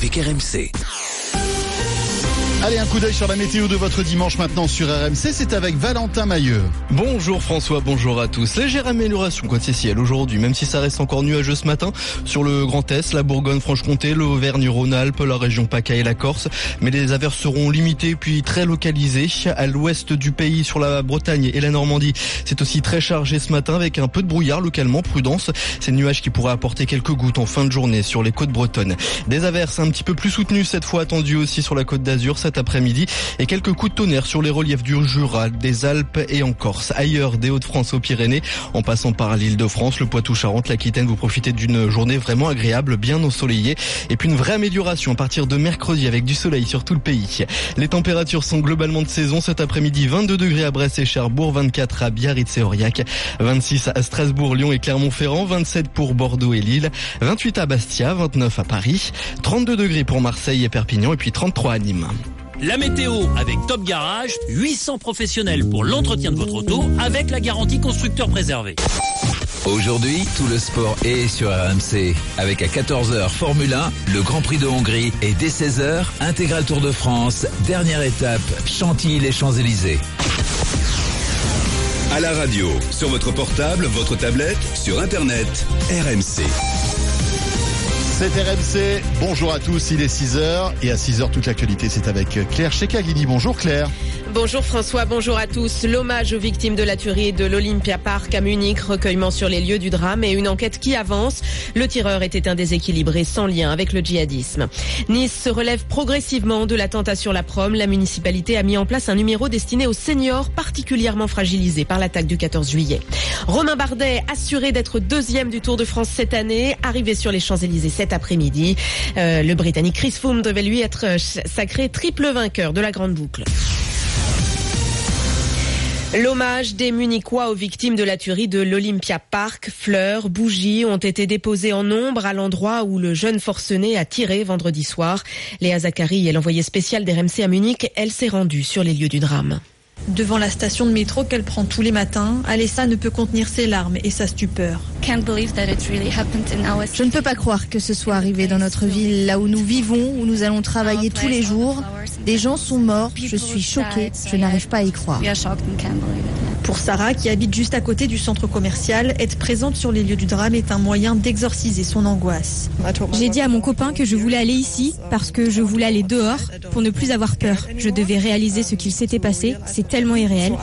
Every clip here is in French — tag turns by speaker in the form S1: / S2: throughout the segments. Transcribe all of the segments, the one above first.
S1: avec RMC.
S2: Allez, un coup d'œil sur la météo de votre dimanche maintenant sur RMC, c'est avec Valentin Mailleux.
S3: Bonjour François, bonjour à tous. Légère amélioration côté ciel aujourd'hui, même si ça reste encore nuageux ce matin sur le Grand Est, la Bourgogne-Franche-Comté, le Auvergne-Rhône-Alpes, la région PACA et la Corse. Mais les averses seront limitées puis très localisées. À l'ouest du pays, sur la Bretagne et la Normandie, c'est aussi très chargé ce matin avec un peu de brouillard localement, prudence. Ces nuages qui pourraient apporter quelques gouttes en fin de journée sur les côtes bretonnes. Des averses un petit peu plus soutenues cette fois attendues aussi sur la côte d'Azur cet après-midi et quelques coups de tonnerre sur les reliefs du Jura, des Alpes et en Corse. Ailleurs, des Hauts-de-France aux Pyrénées, en passant par l'île de France, le Poitou-Charentes, l'Aquitaine, vous profitez d'une journée vraiment agréable, bien ensoleillée et puis une vraie amélioration à partir de mercredi avec du soleil sur tout le pays. Les températures sont globalement de saison cet après-midi, 22 degrés à Brest et Cherbourg, 24 à Biarritz et Aurillac, 26 à Strasbourg, Lyon et Clermont-Ferrand, 27 pour Bordeaux et Lille, 28 à Bastia, 29 à Paris, 32 degrés pour Marseille et Perpignan et puis 33 à Nîmes.
S4: La météo avec Top Garage, 800 professionnels pour l'entretien de votre auto avec la garantie constructeur préservé.
S1: Aujourd'hui, tout le sport est sur RMC. Avec à 14h Formule 1, le Grand Prix de Hongrie et dès 16h, Intégral Tour de France, dernière étape, Chantilly les Champs-Élysées.
S5: À la radio, sur votre portable, votre tablette, sur Internet, RMC.
S2: C'est RMC, bonjour à tous, il est 6h et à 6h toute l'actualité c'est avec Claire Chekagini. Bonjour Claire.
S6: Bonjour François, bonjour à tous. L'hommage aux victimes de la tuerie de l'Olympia Park à Munich, recueillement sur les lieux du drame et une enquête qui avance. Le tireur était un déséquilibré sans lien avec le djihadisme. Nice se relève progressivement de l'attentat sur la prom. La municipalité a mis en place un numéro destiné aux seniors particulièrement fragilisés par l'attaque du 14 juillet. Romain Bardet, assuré d'être deuxième du Tour de France cette année, arrivé sur les Champs-Élysées cet après-midi. Euh, le Britannique Chris Froome devait lui être sacré triple vainqueur de la Grande Boucle. L'hommage des Munichois aux victimes de la tuerie de l'Olympia Park, fleurs, bougies ont été déposées en nombre à l'endroit où le jeune forcené a tiré vendredi soir. Léa Zachary est l'envoyée spéciale d'RMC à Munich. Elle s'est rendue sur les lieux du drame.
S7: Devant la station de métro qu'elle prend tous les matins, Alessa ne peut contenir ses larmes et sa stupeur.
S8: Je ne peux pas croire que ce soit arrivé dans notre ville, là où nous vivons, où nous allons travailler tous les jours. Des gens sont morts, je suis choquée, je n'arrive pas à y croire.
S7: Pour Sarah, qui habite juste à côté du centre commercial, être présente sur les lieux du drame est un moyen d'exorciser son angoisse.
S9: J'ai dit à mon copain que je voulais aller ici parce que je voulais aller dehors pour ne plus avoir peur. Je devais réaliser ce qu'il s'était passé. C'est tellement irréel.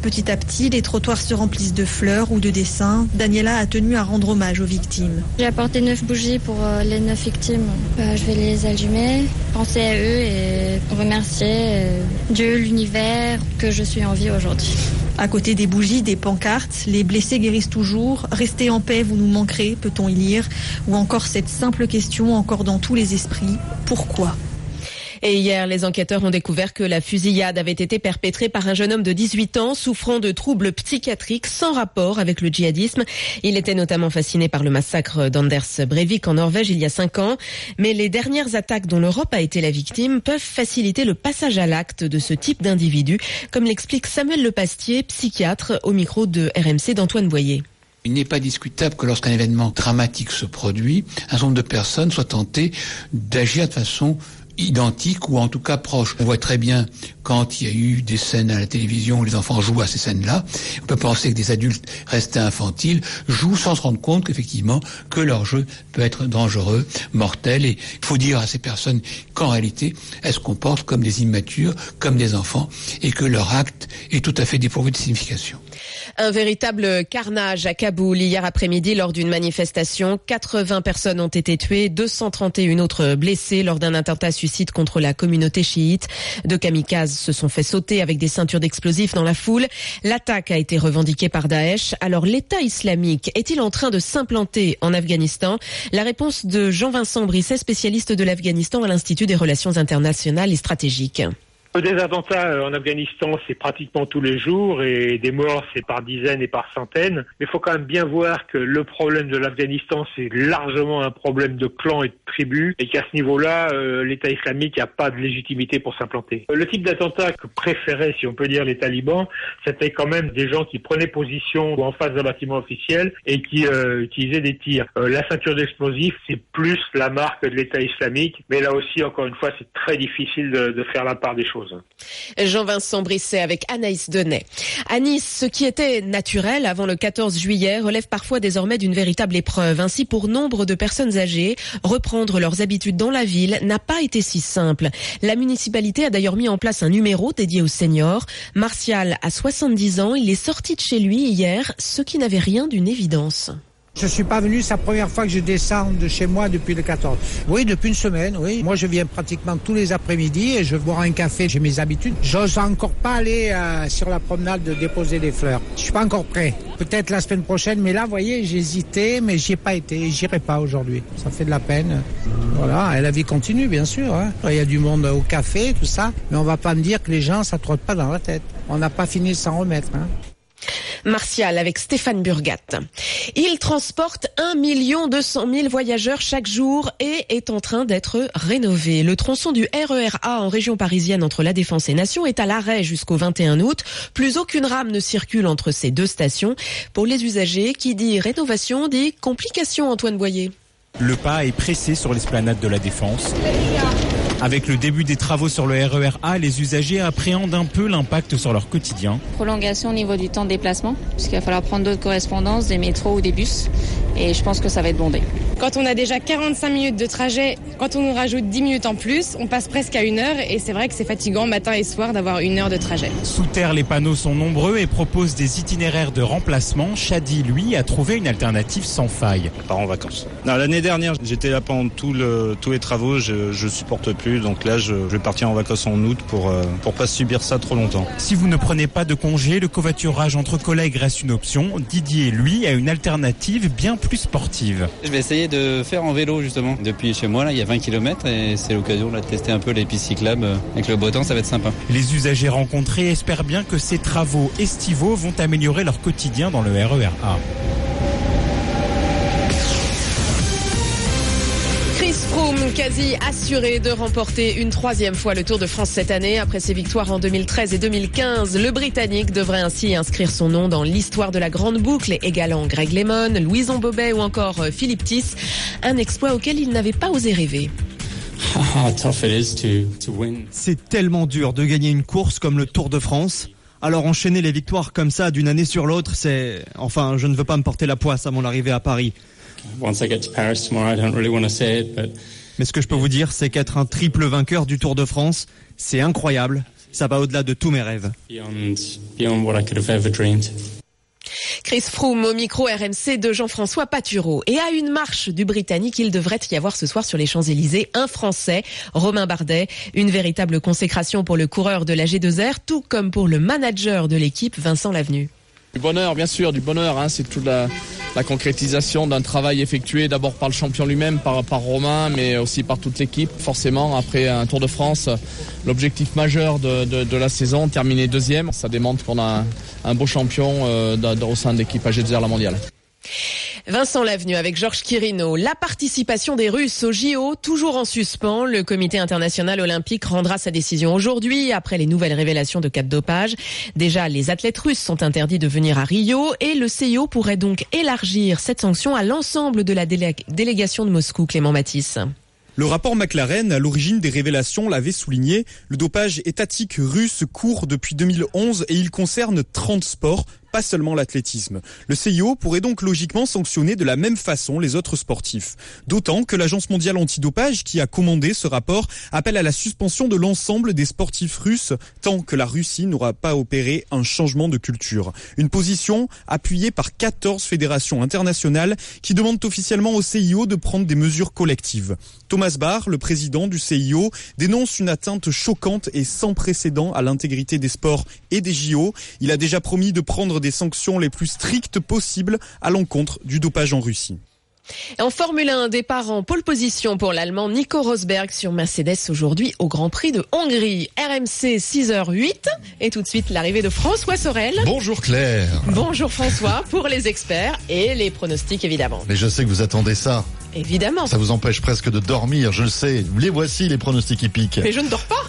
S7: Petit à petit, les trottoirs se remplissent de fleurs ou de dessins. Daniela a tenu à rendre hommage aux victimes.
S10: J'ai apporté neuf bougies pour euh, les neuf victimes. Euh, je vais les allumer, penser à eux et remercier euh, Dieu, l'univers, que je suis en vie aujourd'hui.
S7: À côté des bougies, des pancartes, les blessés guérissent toujours, restez en paix, vous nous manquerez, peut-on y lire, ou encore cette simple question, encore dans tous les esprits, pourquoi?
S6: Et hier, les enquêteurs ont découvert que la fusillade avait été perpétrée par un jeune homme de 18 ans souffrant de troubles psychiatriques sans rapport avec le djihadisme. Il était notamment fasciné par le massacre d'Anders Breivik en Norvège il y a cinq ans. Mais les dernières attaques dont l'Europe a été la victime peuvent faciliter le passage à l'acte de ce type d'individu, comme l'explique Samuel Lepastier, psychiatre, au micro de RMC d'Antoine Boyer.
S11: Il n'est pas discutable que lorsqu'un événement dramatique se produit, un nombre de personnes soient tentées d'agir de façon identique ou en tout cas proche. On voit très bien quand il y a eu des scènes à la télévision où les enfants jouent à ces scènes-là, on peut penser que des adultes restés infantiles jouent sans se rendre compte qu'effectivement que leur jeu peut être dangereux, mortel et il faut dire à ces personnes qu'en réalité elles se comportent comme des immatures, comme des enfants et que leur acte est tout à fait dépourvu de signification.
S6: Un véritable carnage à Kaboul hier après-midi lors d'une manifestation. 80 personnes ont été tuées, 231 autres blessées lors d'un attentat suicide contre la communauté chiite. Deux kamikazes se sont fait sauter avec des ceintures d'explosifs dans la foule. L'attaque a été revendiquée par Daesh. Alors l'État islamique est-il en train de s'implanter en Afghanistan? La réponse de Jean-Vincent Brisset, spécialiste de l'Afghanistan à l'Institut des relations internationales et stratégiques.
S12: Des attentats euh, en Afghanistan, c'est pratiquement tous les jours et des morts, c'est par dizaines et par centaines. Mais il faut quand même bien voir que le problème de l'Afghanistan, c'est largement un problème de clans et de tribus et qu'à ce niveau-là, euh, l'État islamique n'a pas de légitimité pour s'implanter. Le type d'attentat que préféraient, si on peut dire, les talibans, c'était quand même des gens qui prenaient position en face d'un bâtiment officiel et qui euh, utilisaient des tirs. la ceinture d'explosifs, c'est plus la marque de l'État islamique, mais là aussi, encore une fois, c'est très difficile de, de faire la part des choses.
S6: Jean-Vincent Brisset avec Anaïs Denet. À Nice, ce qui était naturel avant le 14 juillet relève parfois désormais d'une véritable épreuve. Ainsi, pour nombre de personnes âgées, reprendre leurs habitudes dans la ville n'a pas été si simple. La municipalité a d'ailleurs mis en place un numéro dédié aux seniors. Martial a 70 ans, il est sorti de chez lui hier, ce qui n'avait rien d'une évidence.
S13: Je suis pas venu, c'est la première fois que je descends de chez moi depuis le 14. Oui, depuis une semaine, oui. Moi, je viens pratiquement tous les après-midi et je bois un café, j'ai mes habitudes. J'ose encore pas aller euh, sur la promenade de déposer des fleurs. Je suis pas encore prêt. Peut-être la semaine prochaine, mais là, vous voyez, hésité, mais j'y ai pas été. J'irai pas aujourd'hui. Ça fait de la peine. Voilà, et la vie continue, bien sûr. Hein. Il y a du monde au café, tout ça, mais on va pas me dire que les gens, ça trotte pas dans la tête. On n'a pas fini de s'en remettre. Hein.
S6: Martial avec Stéphane Burgat. Il transporte 1 million 200 000 voyageurs chaque jour et est en train d'être rénové. Le tronçon du RER A en région parisienne entre La Défense et Nation est à l'arrêt jusqu'au 21 août. Plus aucune rame ne circule entre ces deux stations. Pour les usagers, qui dit rénovation dit complications, Antoine Boyer.
S14: Le pas est pressé sur l'esplanade de La Défense. Avec le début des travaux sur le RER A, les usagers appréhendent un peu l'impact sur leur quotidien.
S15: Prolongation au niveau du temps de déplacement, puisqu'il va falloir prendre d'autres correspondances, des métros ou des bus. Et je pense que ça va être bondé.
S16: Quand on a déjà 45 minutes de trajet, quand on nous rajoute 10 minutes en plus, on passe presque à une heure. Et c'est vrai que c'est fatigant matin et soir d'avoir une heure de trajet.
S14: Sous terre, les panneaux sont nombreux et proposent des itinéraires de remplacement. Shadi, lui, a trouvé une alternative sans faille.
S17: Je pars en vacances. L'année dernière, j'étais là pendant tout le, tous les travaux. Je, je supporte plus. Donc là, je, je vais partir en vacances en août pour, euh, pour pas subir ça trop longtemps.
S14: Si vous ne prenez pas de congé, le covoiturage entre collègues reste une option. Didier, lui, a une alternative bien plus sportive.
S18: Je vais essayer de faire en vélo justement. Depuis chez moi, là, il y a 20 km et c'est l'occasion de tester un peu les pistes cyclables. Avec le beau temps, ça va être sympa.
S14: Les usagers rencontrés espèrent bien que ces travaux estivaux vont améliorer leur quotidien dans le RER A.
S6: Froome, quasi assuré de remporter une troisième fois le Tour de France cette année. Après ses victoires en 2013 et 2015, le Britannique devrait ainsi inscrire son nom dans l'histoire de la grande boucle, égalant Greg LeMond, Louison Bobet ou encore Philippe Tiss. Un exploit auquel il n'avait pas osé rêver.
S19: C'est tellement dur de gagner une course comme le Tour de France. Alors enchaîner les victoires comme ça d'une année sur l'autre, c'est... Enfin, je ne veux pas me porter la poisse à mon arrivée à Paris. Mais ce que je peux vous dire, c'est qu'être un triple vainqueur du Tour de France, c'est incroyable. Ça va au-delà de tous mes rêves.
S6: Chris Froome au micro RMC de Jean-François Patureau. Et à une marche du Britannique, il devrait y avoir ce soir sur les Champs-Élysées un Français, Romain Bardet. Une véritable consécration pour le coureur de la G2R, tout comme pour le manager de l'équipe, Vincent Lavenu.
S20: Du bonheur, bien sûr, du bonheur. Hein, c'est toute la, la concrétisation d'un travail effectué d'abord par le champion lui-même, par, par Romain, mais aussi par toute l'équipe. Forcément, après un Tour de France, l'objectif majeur de, de, de, la saison, terminer deuxième, ça démontre qu'on a un, beau champion euh, au sein de l'équipe AG2R La Mondiale.
S6: Vincent Lavenu avec Georges Quirino. La participation des Russes au JO, toujours en suspens. Le comité international olympique rendra sa décision aujourd'hui après les nouvelles révélations de cas de dopage. Déjà, les athlètes russes sont interdits de venir à Rio et le CIO pourrait donc élargir cette sanction à l'ensemble de la délé délégation de Moscou, Clément Matisse.
S21: Le rapport McLaren, à l'origine des révélations, l'avait souligné. Le dopage étatique russe court depuis 2011 et il concerne 30 sports, pas seulement l'athlétisme. Le CIO pourrait donc logiquement sanctionner de la même façon les autres sportifs. D'autant que l'Agence mondiale antidopage, qui a commandé ce rapport, appelle à la suspension de l'ensemble des sportifs russes tant que la Russie n'aura pas opéré un changement de culture. Une position appuyée par 14 fédérations internationales qui demandent officiellement au CIO de prendre des mesures collectives. Thomas Barr, le président du CIO, dénonce une atteinte choquante et sans précédent à l'intégrité des sports et des JO. Il a déjà promis de prendre des sanctions les plus strictes possibles à l'encontre du dopage en Russie.
S22: En Formule 1, départ en pole position pour l'Allemand Nico Rosberg sur Mercedes aujourd'hui au Grand Prix de Hongrie. RMC 6h08 et tout de suite l'arrivée de François Sorel.
S2: Bonjour Claire.
S22: Bonjour François pour les experts et les pronostics évidemment.
S2: Mais je sais que vous attendez ça.
S22: Évidemment.
S2: Ça vous empêche presque de dormir, je le sais. Les voici les pronostics hippiques.
S22: Mais je ne dors pas.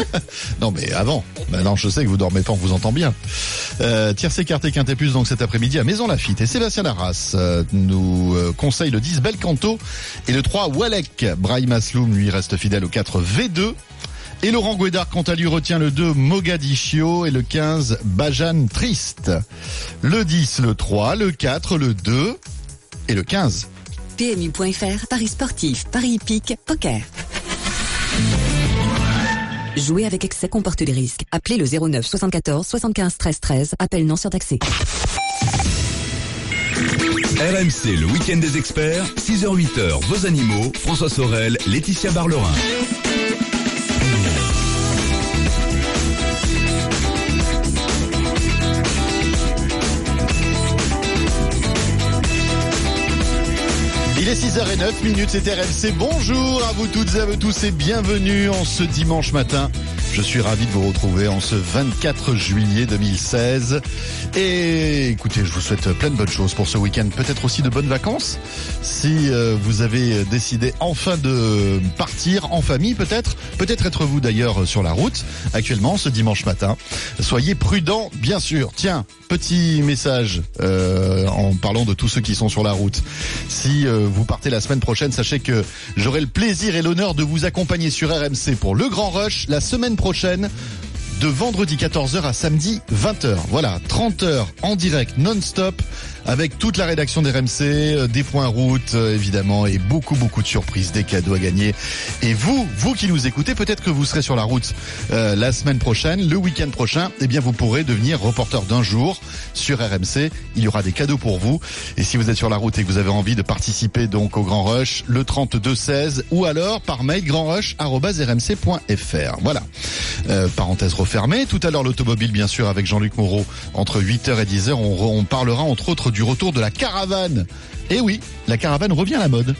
S2: non mais avant. Maintenant je sais que vous dormez pas, on vous entend bien. Euh, tiercé écarté quintet plus donc cet après-midi à Maison Lafitte et Sébastien Larras euh, nous euh, conseille le 10 Belcanto et le 3 Walek. Brahim Asloum lui reste fidèle au 4 V2. Et Laurent Guédard, quant à lui, retient le 2 Mogadiscio et le 15 Bajan Triste. Le 10, le 3, le 4, le 2 et le 15.
S23: PMU.fr, Paris sportif, Paris hippique, poker. Jouer avec excès comporte des risques. Appelez le 09 74 75 13 13. Appel non surtaxé.
S1: RMC, le week-end des experts, 6h-8h, vos animaux, François Sorel, Laetitia Barlerin.
S2: Il est 6h09 minutes, c'est RMC. Bonjour à vous toutes et à vous tous et bienvenue en ce dimanche matin. Je suis ravi de vous retrouver en ce 24 juillet 2016. Et écoutez, je vous souhaite plein de bonnes choses pour ce week-end. Peut-être aussi de bonnes vacances. Si euh, vous avez décidé enfin de partir en famille, peut-être. Peut-être être vous d'ailleurs sur la route actuellement ce dimanche matin. Soyez prudents, bien sûr. Tiens, petit message euh, en parlant de tous ceux qui sont sur la route. Si euh, vous partez la semaine prochaine, sachez que j'aurai le plaisir et l'honneur de vous accompagner sur RMC pour le Grand Rush la semaine prochaine de vendredi 14h à samedi 20h. Voilà, 30 heures en direct non-stop avec toute la rédaction des RMC, euh, des points route euh, évidemment et beaucoup beaucoup de surprises, des cadeaux à gagner. Et vous, vous qui nous écoutez, peut-être que vous serez sur la route euh, la semaine prochaine, le week-end prochain, eh bien vous pourrez devenir reporter d'un jour sur RMC. Il y aura des cadeaux pour vous. Et si vous êtes sur la route et que vous avez envie de participer donc au Grand Rush, le 32 16 ou alors par mail grandrush@rmc.fr. Voilà. Euh, parenthèse refermée. Tout à l'heure l'automobile bien sûr avec Jean-Luc Moreau entre 8h et 10h. On, on parlera entre autres du retour de la caravane. Et oui, la caravane revient à la mode.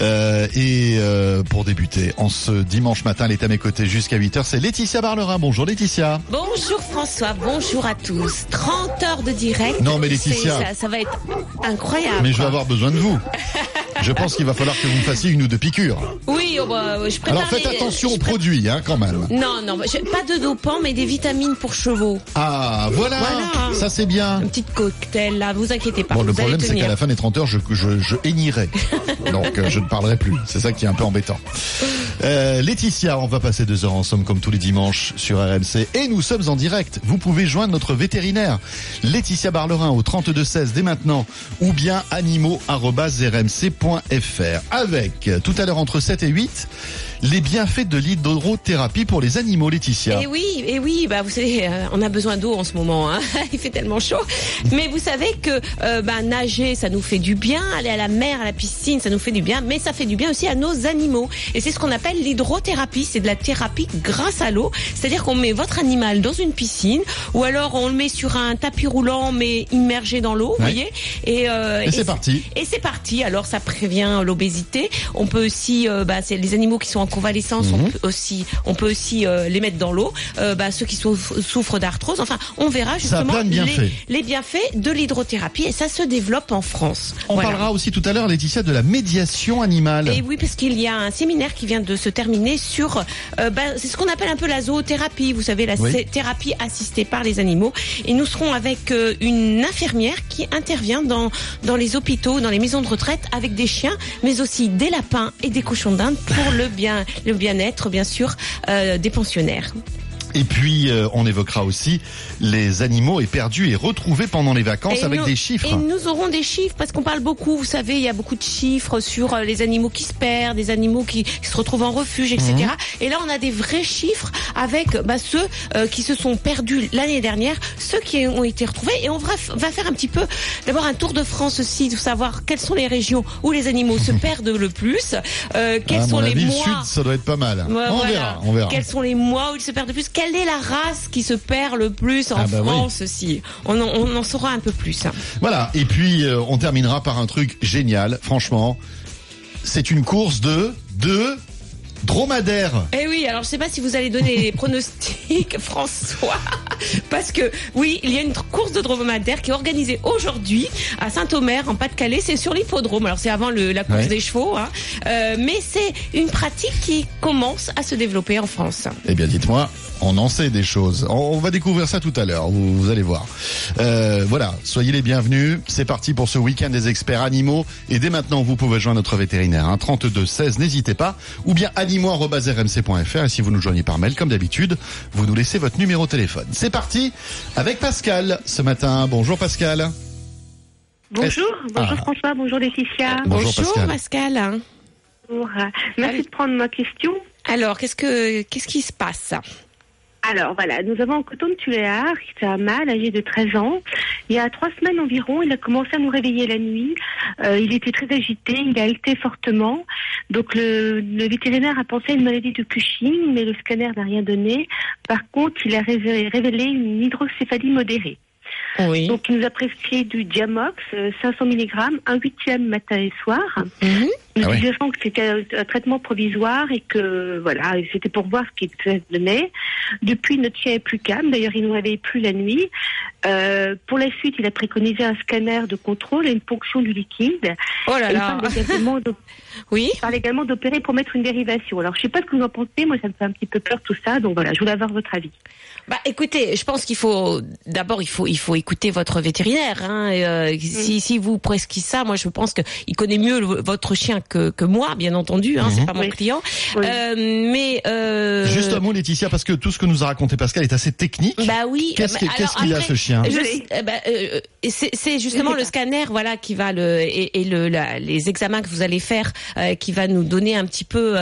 S2: Euh, et euh, pour débuter, en ce dimanche matin, elle est à mes côtés jusqu'à 8h, c'est Laetitia Barlerin. Bonjour Laetitia.
S22: Bonjour François, bonjour à tous. 30 heures de direct.
S2: Non mais Laetitia.
S22: Ça, ça, va être incroyable.
S2: Mais je vais avoir besoin de vous. Je pense qu'il va falloir que vous me fassiez une ou deux piqûres.
S22: Oui, oh bah, je prépare
S2: Alors faites
S22: les-
S2: attention
S22: je
S2: aux
S22: pré-
S2: produits, hein, quand même.
S22: Non, non, je- pas de dopants, mais des vitamines pour chevaux.
S2: Ah, voilà,
S22: Voilà.
S2: ça c'est bien.
S22: Un petit cocktail là, vous inquiétez pas.
S2: Bon, le
S22: vous allez
S2: problème, c'est
S22: tenir.
S2: qu'à la fin des 30 heures, je, je, je. Donc, euh, je ne parlerai plus. C'est ça qui est un peu embêtant. Euh, Laetitia, on va passer deux heures ensemble comme tous les dimanches sur RMC. Et nous sommes en direct. Vous pouvez joindre notre vétérinaire, Laetitia Barlerin, au 3216 dès maintenant, ou bien animaux.rmc.fr. Avec, euh, tout à l'heure entre 7 et 8, les bienfaits de l'hydrothérapie pour les animaux, Laetitia.
S22: Et oui, et oui, bah vous savez, euh, on a besoin d'eau en ce moment. Hein. Il fait tellement chaud. Mais vous savez que euh, bah, nager, ça nous fait du bien. Aller à la mer, à la piscine, ça nous fait du bien. Mais ça fait du bien aussi à nos animaux. Et c'est ce qu'on appelle l'hydrothérapie. C'est de la thérapie grâce à l'eau. C'est-à-dire qu'on met votre animal dans une piscine, ou alors on le met sur un tapis roulant, mais immergé dans l'eau, vous voyez. Et, euh,
S2: Et c'est parti.
S22: Et c'est parti. Alors ça prévient l'obésité. On peut aussi, euh, bah, c'est les animaux qui sont en convalescence. On
S2: Mhm.
S22: peut aussi, on peut aussi euh, les mettre dans l'eau. Euh, bah, ceux qui souffrent, souffrent d'arthrose. Enfin, on verra justement
S2: bienfaits.
S22: les, les bienfaits de l'hydrothérapie et ça se développe en France.
S2: On
S22: Voilà.
S2: parlera aussi tout à l'heure, Laetitia, de la médiation animale.
S22: Et oui, parce qu'il y a un séminaire qui vient de se terminer sur, euh, ben, c'est ce qu'on appelle un peu la zoothérapie, vous savez, la
S2: Oui.
S22: thérapie assistée par les animaux. Et nous serons avec une infirmière qui intervient dans, dans les hôpitaux, dans les maisons de retraite avec des chiens, mais aussi des lapins et des cochons d'Inde pour le bien, le bien-être, bien sûr, euh, des pensionnaires.
S2: Et puis, euh, on évoquera aussi les animaux éperdus et retrouvés pendant les vacances
S22: Et
S2: avec
S22: nous-
S2: des chiffres.
S22: Et nous aurons des chiffres parce qu'on parle beaucoup, vous savez, il y a beaucoup de chiffres sur euh, les animaux qui se perdent, des animaux qui, qui se retrouvent en refuge, etc.
S2: Mhm.
S22: Et là, on a des vrais chiffres avec bah, ceux euh, qui se sont perdus l'année dernière, ceux qui ont été retrouvés. Et on va, faire un petit peu, d'abord un tour de France aussi, de savoir quelles sont les régions où les animaux se perdent le plus, euh, quels
S2: à
S22: sont
S2: mon
S22: les
S2: avis, le
S22: mois.
S2: sud, ça doit être pas mal.
S22: Ouais,
S2: on
S22: voilà.
S2: verra, on verra.
S22: Quels sont les mois où ils se perdent le plus? Quelle est la race qui se perd le plus en
S2: Ah bah oui.
S22: France on en, on en saura un peu plus.
S2: Voilà, et puis euh, on terminera par un truc génial, franchement. C'est une course de de dromadaire.
S22: Eh oui, alors je sais pas si vous allez donner les pronostics, François, parce que oui, il y a une course de dromadaire qui est organisée aujourd'hui à Saint-Omer, en Pas-de-Calais. C'est sur l'hippodrome. Alors c'est avant le- la course
S2: Ouais.
S22: des chevaux, hein. Euh, mais c'est une pratique qui commence à se développer en France.
S2: Eh bien, dites-moi, on en sait des choses. On, va découvrir ça tout à l'heure, vous, vous allez voir. Euh, voilà, soyez les bienvenus. C'est parti pour ce week-end des experts animaux. Et dès maintenant, vous pouvez joindre notre vétérinaire. Hein, 32 16, n'hésitez pas. Ou bien animaux.rmc.fr. Et si vous nous joignez par mail, comme d'habitude, vous nous laissez votre numéro de téléphone. C'est parti avec Pascal ce matin. Bonjour Pascal.
S24: Bonjour, bonjour
S2: Ah.
S24: François, bonjour Laetitia.
S2: Bonjour, Pascal.
S22: Pascal.
S24: Bonjour. Merci de prendre ma question.
S22: Alors, qu'est-ce que qu'est-ce qui se passe?
S24: Alors voilà, nous avons un coton de Tuléar, qui est un mâle âgé de 13 ans. Il y a trois semaines environ, il a commencé à nous réveiller la nuit. Euh, il était très agité, il a halté fortement. Donc le, le vétérinaire a pensé à une maladie de Cushing, mais le scanner n'a rien donné. Par contre, il a révélé, révélé une hydrocéphalie modérée.
S22: Oui.
S24: Donc il nous a prescrit du Diamox, euh, 500 mg, un huitième matin et soir.
S22: Mhm.
S24: Nous
S2: Ah ouais.
S24: disant que c'était un, traitement provisoire et que voilà, c'était pour voir ce qu'il se donnait. Depuis, notre chien est plus calme. D'ailleurs, il ne nous réveille plus la nuit. Euh, pour la suite, il a préconisé un scanner de contrôle et une ponction du liquide.
S22: Oh là
S24: Et il
S22: là.
S24: parle également
S22: Oui.
S24: il parle également d'opérer pour mettre une dérivation. Alors, je sais pas ce que vous en pensez. Moi, ça me fait un petit peu peur tout ça. Donc voilà, je voulais avoir votre avis.
S22: Bah, écoutez, je pense qu'il faut d'abord il faut il faut écouter votre vétérinaire. Hein, et, euh, Si si vous prescrivez ça, moi je pense que il connaît mieux le- votre chien que que moi, bien entendu. Hein, C'est pas mon
S24: Oui.
S22: client. Euh, mais euh,
S2: Juste un mot Laetitia, parce que tout ce que nous a raconté Pascal est assez technique.
S22: Bah oui.
S2: Qu'est-ce qu'il a, ce chien
S22: je- euh, bah, euh, C'est justement le scanner, voilà, qui va le et, et le la- les examens que vous allez faire, euh, qui va nous donner un petit peu,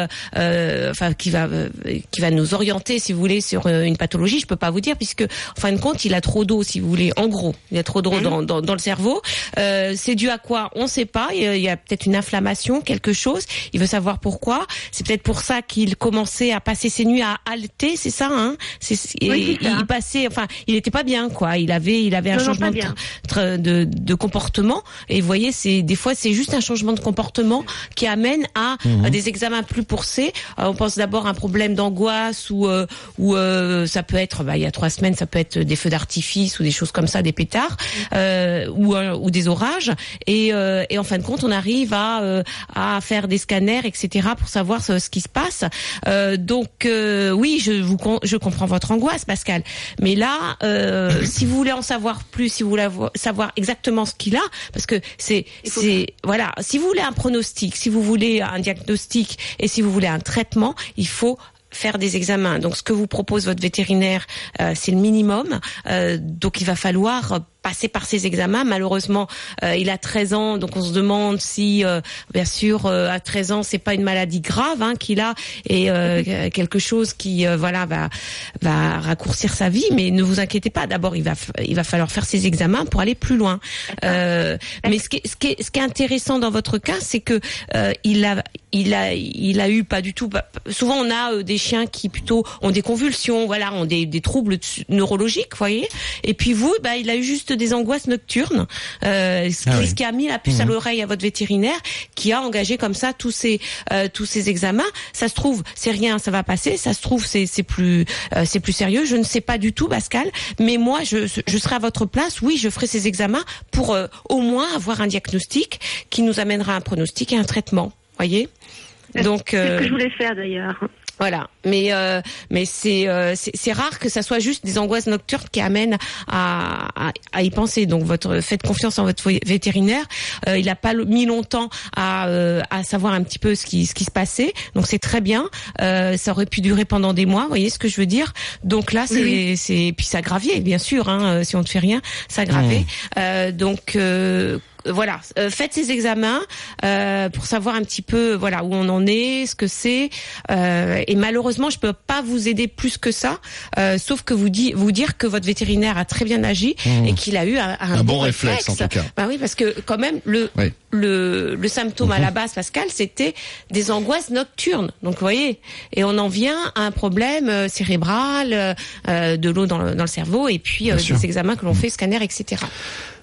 S22: enfin, qui va euh, qui va nous orienter, si vous voulez, sur une pathologie. Je peux pas vous dire puisque, en fin de compte, il a trop d'eau, si vous voulez. En gros, il a trop d'eau dans, dans dans le cerveau. Euh, c'est dû à quoi? On sait pas. Il y a, il y a peut-être une inflammation, quelque chose. Il veut savoir pourquoi. C'est peut-être pour ça qu'il commençait à passer ses nuits à halter, c'est ça, hein? C'est
S24: Oui, c'est ça.
S22: il passait, enfin, il était pas bien, quoi. Il avait, il avait un
S24: Non,
S22: changement de, de, de comportement. Et vous voyez, c'est des fois, c'est juste un changement de comportement qui amène à,
S24: Mhm.
S22: à des examens plus poussés. Euh, on pense d'abord à un problème d'angoisse ou euh, ou euh, ça peut être, bah, il y a trois semaines, ça peut être des feux d'artifice ou des choses comme ça, des pétards euh, ou euh, ou des orages. Et, euh, et en fin de compte, on arrive à euh, à faire des scanners, etc. pour savoir ce, ce qui se passe. Euh, donc euh, oui, je vous je comprends votre angoisse, Pascal. Mais là, euh, si vous voulez en savoir plus, si vous voulez avo- savoir exactement ce qu'il a, parce que c'est c'est voilà, si vous voulez un pronostic, si vous voulez un diagnostic et si vous voulez un traitement, il faut faire des examens. Donc ce que vous propose votre vétérinaire, euh, c'est le minimum. Euh, donc il va falloir euh, passer par ces examens. Malheureusement, euh, il a 13 ans, donc on se demande si, euh, bien sûr, euh, à 13 ans, c'est pas une maladie grave hein, qu'il a et quelque chose qui, voilà, va va raccourcir sa vie. Mais ne vous inquiétez pas. D'abord, il va il va falloir faire ces examens pour aller plus loin. Mais ce qui, est, ce qui est ce qui est intéressant dans votre cas, c'est que il a il a il a eu pas du tout. bah, souvent, on a des chiens qui plutôt ont des convulsions, voilà, ont des, des troubles neurologiques, voyez. Et puis vous, bah, il a eu juste des angoisses nocturnes, euh, ce, qui,
S25: Ah oui.
S22: qui a mis la puce à
S25: Mhm.
S22: l'oreille à votre vétérinaire, qui a engagé comme ça tous ces euh, tous ces examens. Ça se trouve, c'est rien, ça va passer. Ça se trouve, c'est c'est plus euh, c'est plus sérieux. Je ne sais pas du tout, Pascal, mais moi, je je serai à votre place. Oui, je ferai ces examens pour euh, au moins avoir un diagnostic qui nous amènera à un pronostic et un traitement. Voyez? Donc
S24: C'est ce que je voulais faire d'ailleurs.
S22: Voilà, mais euh, mais c'est euh, c'est rare que ça soit juste des angoisses nocturnes qui amènent à, à, à y penser. Donc votre faites confiance en votre vétérinaire. Euh, il a pas mis longtemps à euh, à savoir un petit peu ce qui ce qui se passait. Donc c'est très bien. Euh, ça aurait pu durer pendant des mois. Vous voyez ce que je veux dire? Donc là c'est
S25: Oui.
S22: c'est puis ça gravier bien sûr. Hein, euh, si on ne fait rien, ça gravier. Euh, donc euh, voilà, euh, faites ces examens euh, pour savoir un petit peu voilà où on en est, ce que c'est. Euh, et malheureusement, je peux pas vous aider plus que ça, euh, sauf que vous, di vous dire que votre vétérinaire a très bien agi
S2: Mmh.
S22: et qu'il a eu un, un
S2: Un bon réflexe, en tout cas.
S22: Bah oui, parce que quand même le
S2: Oui.
S22: le, le symptôme à
S2: Mhm.
S22: la base, Pascal, c'était des angoisses nocturnes. Donc, vous voyez, et on en vient à un problème euh, cérébral, euh, de l'eau dans le, dans le cerveau, et puis euh, des examens que l'on fait, scanner, etc.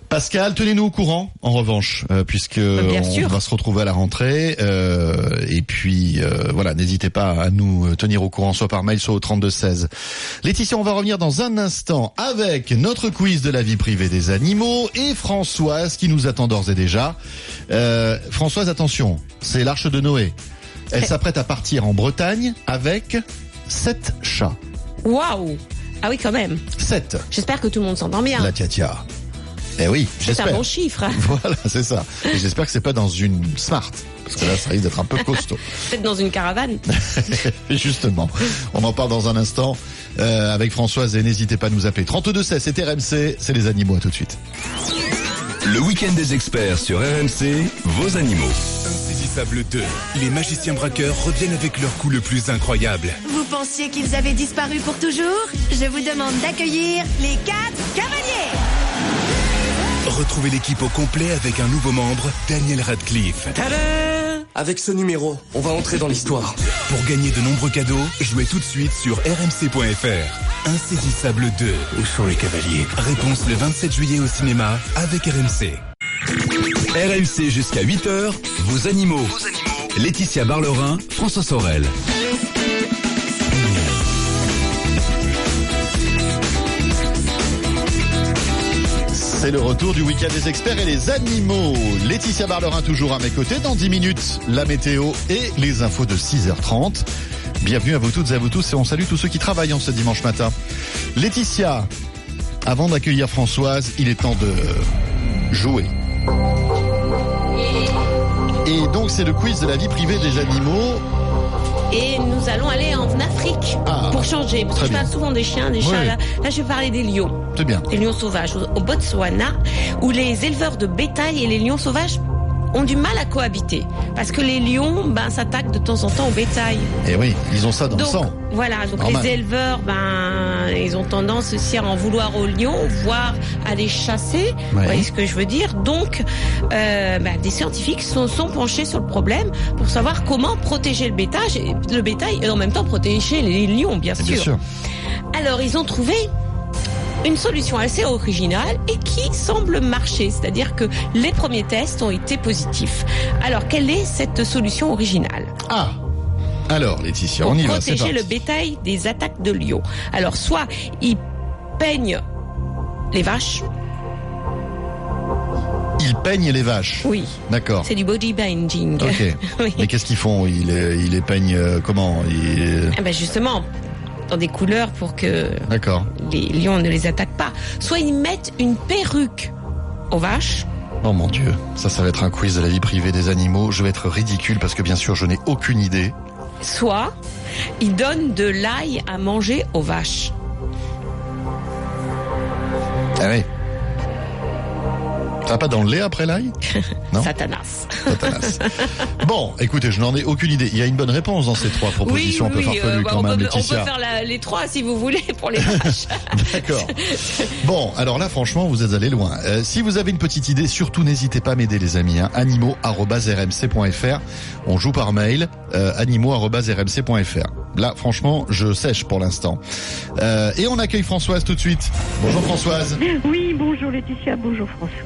S2: Pascal, tenez-nous au courant, en revanche, euh, puisque
S22: Bien
S2: on
S22: sûr.
S2: va se retrouver à la rentrée. euh, et puis, euh, voilà, n'hésitez pas à nous tenir au courant, soit par mail, soit au 3216. Laetitia, on va revenir dans un instant avec notre quiz de la vie privée des animaux et Françoise qui nous attend d'ores et déjà. Françoise, attention, c'est l'Arche de Noé. Elle s'apprête à partir en Bretagne avec sept chats.
S22: Waouh Ah oui, quand même.
S2: Sept.
S22: J'espère que tout le monde s'entend bien.
S2: La tia Eh oui,
S22: C'est
S2: j'espère.
S22: un bon chiffre.
S2: Voilà, c'est ça. Et j'espère que c'est pas dans une Smart, parce que là, ça risque d'être un peu costaud.
S22: Peut-être dans une caravane.
S2: Justement, on en parle dans un instant euh, avec Françoise et n'hésitez pas à nous appeler. 32 16, c'est RMC, c'est les animaux, à tout de suite.
S5: Le week-end des experts sur RMC, vos animaux.
S26: Insaisissable 2. Les magiciens braqueurs reviennent avec leur coup le plus incroyable.
S27: Vous pensiez qu'ils avaient disparu pour toujours? Je vous demande d'accueillir les quatre cavaliers
S26: Retrouvez l'équipe au complet avec un nouveau membre, Daniel Radcliffe.
S28: Avec ce numéro, on va entrer dans l'histoire.
S26: Pour gagner de nombreux cadeaux, jouez tout de suite sur rmc.fr. Insaisissable 2. Où sont les cavaliers Réponse le 27 juillet au cinéma avec RMC.
S5: RMC jusqu'à 8h, vos animaux. Laetitia Barlerin, François Sorel.
S2: C'est le retour du week-end des experts et les animaux. Laetitia Barlerin toujours à mes côtés. Dans 10 minutes, la météo et les infos de 6h30. Bienvenue à vous toutes et à vous tous et on salue tous ceux qui travaillent en ce dimanche matin. Laetitia, avant d'accueillir Françoise, il est temps de jouer. Et donc c'est le quiz de la vie privée des animaux.
S22: Et nous allons aller en Afrique pour changer. Parce que je parle
S2: bien.
S22: souvent des chiens, des chats.
S2: oui.
S22: Là, là, je vais parler des lions.
S2: C'est bien.
S22: Des lions sauvages au, au Botswana, où les éleveurs de bétail et les lions sauvages ont du mal à cohabiter. Parce que les lions ben, s'attaquent de temps en temps au bétail.
S2: Et oui, ils ont ça dans le sang.
S22: Voilà, donc
S2: Normal.
S22: les éleveurs, ben, ils ont tendance aussi à en vouloir aux lions, voire à les chasser. Vous
S2: Ouais.
S22: voyez ce que je veux dire? Donc, euh, ben, des scientifiques sont, sont penchés sur le problème pour savoir comment protéger le bétail, et- le bétail et en même temps protéger les lions, bien sûr.
S2: Bien sûr.
S22: Alors, ils ont trouvé une solution assez originale et qui semble marcher, c'est-à-dire que les premiers tests ont été positifs. Alors, quelle est cette solution originale?
S2: Ah Alors Laetitia,
S22: pour
S2: on y va,
S22: protéger le bétail des attaques de lions. Alors, soit ils peignent les vaches,
S2: Ils peignent les vaches.
S22: Oui.
S2: D'accord.
S22: c'est du body binding.
S2: Ok.
S22: Oui.
S2: Mais qu'est-ce qu'ils font? Ils, les- ils les peignent euh, comment? Ils-
S22: Ah ben justement, dans des couleurs pour que les lions ne les attaquent pas. Soit ils mettent une perruque aux vaches.
S2: Oh mon dieu, ça, ça va être un quiz de la vie privée des animaux. Je vais être ridicule parce que bien sûr, je n'ai aucune idée.
S22: soit ils donnent de l'ail à manger aux vaches.
S2: Ah oui. Ça va pas dans le lait après l'ail? Non?
S22: Satanas.
S2: Satanas. Bon, écoutez, je n'en ai aucune idée. Il y a une bonne réponse dans ces trois propositions un peu
S22: oui,
S2: farfelues
S22: euh, bah,
S2: quand
S22: on,
S2: même,
S22: peut, on peut faire la- les trois si vous voulez pour les vaches.
S2: D'accord. Bon, alors là, franchement, vous êtes allé loin. Euh, si vous avez une petite idée, surtout n'hésitez pas à m'aider, les amis. Hein. animaux@rmc.fr. On joue par mail. Euh, animaux@rmc.fr. Là, franchement, je sèche pour l'instant. Euh, et on accueille Françoise tout de suite. Bonjour Françoise.
S29: Oui, bonjour Laetitia, bonjour François.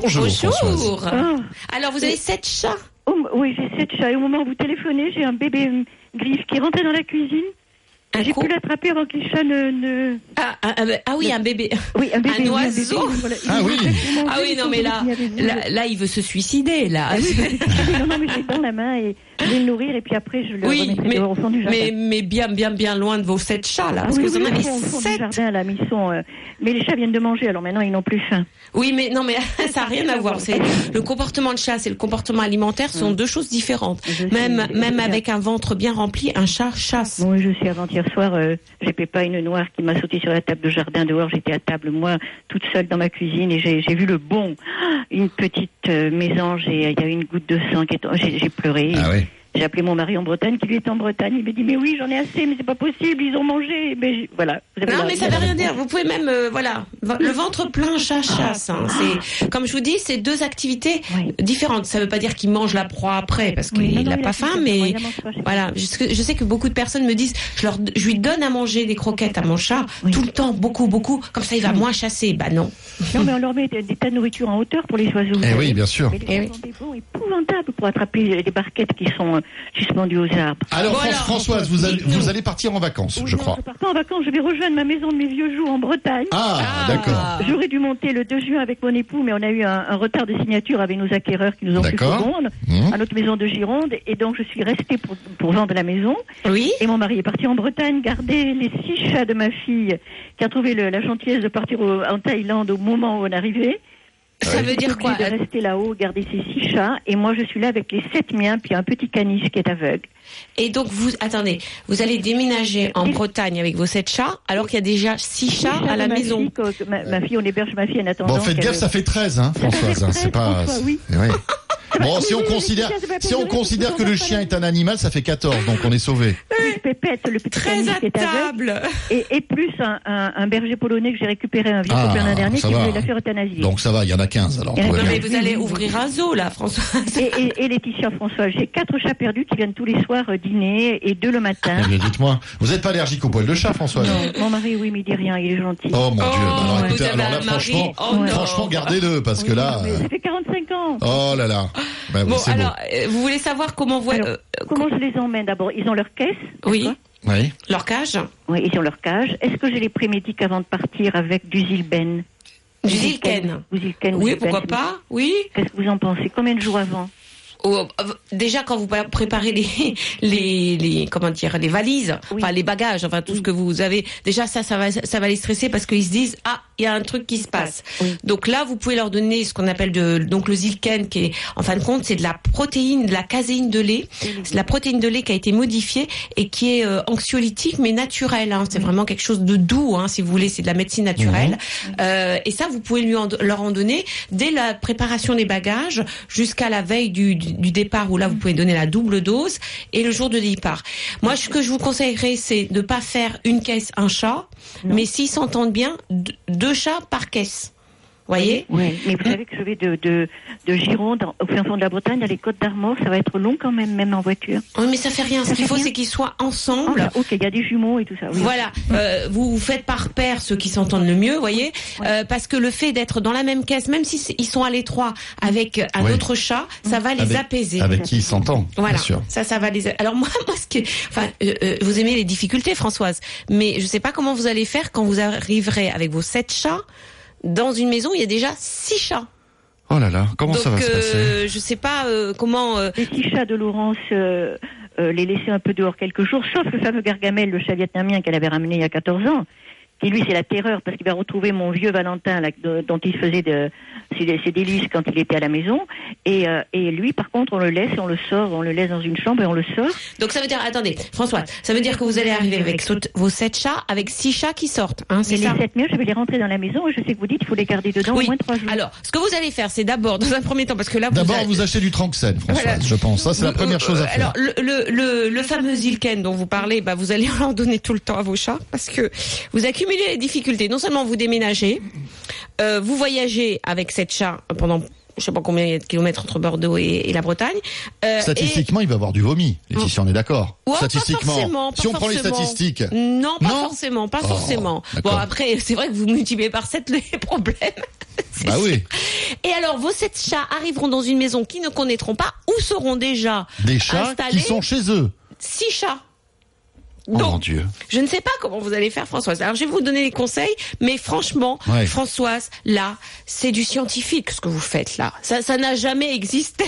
S2: Bonjour.
S22: Bonjour.
S29: Ah.
S22: Alors vous avez sept chats.
S29: Oh, oui, j'ai sept chats. Et au moment où vous téléphonez, j'ai un bébé euh, griffe qui est rentré dans la cuisine. J'ai pu l'attraper avant que les chats ne... ne...
S22: Ah, ah, ah, oui, un bébé.
S29: Oui, un bébé.
S22: Un
S29: oui,
S22: oiseau.
S29: bébé, voilà. Il
S22: Ah oui. Ah oui, non mais là, là, là, il veut se suicider là.
S29: Ah oui, non, non, mais j'ai dans la main et
S30: Je vais le nourrir et puis après je le
S22: Oui,
S30: remettrai
S22: mais,
S30: dehors au fond du jardin.
S22: mais, mais bien, bien, bien loin de vos sept chats, là. Parce
S30: oui,
S22: que vous en
S30: oui,
S22: avez
S30: fond du
S22: sept.
S30: jardin, là, mais ils sont, euh, mais les chats viennent de manger, alors maintenant ils n'ont plus faim.
S22: Oui, mais non, mais ça n'a rien à voir. C'est le comportement de chat, c'est le comportement alimentaire, sont deux choses différentes. Même, même avec un ventre bien rempli, un chat chasse.
S30: Oui, je suis avant-hier soir, euh, j'ai Péppa, une noire qui m'a sauté sur la table de jardin dehors. J'étais à table, moi, toute seule dans ma cuisine, et j'ai vu le bon, une petite euh, mésange, et il y a eu une goutte de sang qui est. J'ai j'ai pleuré.
S2: Ah oui.
S30: J'ai appelé mon mari en Bretagne, qui lui est en Bretagne. Il m'a dit, mais oui, j'en ai assez, mais c'est pas possible, ils ont mangé. Mais voilà.
S22: Non,
S30: la-
S22: mais ça veut rien dire. Vous pouvez même, euh, voilà, le ventre plein, chat chasse. hein. C'est, comme je vous dis, c'est deux activités différentes. Ça veut pas dire qu'il mange la proie après, parce qu'il
S30: Oui,
S22: n'a pas
S30: faim,
S22: mais voilà. Je, sais- je sais que beaucoup de personnes me disent, je leur, je lui donne à manger des croquettes à mon chat tout le temps, beaucoup, beaucoup. Comme ça, il va moins chasser. Bah non.
S30: Non, mais on leur met des, des tas de nourriture en hauteur pour les oiseaux.
S2: Eh oui, bien sûr.
S30: Mais les ont des bons épouvantables pour attraper les barquettes qui sont euh, suspendues aux arbres.
S2: Alors, Fran- Françoise, vous allez, vous allez partir en vacances, je crois.
S30: Je pars pas en vacances, je vais rejoindre ma maison de mes vieux jours en Bretagne.
S2: Ah, d'accord.
S30: J'aurais dû monter le 2 juin avec mon époux, mais on a eu un, un retard de signature avec nos acquéreurs qui nous ont
S2: D'accord.
S30: seconde
S2: Mmh.
S30: à notre maison de Gironde. Et donc, je suis restée pour, pour vendre la maison.
S22: Oui.
S30: Et mon mari est parti en Bretagne garder les six chats de ma fille qui a trouvé le- la gentillesse de partir au- en Thaïlande au moment où on arrivait.
S22: Ça veut dire quoi
S30: De rester là-haut, garder ces six chats. Et moi, je suis là avec les sept miens, puis un petit caniche qui est aveugle.
S22: Et donc vous, attendez, vous allez déménager en Bretagne avec vos sept chats, alors qu'il y a déjà six chats à la
S30: ma
S22: maison.
S30: fille, ma, ma fille, on héberge ma fille en attendant.
S2: Bon, faites gaffe, ça fait 13, hein, Françoise. hein, C'est pas.
S30: François, oui.
S2: Bon, si on considère, si on considère que le chien est un animal, ça fait 14, donc on est sauvé.
S30: Pépette, le petit caniche qui est aveugle, et, et plus un, un, un berger polonais que j'ai récupéré un vieux
S2: Ah,
S30: copain l'an dernier qui
S2: va.
S30: voulait la faire euthanasier.
S2: Donc ça va, il y en a 15 alors.
S22: Non mais vous allez ouvrir un zoo là, François.
S30: Et, et, et Laetitia François, j'ai quatre chats perdus qui viennent tous les soirs euh, dîner et deux le matin.
S2: Eh dites-moi, vous n'êtes pas allergique au poil de chat, Françoise?
S30: Non, mon mari, oui, mais il dit rien, il est gentil.
S2: Oh mon Dieu, alors
S30: vous
S2: écoutez,
S30: avez
S2: alors là, franchement,
S30: Oh
S2: franchement, gardez-le, parce que là, euh,
S30: ça fait 45 ans.
S2: oh là là, bah oui,
S22: Bon,
S2: beau.
S22: alors, euh, vous voulez savoir comment vous...
S30: Alors,
S22: euh,
S30: comment je les emmène d'abord? Ils ont leur caisse
S22: oui,
S2: Oui.
S22: leur cage?
S30: Oui, ils ont leur cage. Est-ce que je les prémédique avant de partir avec du zilben?
S22: Du zilken.
S30: Du zilken,
S22: Oui,
S30: zilben,
S22: pourquoi pas? Oui.
S30: Qu'est-ce que vous en pensez? Combien de jours avant?
S22: Oh, euh, déjà quand vous préparez les les, les comment dire les valises, enfin les bagages, enfin tout ce que vous avez, déjà ça ça va ça va les stresser parce qu'ils se disent ah il y a un truc qui se passe. Donc là vous pouvez leur donner ce qu'on appelle de donc le zilken qui est en fin de compte c'est de la protéine, de la caséine de lait, c'est de la protéine de lait qui a été modifiée et qui est euh, anxiolytique mais naturelle. Hein. C'est vraiment quelque chose de doux hein, si vous voulez, c'est de la médecine naturelle. Euh, et ça vous pouvez lui en- leur en donner dès la préparation des bagages jusqu'à la veille du, du, du départ où là vous pouvez donner la double dose et le jour de départ. Moi ce que je vous conseillerais c'est de pas faire une caisse un chat, mais s'ils s'entendent bien deux- deux chats par caisse. Voyez
S30: Oui, mais vous savez que je vais de, de, de Gironde au fin fond de la Bretagne à les Côtes d'Armor, ça va être long quand même, même en voiture.
S22: Oui, mais ça fait rien. Ce qu'il faut, c'est qu'ils soient ensemble.
S30: Ah, ok, il y a des jumeaux et tout ça. oui.
S22: Voilà, euh, vous, vous faites par paire ceux qui s'entendent le mieux, voyez, euh, parce que le fait d'être dans la même caisse, même si c'est- ils sont à l'étroit avec un
S2: Oui.
S22: autre chat, ça va les
S2: Avec-
S22: apaiser.
S2: Avec qui il s'entend,
S22: Voilà,
S2: bien sûr.
S22: ça, ça va les. Alors moi, moi, ce qui, est- enfin, euh, euh, vous aimez les difficultés, Françoise, mais je sais pas comment vous allez faire quand vous arriverez avec vos sept chats dans une maison il y a déjà six chats.
S2: Oh là là, comment
S22: Donc,
S2: ça va se passer
S22: euh, je sais pas euh, comment. euh,
S30: Les six chats de Laurence, euh, euh, les laisser un peu dehors quelques jours, sauf le fameux Gargamel, le chat vietnamien qu'elle avait ramené il y a 14 ans. Qui lui, c'est la terreur parce qu'il va retrouver mon vieux Valentin là, de- dont il faisait de, ses, ses délices quand il était à la maison. Et, euh, et lui, par contre, on le laisse, on le sort, on le laisse dans une chambre et on le sort.
S22: Donc ça veut dire, attendez, François, ça veut dire que vous allez arriver avec vos sept chats, avec six chats qui sortent, hein, c'est ça
S30: les sept miens, je vais les rentrer dans la maison et je sais que vous dites qu'il faut les garder dedans
S22: Oui.
S30: au moins trois jours.
S22: Alors, ce que vous allez faire, c'est d'abord, dans un premier temps, parce que là, vous
S2: D'abord,
S22: a-
S2: vous achetez du Tranxène, Françoise,
S22: Voilà.
S2: je pense. Ça, c'est la
S22: Vous-
S2: première chose à faire.
S22: Alors, le, le, le, le fameux Zilken dont vous parlez, bah, vous allez en donner tout le temps à vos chats parce que vous accumulez les difficultés. Non seulement vous déménagez, euh, vous voyagez avec cette chat pendant je sais pas combien il y a de kilomètres entre Bordeaux et, et la Bretagne. Euh,
S2: Statistiquement, il va avoir du vomi. Laetitia, on est d'accord.
S22: Ouais, pas
S2: Statistiquement,
S22: forcément, pas
S2: si on prend les statistiques,
S22: Non, pas
S2: Non
S22: forcément, pas
S2: Oh,
S22: forcément. Bon, après, c'est vrai que vous multipliez par 7 les problèmes.
S2: bah oui,
S22: Et alors, vos sept chats arriveront dans une maison qu'ils ne connaîtront pas ou seront déjà
S2: des chats
S22: installés
S2: qui sont chez eux.
S22: six chats.
S2: Oh
S22: Donc,
S2: mon Dieu.
S22: je ne sais pas comment vous allez faire, Françoise. Alors, je vais vous donner les conseils, mais franchement,
S2: Ouais.
S22: Françoise, là, c'est du scientifique ce que vous faites là. Ça, ça n'a jamais existé.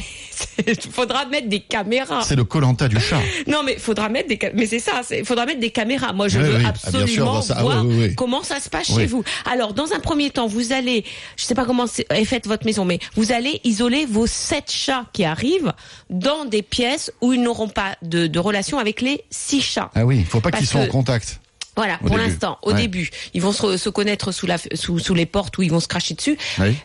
S22: Il faudra mettre des caméras.
S2: C'est le colanta du chat.
S22: Non, mais faudra mettre des, mais c'est ça. Il faudra mettre des caméras. Moi, je
S2: Oui,
S22: veux
S2: oui. Ah, bien sûr,
S22: absolument
S2: voir ça. Ah,
S22: voir
S2: oui, oui, oui.
S22: comment ça se passe chez vous. Alors, dans un premier temps, vous allez, je sais pas comment est faite votre maison, mais vous allez isoler vos sept chats qui arrivent dans des pièces où ils n'auront pas de, de relation avec les six chats.
S2: Ah oui, faut pas qu'ils soient en contact.
S22: Voilà,
S2: Au
S22: pour l'instant, au
S2: Ouais.
S22: début, ils vont se, se connaître sous, la, sous, sous les portes où ils vont se cracher dessus.
S2: Oui.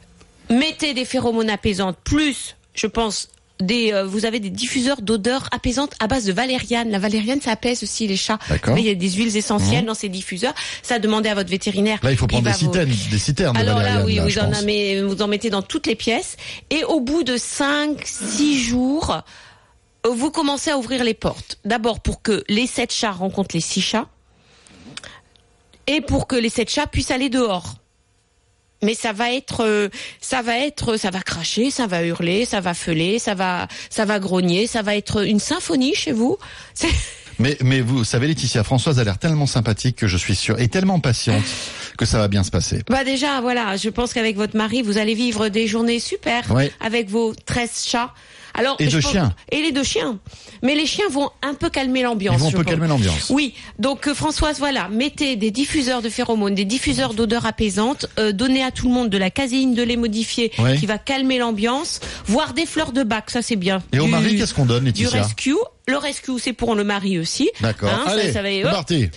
S22: Mettez des phéromones apaisantes, plus, je pense, des, euh, vous avez des diffuseurs d'odeurs apaisantes à base de valériane. La valériane, ça apaise aussi les chats. Il y a des huiles essentielles
S2: Mhm.
S22: dans ces diffuseurs. Ça, demandez à votre vétérinaire.
S2: Là, il faut prendre des
S22: vous-
S2: citernes, des citernes de
S22: Alors là, oui,
S2: là,
S22: vous en, vous mettez dans toutes les pièces. Et au bout de 5, 6 jours, vous commencez à ouvrir les portes. D'abord pour que les sept chats rencontrent les six chats. Et pour que les sept chats puissent aller dehors. Mais ça va être, euh, ça va être, ça va cracher, ça va hurler, ça va feuler, ça va, ça va grogner, ça va être une symphonie chez vous.
S2: Mais, mais vous savez, Laetitia, Françoise a l'air tellement sympathique que je suis sûr, et tellement patiente que ça va bien se passer.
S22: Bah déjà, voilà, je pense qu'avec votre mari, vous allez vivre des journées super
S2: Ouais.
S22: avec vos 13 chats. Alors,
S2: Et
S22: pense-
S2: chiens.
S22: Et les deux chiens. Mais les chiens vont un peu calmer l'ambiance.
S2: Ils vont un peu
S22: pense.
S2: calmer l'ambiance.
S22: Oui, donc euh, Françoise, voilà, mettez des diffuseurs de phéromones, des diffuseurs d'odeurs apaisantes, euh, donnez à tout le monde de la caséine de lait modifié qui va calmer l'ambiance, voire des fleurs de bac, ça c'est bien.
S2: Et au
S22: Du-
S2: mari, qu'est-ce qu'on donne,
S22: Du
S2: Laetitia
S22: rescue. Le rescue, c'est pour le mari aussi.
S2: D'accord.
S22: Hein,
S2: Allez,
S22: ça va-
S2: parti.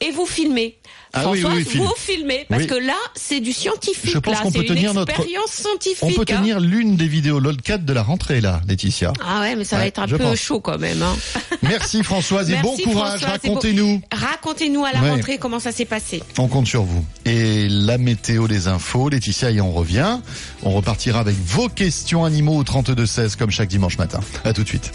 S22: Et vous filmez.
S2: Ah oui, oui,
S22: vous filmez parce
S2: Oui.
S22: que là, c'est du scientifique.
S2: Je pense qu'on
S22: c'est
S2: peut
S22: une
S2: tenir notre-
S22: expérience scientifique.
S2: On peut
S22: hein.
S2: tenir l'une des vidéos LOL4 de la rentrée, là, Laetitia.
S22: Ah ouais, mais ça va être un peu
S2: pense.
S22: chaud quand même. Hein.
S2: Merci Françoise et bon courage, racontez-nous.
S22: Racontez-nous à la
S2: Ouais.
S22: rentrée comment ça s'est passé.
S2: On compte sur vous. Et la météo, les infos, Laetitia y on revient. On repartira avec vos questions animaux au 32-16 comme chaque dimanche matin. À tout de suite.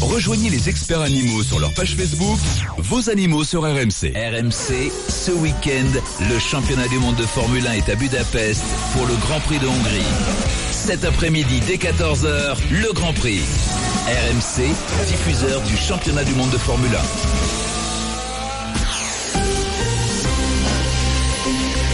S26: Rejoignez les experts animaux sur leur page Facebook, vos animaux sur RMC.
S1: RMC, ce week-end, le championnat du monde de Formule 1 est à Budapest pour le Grand Prix de Hongrie. Cet après-midi, dès 14h, le Grand Prix. RMC, diffuseur du championnat du monde de Formule 1.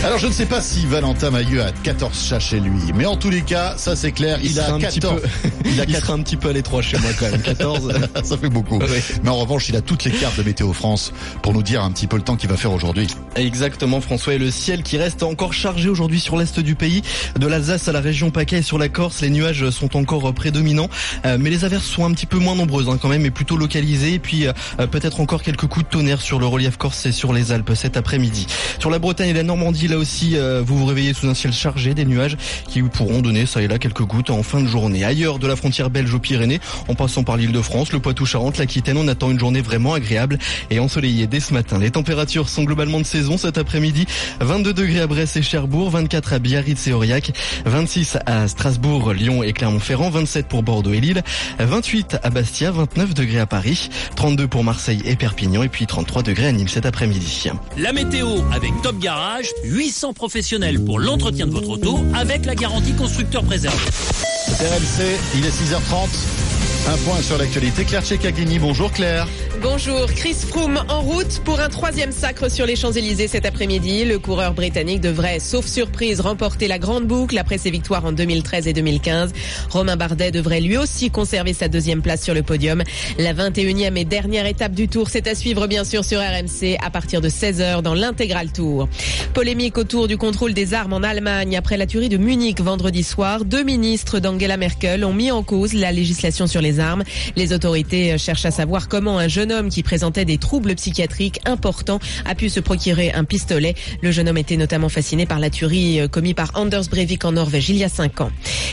S2: Alors je ne sais pas si Valentin Maillot a 14 chats chez lui, mais en tous les cas, ça c'est clair, il,
S3: Il
S2: a
S3: sera un petit
S2: 14.
S3: peu-
S2: il a
S3: il
S2: 14.
S3: sera un petit peu à l'étroit chez moi quand même. 14.
S2: ça fait beaucoup. Mais en revanche, il a toutes les cartes de Météo France pour nous dire un petit peu le temps qu'il va faire aujourd'hui.
S3: Exactement François et le ciel qui reste encore chargé aujourd'hui sur l'est du pays, de l'Alsace à la région PACA et sur la Corse, les nuages sont encore prédominants, Euh, mais les averses sont un petit peu moins nombreuses hein, quand même et plutôt localisées et puis euh, peut-être encore quelques coups de tonnerre sur le relief corse et sur les Alpes cet après-midi. Sur la Bretagne et la Normandie là aussi euh, vous vous réveillez sous un ciel chargé, des nuages qui pourront donner ça et là quelques gouttes en fin de journée. Ailleurs de la frontière belge aux Pyrénées, en passant par l'île de France, le Poitou-Charentes, l'Aquitaine, on attend une journée vraiment agréable et ensoleillée dès ce matin. Les températures sont globalement de saison cet après-midi. 22 degrés à Brest et Cherbourg, 24 à Biarritz et Aurillac, 26 à Strasbourg, Lyon et Clermont-Ferrand, 27 pour Bordeaux et Lille, 28 à Bastia, 29 degrés à Paris, 32 pour Marseille et Perpignan et puis 33 degrés à Nîmes cet après-midi.
S31: La météo avec Top Garage, 800 professionnels pour l'entretien de votre auto avec la garantie constructeur préservé.
S2: RMC, il est 6h30. Un point sur l'actualité. Claire Tchekagini, bonjour Claire.
S6: Bonjour, Chris Froome en route pour un troisième sacre sur les Champs-Élysées cet après-midi. Le coureur britannique devrait, sauf surprise, remporter la grande boucle après ses victoires en 2013 et 2015. Romain Bardet devrait lui aussi conserver sa deuxième place sur le podium. La 21e et dernière étape du tour, c'est à suivre bien sûr sur RMC à partir de 16h dans l'intégral tour. Polémique autour du contrôle des armes en Allemagne après la tuerie de Munich vendredi soir. Deux ministres d'Angela Merkel ont mis en cause la législation sur les armes. Les autorités cherchent à savoir comment un jeune homme qui présentait des troubles psychiatriques importants a pu se procurer un pistolet. Le jeune homme était notamment fasciné par la tuerie euh, commise par Anders Breivik en Norvège il y a 5 ans.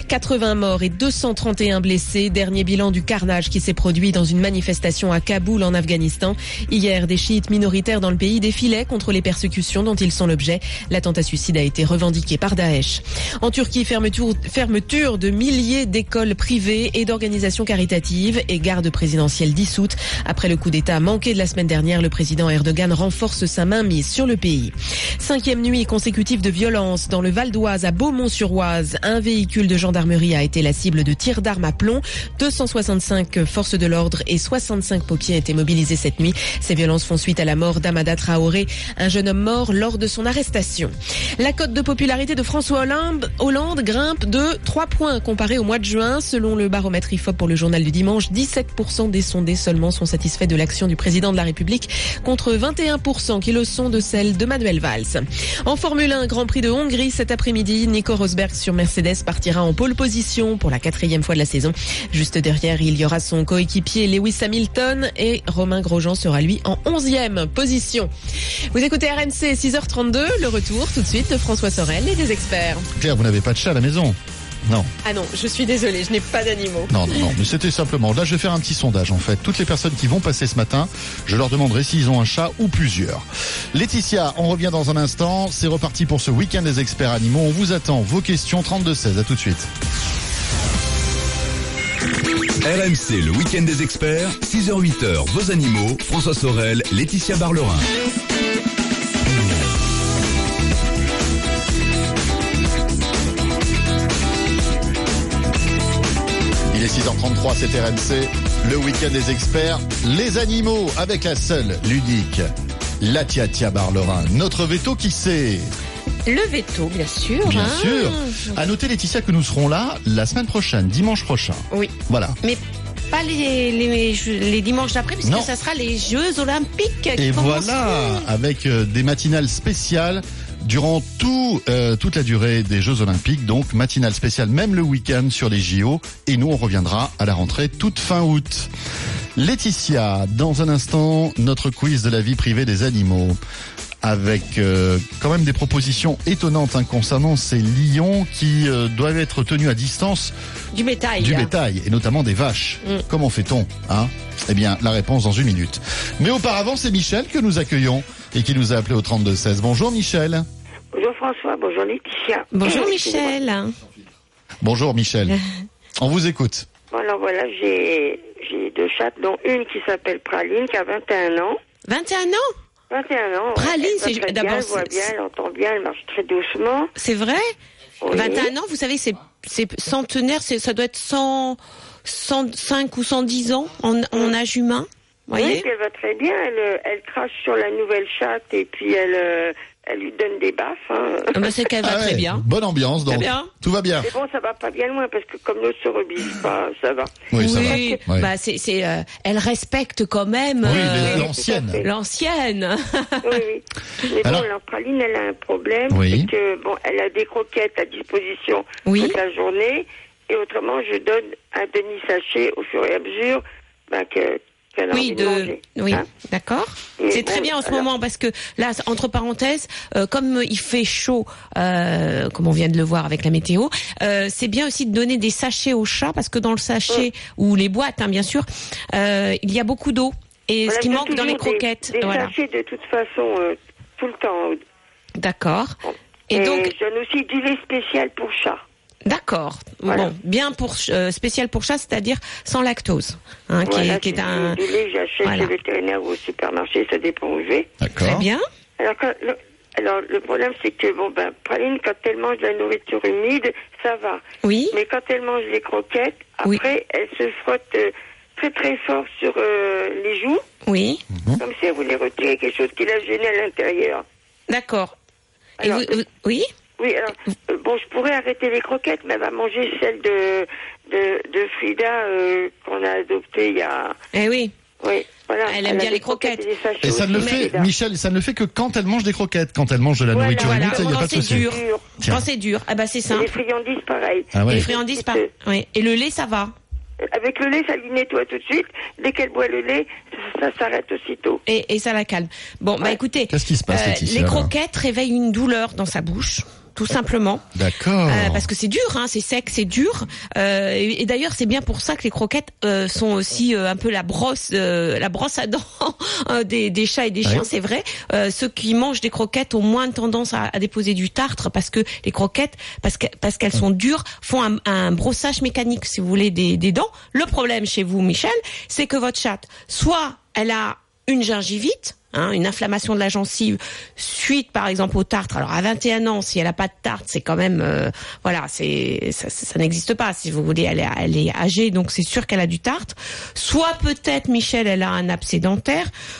S6: 80 morts et 231 blessés. Dernier bilan du carnage qui s'est produit dans une manifestation à Kaboul en Afghanistan. Hier, des chiites minoritaires dans le pays défilaient contre les persécutions dont ils sont l'objet. L'attentat suicide a été revendiqué par Daesh. En Turquie, fermeture de milliers d'écoles privées et d'organisations caritatives et garde présidentielle dissoute après le coup d'État manqué de la semaine dernière, le président Erdogan renforce sa main mise sur le pays. Cinquième nuit consécutive de violence dans le Val d'Oise à Beaumont-sur-Oise. Un véhicule de gendarmerie a été la cible de tirs d'armes à plomb. 265 forces de l'ordre et 65 pompiers étaient mobilisés cette nuit. Ces violences font suite à la mort d'Amada Traoré, un jeune homme mort lors de son arrestation. La cote de popularité de François Hollande, Hollande grimpe de 3 points comparé au mois de juin. Selon le baromètre IFOP pour le journal du dimanche, 17% des sondés seulement sont satisfaits de l'action du président de la République contre 21% qui le sont de celle de Manuel Valls. En Formule 1, Grand Prix de Hongrie cet après-midi, Nico Rosberg sur Mercedes partira en pole position pour la quatrième fois de la saison. Juste derrière, il y aura son coéquipier Lewis Hamilton et Romain Grosjean sera lui en onzième position. Vous écoutez RMC 6h32, le retour tout de suite de François Sorel et des experts.
S2: Claire, vous n'avez pas de chat à la maison Non.
S6: Ah non, je suis désolée, je n'ai pas d'animaux.
S2: Non, non, non, mais c'était simplement. Là, je vais faire un petit sondage en fait. Toutes les personnes qui vont passer ce matin, je leur demanderai s'ils ont un chat ou plusieurs. Laetitia, on revient dans un instant. C'est reparti pour ce week-end des experts animaux. On vous attend. Vos questions 32-16. À tout de suite.
S5: RMC, le week-end des experts, 6h-8h, vos animaux, François Sorel, Laetitia Barlerin.
S2: Il est 6h33, c'est RMC, le week-end des experts, les animaux avec la seule, l'unique, la Tia Tia Barlerin. Notre veto qui sait
S22: Le veto, bien sûr.
S2: Bien
S22: hein.
S2: sûr. À noter Laetitia que nous serons là la semaine prochaine, dimanche prochain.
S22: Oui.
S2: Voilà.
S22: Mais pas les, les, les dimanches d'après, puisque
S2: Non.
S22: ça sera les Jeux Olympiques. qui
S2: Et voilà, avec euh, des matinales spéciales durant tout, euh, toute la durée des Jeux Olympiques, donc matinale spéciale même le week-end sur les JO. Et nous, on reviendra à la rentrée toute fin août. Laetitia, dans un instant, notre quiz de la vie privée des animaux. Avec euh, quand même des propositions étonnantes hein, concernant ces lions qui euh, doivent être tenus à distance
S22: Du bétail.
S2: du bétail et notamment des vaches.
S22: Mm.
S2: Comment fait-on hein? Eh bien, la réponse dans une minute. Mais auparavant, c'est Michel que nous accueillons et qui nous a appelé au 32 16. Bonjour Michel.
S32: Bonjour François, bonjour Laetitia.
S22: Bonjour. Michel.
S2: Bonjour Michel. On vous écoute.
S32: Bon, alors voilà, j'ai j'ai deux chattes, dont une qui s'appelle Praline, qui a 21 ans.
S22: 21 ans?
S32: 21 ans.
S22: Praline, c'est- d'abord,
S32: Elle voit bien, elle entend bien, elle marche très doucement.
S22: C'est vrai?
S32: Oui.
S22: 21 ans, vous savez, c'est c'est centenaire, c'est ça doit être 100, 105 ou 110 ans en, en âge humain.
S32: Oui,
S22: voyez?
S32: puis elle va très bien. Elle, euh, elle crache sur la nouvelle chatte et puis elle, euh, elle lui donne des baffes. Hein.
S22: Ah bah, C'est qu'elle va
S2: Ah
S22: très
S2: ouais,
S22: bien.
S2: Bonne ambiance donc.
S22: Bien.
S2: Tout va bien.
S32: Mais bon, ça va pas bien loin parce que comme l'autre se rebise pas, ça va.
S2: Oui, ça va.
S22: Oui, bah c'est, c'est, euh, elle respecte quand même
S2: Oui,
S22: euh,
S2: l'ancienne.
S22: l'ancienne.
S32: oui, oui. Mais
S2: Alors-
S32: bon, la praline, elle a un problème.
S2: Oui.
S32: C'est que, bon, elle a des croquettes à disposition
S22: Oui.
S32: toute la journée. Et autrement, je donne un demi-sachet au fur et à mesure ben, que,
S22: Oui,
S32: de,
S22: de,
S32: manger.
S22: oui,
S32: hein.
S22: d'accord. C'est
S32: bon,
S22: très bien en ce
S32: alors-
S22: moment parce que là, entre parenthèses, euh, comme il fait chaud, euh, comme on vient de le voir avec la météo, euh, c'est bien aussi de donner des sachets aux chats parce que dans le sachet ou les boîtes, hein, bien sûr, il y a beaucoup d'eau et
S32: Voilà,
S22: ce qui manque dans les
S32: toujours des-
S22: croquettes,
S32: Des,
S22: voilà.
S32: sachets de toute façon, tout le temps.
S22: D'accord. Et,
S32: Et,
S22: donc,
S32: je donne aussi du lait spécial pour chat.
S22: D'accord.
S32: Voilà.
S22: Bon, bien pour euh, spécial pour chat, c'est-à-dire sans lactose, hein, qui est, qui est un.
S32: du, du lait j'achète
S22: Voilà.
S32: chez le vétérinaire ou au supermarché, ça dépend où je vais.
S2: D'accord.
S22: Très bien.
S32: Alors, quand- le, alors, le problème, c'est que, bon, ben, Praline, quand elle mange de la nourriture humide, ça va.
S22: Oui.
S32: Mais quand elle mange les croquettes,
S22: Oui.
S32: après, elle se frotte euh, très, très fort sur euh, les joues,
S22: Oui.
S32: comme si elle voulait retirer quelque chose qui la gênait à l'intérieur.
S22: D'accord. Et
S32: Alors,
S22: vous- vous- oui.
S32: Oui, alors, euh, bon, je pourrais arrêter les croquettes, mais elle va manger celle de, de, de Frida euh, qu'on a adoptée il y a...
S22: Eh oui.
S32: Oui, voilà.
S22: Elle aime bien les croquettes.
S32: et
S2: ça ne le fait,
S32: Frida.
S2: Michel, ça ne le fait que quand elle mange des croquettes. Quand elle mange de la
S32: Voilà,
S2: nourriture
S22: Voilà.
S2: il n'y a pas de
S22: c'est
S2: souci.
S22: dur.
S2: Tiens.
S22: Quand c'est dur, ah bah c'est
S32: Et
S22: simple.
S32: les friandises, pareil.
S2: Ah ouais.
S22: Et les friandises. Oui. Et le lait, ça va.
S32: Avec le lait, ça lui nettoie tout de suite. Dès qu'elle boit le lait, ça, ça s'arrête aussitôt.
S22: Et, et ça la calme. Bon, bah écoutez,
S2: Qu'est-ce qui se passe,
S22: euh,
S2: Laetitia,
S22: les croquettes réveillent une douleur dans sa bouche. Tout simplement.
S2: D'accord.
S22: Euh, parce que c'est dur, hein, c'est sec, c'est dur. Euh, et, et d'ailleurs, c'est bien pour ça que les croquettes euh, sont aussi euh, un peu la brosse, euh, la brosse à dents euh, des, des chats et des chiens.
S2: Ouais.
S22: C'est vrai. Euh, ceux qui mangent des croquettes ont moins de tendance à, à déposer du tartre parce que les croquettes, parce que parce qu'elles sont dures, font un, un brossage mécanique, si vous voulez, des, des dents. Le problème chez vous, Michel, c'est que votre chatte, soit elle a une gingivite, hein, une inflammation de la gencive suite par exemple au tartre. Alors à 21 ans, si elle a pas de tartre, c'est quand même euh, voilà, c'est ça, ça- n'existe pas. Si vous voulez, elle est, elle est âgée, donc c'est sûr qu'elle a du tartre. Soit peut-être Michel, elle a un abcès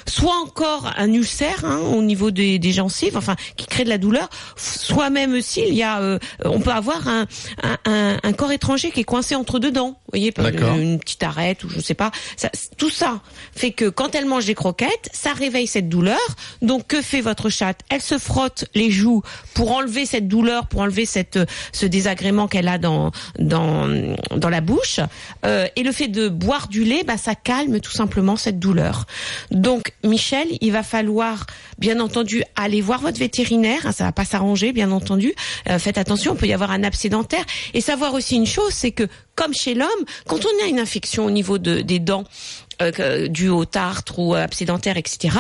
S22: soit encore un ulcère hein, au niveau des, des gencives, enfin qui crée de la douleur. Soit même aussi, il y a, euh, on peut avoir un, un, un- un corps étranger qui est coincé entre deux dents. Vous voyez, une petite arête ou je sais pas. Ça, tout ça fait que quand elle mange des croquettes, ça réveille cette douleur. Donc que fait votre chatte? Elle se frotte les joues pour enlever cette douleur, pour enlever cette ce désagrément qu'elle a dans dans dans la bouche. Euh, et le fait de boire du lait, bah ça calme tout simplement cette douleur. Donc Michel, il va falloir bien entendu aller voir votre vétérinaire. ça va pas s'arranger, bien entendu. Euh, faites attention, il peut y avoir un abcès dentaire. Et savoir aussi une chose, c'est que comme chez l'homme, quand on a une infection au niveau de, des dents, euh, due au tartre ou abcès dentaire, etc.,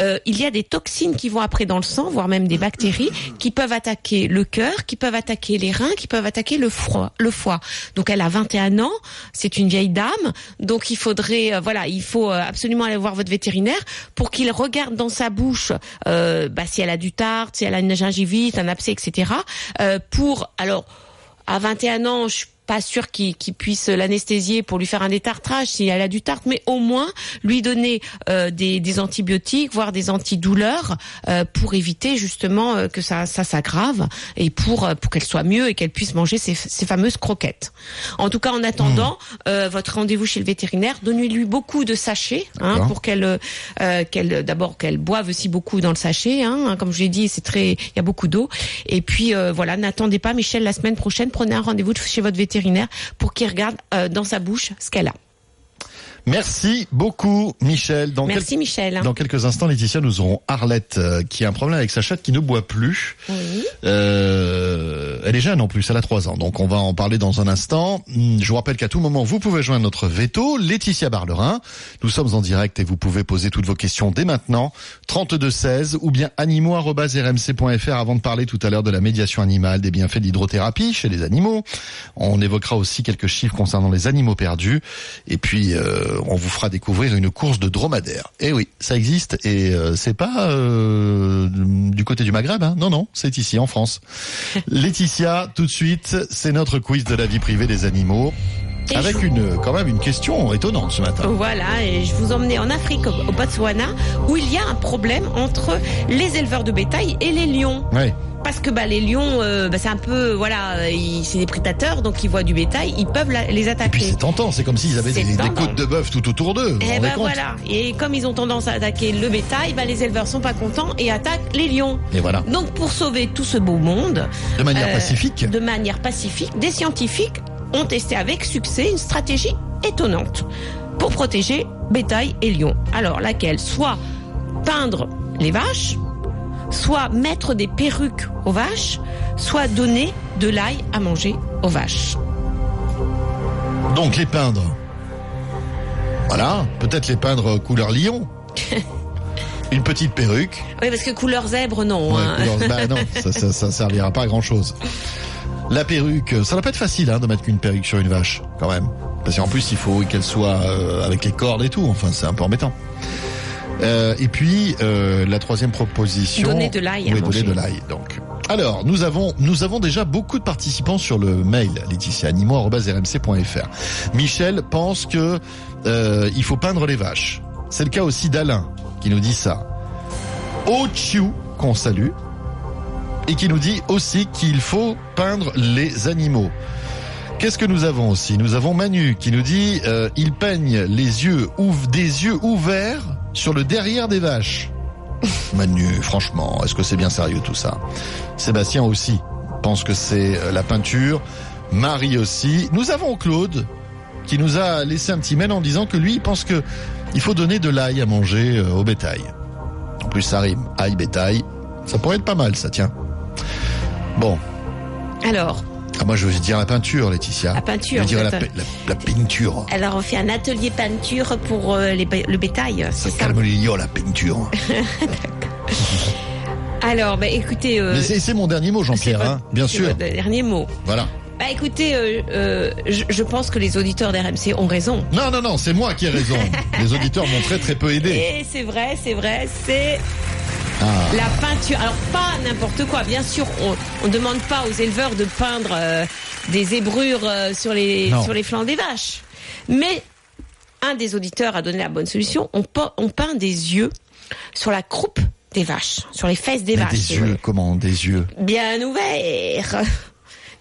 S22: euh, il y a des toxines qui vont après dans le sang, voire même des bactéries, qui peuvent attaquer le cœur, qui peuvent attaquer les reins, qui peuvent attaquer le foie. Le foie. Donc elle a 21 ans, c'est une vieille dame, donc il faudrait, euh, voilà, il faut euh, absolument aller voir votre vétérinaire pour qu'il regarde dans sa bouche bah, si elle a du tartre, si elle a une gingivite, un abcès, etc. pour, alors, à 21 ans, je pas sûre qu'il puisse l'anesthésier pour lui faire un détartrage si elle a du tartre, mais au moins lui donner euh, des, des antibiotiques, voire des antidouleurs euh, pour éviter justement euh, que ça, ça s'aggrave et pour pour qu'elle soit mieux et qu'elle puisse manger ces, ces fameuses croquettes. En tout cas, en attendant, euh, votre rendez-vous chez le vétérinaire, donnez-lui beaucoup de sachets hein, pour qu'elle qu'elle d'abord qu'elle boive aussi beaucoup dans le sachet. Hein, comme je l'ai dit, c'est très il y a beaucoup d'eau. Et puis voilà, n'attendez pas, Michel, la semaine prochaine, prenez un rendez-vous chez votre vétérinaire pour qu'il regarde euh, dans sa bouche ce qu'elle a.
S2: Merci beaucoup, Michel. Dans
S22: Merci,
S2: quel-
S22: Michel.
S2: Dans quelques instants, Laetitia, nous aurons Arlette euh, qui a un problème avec sa chatte qui ne boit plus.
S22: Oui.
S2: Euh, elle est jeune en plus, elle a 3 ans, donc on va en parler dans un instant. Hum, Je vous rappelle qu'à tout moment, vous pouvez joindre notre veto, Laetitia Barlerin. Nous sommes en direct et vous pouvez poser toutes vos questions dès maintenant, 32 16 ou bien animaux@rmc.fr avant de parler tout à l'heure de la médiation animale, des bienfaits de l'hydrothérapie chez les animaux. On évoquera aussi quelques chiffres concernant les animaux perdus et puis euh, on vous fera découvrir une course de dromadaire. Et oui, ça existe et euh, c'est pas euh, du côté du Maghreb, hein. non non, c'est ici en France. Laetitia, tout de suite, c'est notre quiz de la vie privée des animaux.
S22: Et
S2: Avec
S22: je-
S2: une quand même une question étonnante ce matin.
S22: Voilà, et je vous emmenais en Afrique, au au Botswana, où il y a un problème entre les éleveurs de bétail et les lions.
S2: Ouais.
S22: Parce que bah, les lions, euh, bah, c'est un peu, voilà, c'est des prédateurs, donc ils voient du bétail, ils peuvent la- les attaquer.
S2: Et puis c'est tentant, c'est comme s'ils avaient des, côtes de bœuf tout autour d'eux. vous
S22: Eh
S2: rendez
S22: ben voilà. Et comme ils ont tendance à attaquer le bétail, bah, les éleveurs sont pas contents et attaquent les lions.
S2: Et voilà.
S22: Donc pour sauver tout ce beau monde,
S2: De manière
S22: euh,
S2: pacifique.
S22: de manière pacifique, des scientifiques ont testé avec succès une stratégie étonnante pour protéger bétail et lions. Alors laquelle? Soit peindre les vaches, soit mettre des perruques aux vaches, soit donner de l'ail à manger aux vaches.
S2: Donc les peindre. Voilà, peut-être les peindre couleur lion. Une petite perruque.
S22: Oui, parce que couleur zèbre, non.
S2: Ouais,
S22: hein.
S2: couleur- bah non, ça, ça, ça servira pas à grand chose. La perruque, ça doit pas être facile hein, de mettre qu'une perruque sur une vache, quand même. Parce qu'en plus, il faut qu'elle soit euh, avec les cordes et tout. Enfin, c'est un peu embêtant. Euh, et puis euh, la troisième proposition.
S22: Donner de l'ail
S2: Oui, donner de l'ail. Donc. Alors, nous avons nous avons déjà beaucoup de participants sur le mail laetitia@animaux@rmc.fr. Michel pense que euh, il faut peindre les vaches. C'est le cas aussi d'Alain qui nous dit ça. Ochiu qu'on salue et qui nous dit aussi qu'il faut peindre les animaux. Qu'est-ce que nous avons aussi? Nous avons Manu qui nous dit euh, il peigne les yeux ouv des yeux ouverts sur le derrière des vaches. Manu, franchement, est-ce que c'est bien sérieux tout ça? Sébastien aussi pense que c'est euh, la peinture. Marie aussi. Nous avons Claude qui nous a laissé un petit mail en disant que lui il pense que il faut donner de l'ail à manger euh, au bétail. En plus ça rime, ail bétail, ça pourrait être pas mal ça tient. Bon,
S22: Alors,
S2: Ah, moi, je veux dire la peinture, Laetitia.
S22: La peinture,
S2: Je dirais la, peinture.
S22: alors on fait un atelier peinture pour euh, les le bétail, c'est ça
S2: Calme-le, la peinture.
S22: Alors, bah, écoutez, euh,
S2: Mais c'est mon dernier mot, Jean-Pierre, hein, bien
S22: c'est
S2: sûr.
S22: votre dernier mot.
S2: Voilà.
S22: Bah écoutez, euh, euh, je, je pense que les auditeurs d'RMC ont raison.
S2: Non, non, non, c'est moi qui ai raison. Les auditeurs m'ont très très peu aidé.
S22: Et c'est vrai, c'est vrai, c'est
S2: Ah.
S22: la peinture. Alors pas n'importe quoi, bien sûr, on ne demande pas aux éleveurs de peindre euh, des zébrures euh, sur les
S2: Non.
S22: sur les flancs des vaches. Mais un des auditeurs a donné la bonne solution. On, pe- on peint des yeux sur la croupe des vaches, sur les fesses des
S2: Mais
S22: vaches.
S2: des yeux, comment Des yeux?
S22: bien ouverts.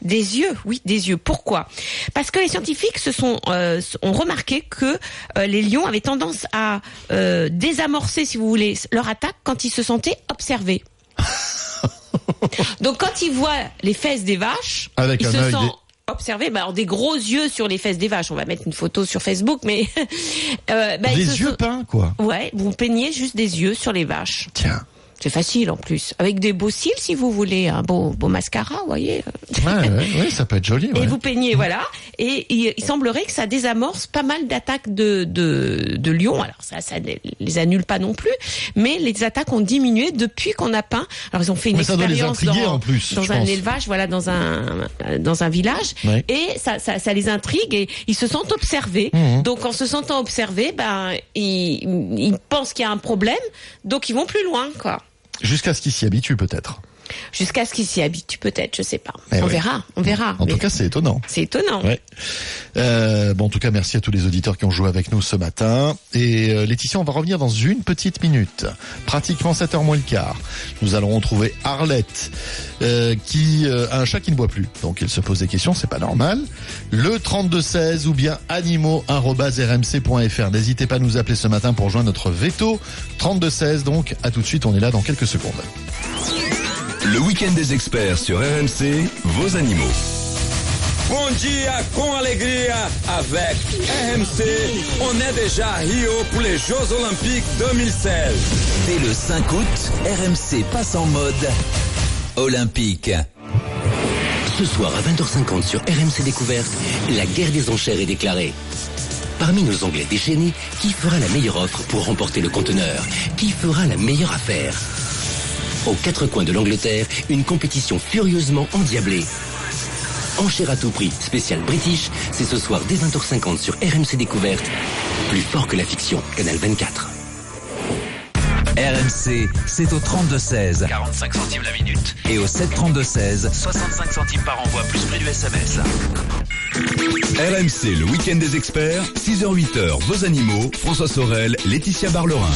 S22: Des yeux, oui, des yeux. Pourquoi? Parce que les scientifiques se sont euh, ont remarqué que euh, les lions avaient tendance à euh, désamorcer, si vous voulez, leur attaque quand ils se sentaient observés. Donc quand ils voient les fesses des vaches,
S2: Avec
S22: ils
S2: un
S22: se sentent observés. Bah, alors des gros yeux sur les fesses des vaches. On va mettre une photo sur Facebook, mais euh, bah,
S2: Des yeux
S22: sont-
S2: peints, quoi.
S22: Ouais, vous peignez juste des yeux sur les vaches.
S2: Tiens.
S22: C'est facile en plus. Avec des beaux cils si vous voulez, un beau, beau mascara, vous voyez.
S2: Ouais, ouais, ouais, ça peut être joli.
S22: Et
S2: ouais.
S22: vous peignez, voilà. Et il, il semblerait que ça désamorce pas mal d'attaques de, de, de lions. Alors ça, ça ne les annule pas non plus, mais les attaques ont diminué depuis qu'on a peint. Alors ils ont fait une
S2: Mais
S22: expérience dans,
S2: en plus,
S22: dans un
S2: pense.
S22: élevage, voilà, dans un dans un village,
S2: Ouais.
S22: et ça, ça, ça les intrigue et ils se sentent observés.
S2: Mhm.
S22: Donc en se sentant observés, ben ils, ils pensent qu'il y a un problème, donc ils vont plus loin, quoi.
S2: Jusqu'à ce qu'ils s'y habituent, peut-être.
S22: Jusqu'à ce qu'ils s'y habituent, peut-être, je sais pas.
S2: Eh
S22: on
S2: ouais.
S22: verra, on verra.
S2: En
S22: Mais
S2: tout cas, c'est étonnant.
S22: c'est étonnant.
S2: Ouais. Euh, bon, en tout cas, merci à tous les auditeurs qui ont joué avec nous ce matin. Et euh, Laetitia, on va revenir dans une petite minute, pratiquement 7 heures moins le quart. Nous allons retrouver Arlette, euh, qui a un chat qui ne boit plus. Donc, il se pose des questions, c'est pas normal. Le 3216 ou bien animaux@rmc.fr. N'hésitez pas à nous appeler ce matin pour joindre notre veto 3216. Donc, à tout de suite, on est là dans quelques secondes.
S5: Le week-end des experts sur RMC, vos animaux.
S33: Bom dia com alegria avec RMC. On est déjà à Rio pour les Jeux Olympiques 2016.
S1: Dès le 5 août, RMC passe en mode olympique.
S34: Ce soir à 20h50 sur RMC Découverte, la guerre des enchères est déclarée. Parmi nos Anglais déchaînés, qui fera la meilleure offre pour remporter le conteneur? Qui fera la meilleure affaire? Aux quatre coins de l'Angleterre, une compétition furieusement endiablée. Enchères à tout prix, spécial British, c'est ce soir dès 20h50 sur RMC Découverte. Plus fort que la fiction, Canal 24.
S1: RMC, c'est au 32-16.
S35: 45 centimes la minute.
S1: Et au 732-16.
S35: 65 centimes par envoi, plus prix du SMS.
S5: RMC, le week-end des experts, 6h-8h, vos animaux, François Sorel, Laetitia Barlerin.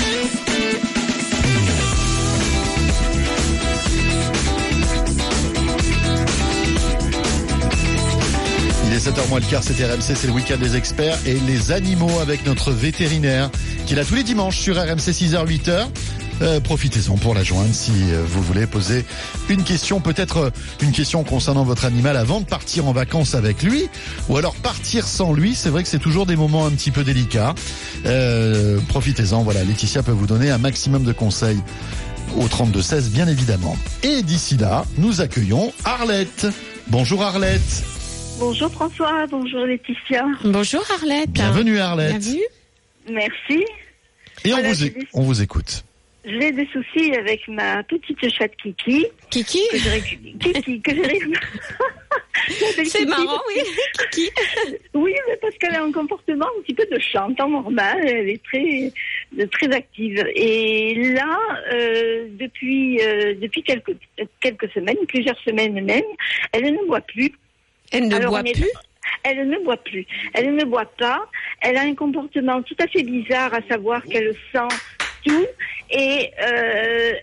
S2: Il est 7h moins le quart, c'est RMC, c'est le week-end des experts et les animaux avec notre vétérinaire qui est là tous les dimanches sur RMC 6h 8h. Euh, Profitez-en pour la joindre si euh, vous voulez poser une question, peut-être euh, une question concernant votre animal avant de partir en vacances avec lui, ou alors partir sans lui. C'est vrai que c'est toujours des moments un petit peu délicats. Euh, Profitez-en, voilà. Laetitia peut vous donner un maximum de conseils au 32 16, bien évidemment. Et d'ici là, nous accueillons Arlette. Bonjour Arlette.
S29: Bonjour François, bonjour Laetitia.
S22: Bonjour Arlette.
S2: Bienvenue Arlette.
S22: Bienvenue.
S29: Merci.
S2: Et on
S29: Voilà,
S2: vous,
S29: j'ai
S2: é-
S29: des-
S2: on vous écoute.
S29: J'ai des soucis avec ma petite chatte Kiki.
S22: Kiki
S29: que Kiki, que
S22: C'est
S29: Kiki
S22: marrant, oui.
S29: que- oui, mais parce qu'elle a un comportement un petit peu de chat, en temps normal. Elle est très, de- très active. Et là, euh, depuis, euh, depuis quelques, quelques semaines, plusieurs semaines même, elle ne boit plus.
S22: Elle ne
S29: Alors,
S22: boit plus
S29: Elle ne boit plus. Elle ne boit pas. Elle a un comportement tout à fait bizarre, à savoir qu'elle sent tout et euh,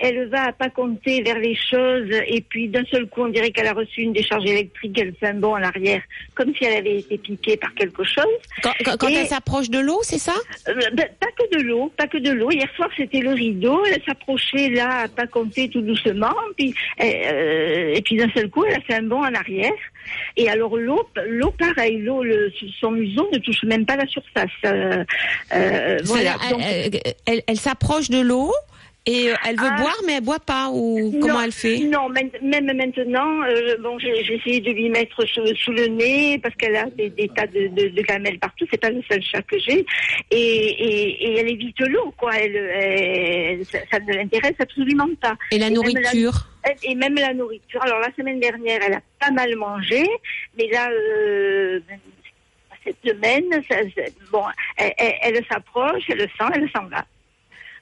S29: elle, va à pas compter vers les choses et puis d'un seul coup on dirait qu'elle a reçu une décharge électrique, elle fait un bond en arrière comme si elle avait été piquée par quelque chose.
S22: Quand, quand- quand
S29: Et-
S22: elle s'approche de l'eau, c'est ça
S29: euh, ben, pas que de l'eau, pas que de l'eau. Hier soir, c'était le rideau. Elle s'approchait là, à pas compter tout doucement. Puis, euh, et puis d'un seul coup, elle a fait un bond en arrière. Et alors l'eau, l'eau pareil, l'eau, le, son museau ne touche même pas la surface. Euh, euh, voilà. Donc,
S22: elle, elle- elle s'approche de l'eau Et euh, elle veut
S29: Ah.
S22: boire, mais elle boit pas ou comment
S29: Non,
S22: elle fait?
S29: Non, même maintenant, euh, bon, j'ai essayé de lui mettre sous, sous le nez parce qu'elle a des, des tas de, de, de gamelles partout. C'est pas le seul chat que j'ai, et, et, et elle évite l'eau, quoi. Elle, elle- ça, ne l'intéresse absolument pas.
S22: Et la nourriture?
S29: Et même la nourriture. Alors la semaine dernière, elle a pas mal mangé, mais là. Euh, cette semaine, ça- bon, elle, elle- elle s'approche, elle le sent, elle s'en va.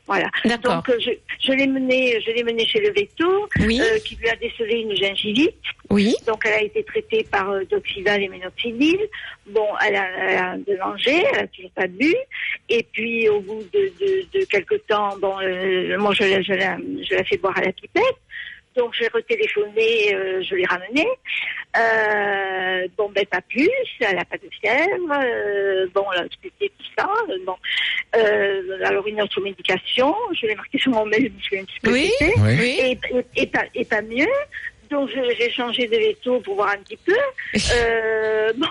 S29: Voilà. Donc euh, je, je l'ai menée, je l'ai menée chez le veto, euh, qui lui a décelé une gingivite.
S22: Oui.
S29: Donc elle a été traitée par euh, Doxydal et Minoxidil. Bon, elle a, elle a de manger, elle a toujours pas bu. Et puis au bout de, de, de quelques temps, bon, euh, moi je la, je la, je la fais boire à la pipette. Donc j'ai retéléphoné, euh, je l'ai ramenée. Euh, bon, ben pas plus, elle a pas de fièvre. euh, bon, elle a expliqué tout ça. euh, bon, euh, alors une autre médication, je l'ai marqué sur mon mail, je me souviens un petit peu
S22: Oui, oui.
S29: Et, et, et pas, et pas mieux. Donc j'ai changé de veto pour voir un petit peu. Euh, bon,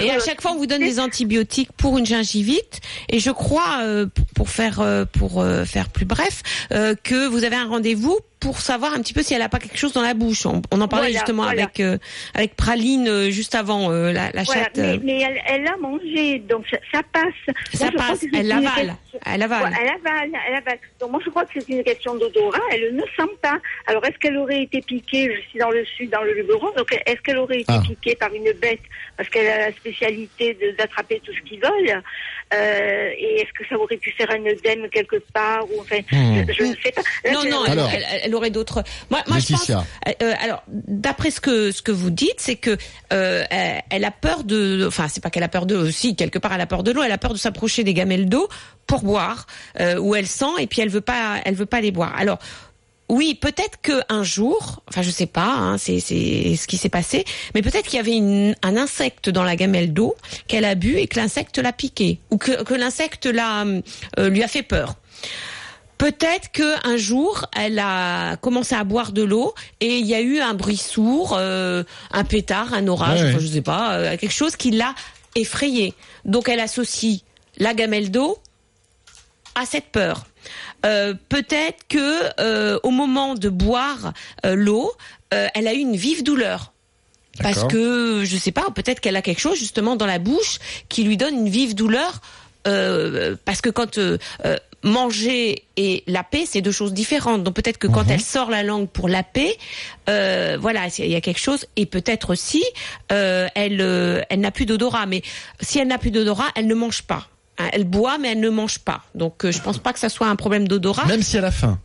S22: Et à chaque fois, on vous donne des antibiotiques pour une gingivite. Et je crois, euh, pour faire pour euh, faire plus bref, que vous avez un rendez-vous pour savoir un petit peu si elle a pas quelque chose dans la bouche. On, on en parlait
S29: Voilà,
S22: justement
S29: voilà.
S22: avec euh, avec Praline euh, juste avant euh, la, la
S29: Voilà,
S22: chatte.
S29: mais, mais elle, elle a mangé, donc ça, ça passe.
S22: Ça
S29: Moi,
S22: passe, elle l'avale,
S29: question-
S22: elle avale.
S29: Ouais, elle avale, elle avale. Donc moi je crois que c'est une question d'odorat, elle ne sent pas. Alors est-ce qu'elle aurait été piquée, je suis dans le sud, dans le Luberon, donc est-ce qu'elle aurait été
S2: Ah.
S29: piquée par une bête? Parce qu'elle a la spécialité de- d'attraper tout ce qui vole euh, Et est-ce que ça aurait pu faire un œdème quelque part ou enfin,
S2: Hmm.
S29: je, je ne sais pas. Là,
S22: Non, non, elle,
S2: Alors.
S22: elle- elle aurait d'autres. Moi, moi je pense. Euh, euh, alors, d'après ce que ce que vous dites, c'est que euh, elle, elle a peur de. Enfin, c'est pas qu'elle a peur de. Si, quelque part, elle a peur de l'eau. Elle a peur de s'approcher des gamelles d'eau pour boire, euh, où elle sent, et puis elle veut pas, elle veut pas les boire. Alors. Oui, peut-être que un jour, enfin je sais pas, hein, c'est c'est ce qui s'est passé, mais peut-être qu'il y avait une- un insecte dans la gamelle d'eau qu'elle a bu et que l'insecte l'a piqué ou que, que l'insecte l'a euh, lui a fait peur. Peut-être que un jour, elle a commencé à boire de l'eau et il y a eu un bruit sourd, euh, un pétard, un orage,
S2: Ouais,
S22: enfin, je sais pas, euh, quelque chose qui l'a effrayée. Donc elle associe la gamelle d'eau à cette peur. Euh, Peut-être que au moment de boire l'eau, elle a eu une vive douleur. Parce que je sais pas, peut-être qu'elle a quelque chose justement dans la bouche qui lui donne une vive douleur. euh, parce que quand euh, euh, manger et laper, c'est deux choses différentes. Donc peut-être que quand
S2: Mhm.
S22: elle sort la langue pour laper, euh, voilà, il y a quelque chose. Et peut-être aussi, euh, elle, euh, elle n'a plus d'odorat. Mais si elle n'a plus d'odorat, elle ne mange pas. Hein, Elle boit, mais elle ne mange pas. Donc euh, je pense pas que ça soit un problème d'odorat,
S2: Même si elle a faim.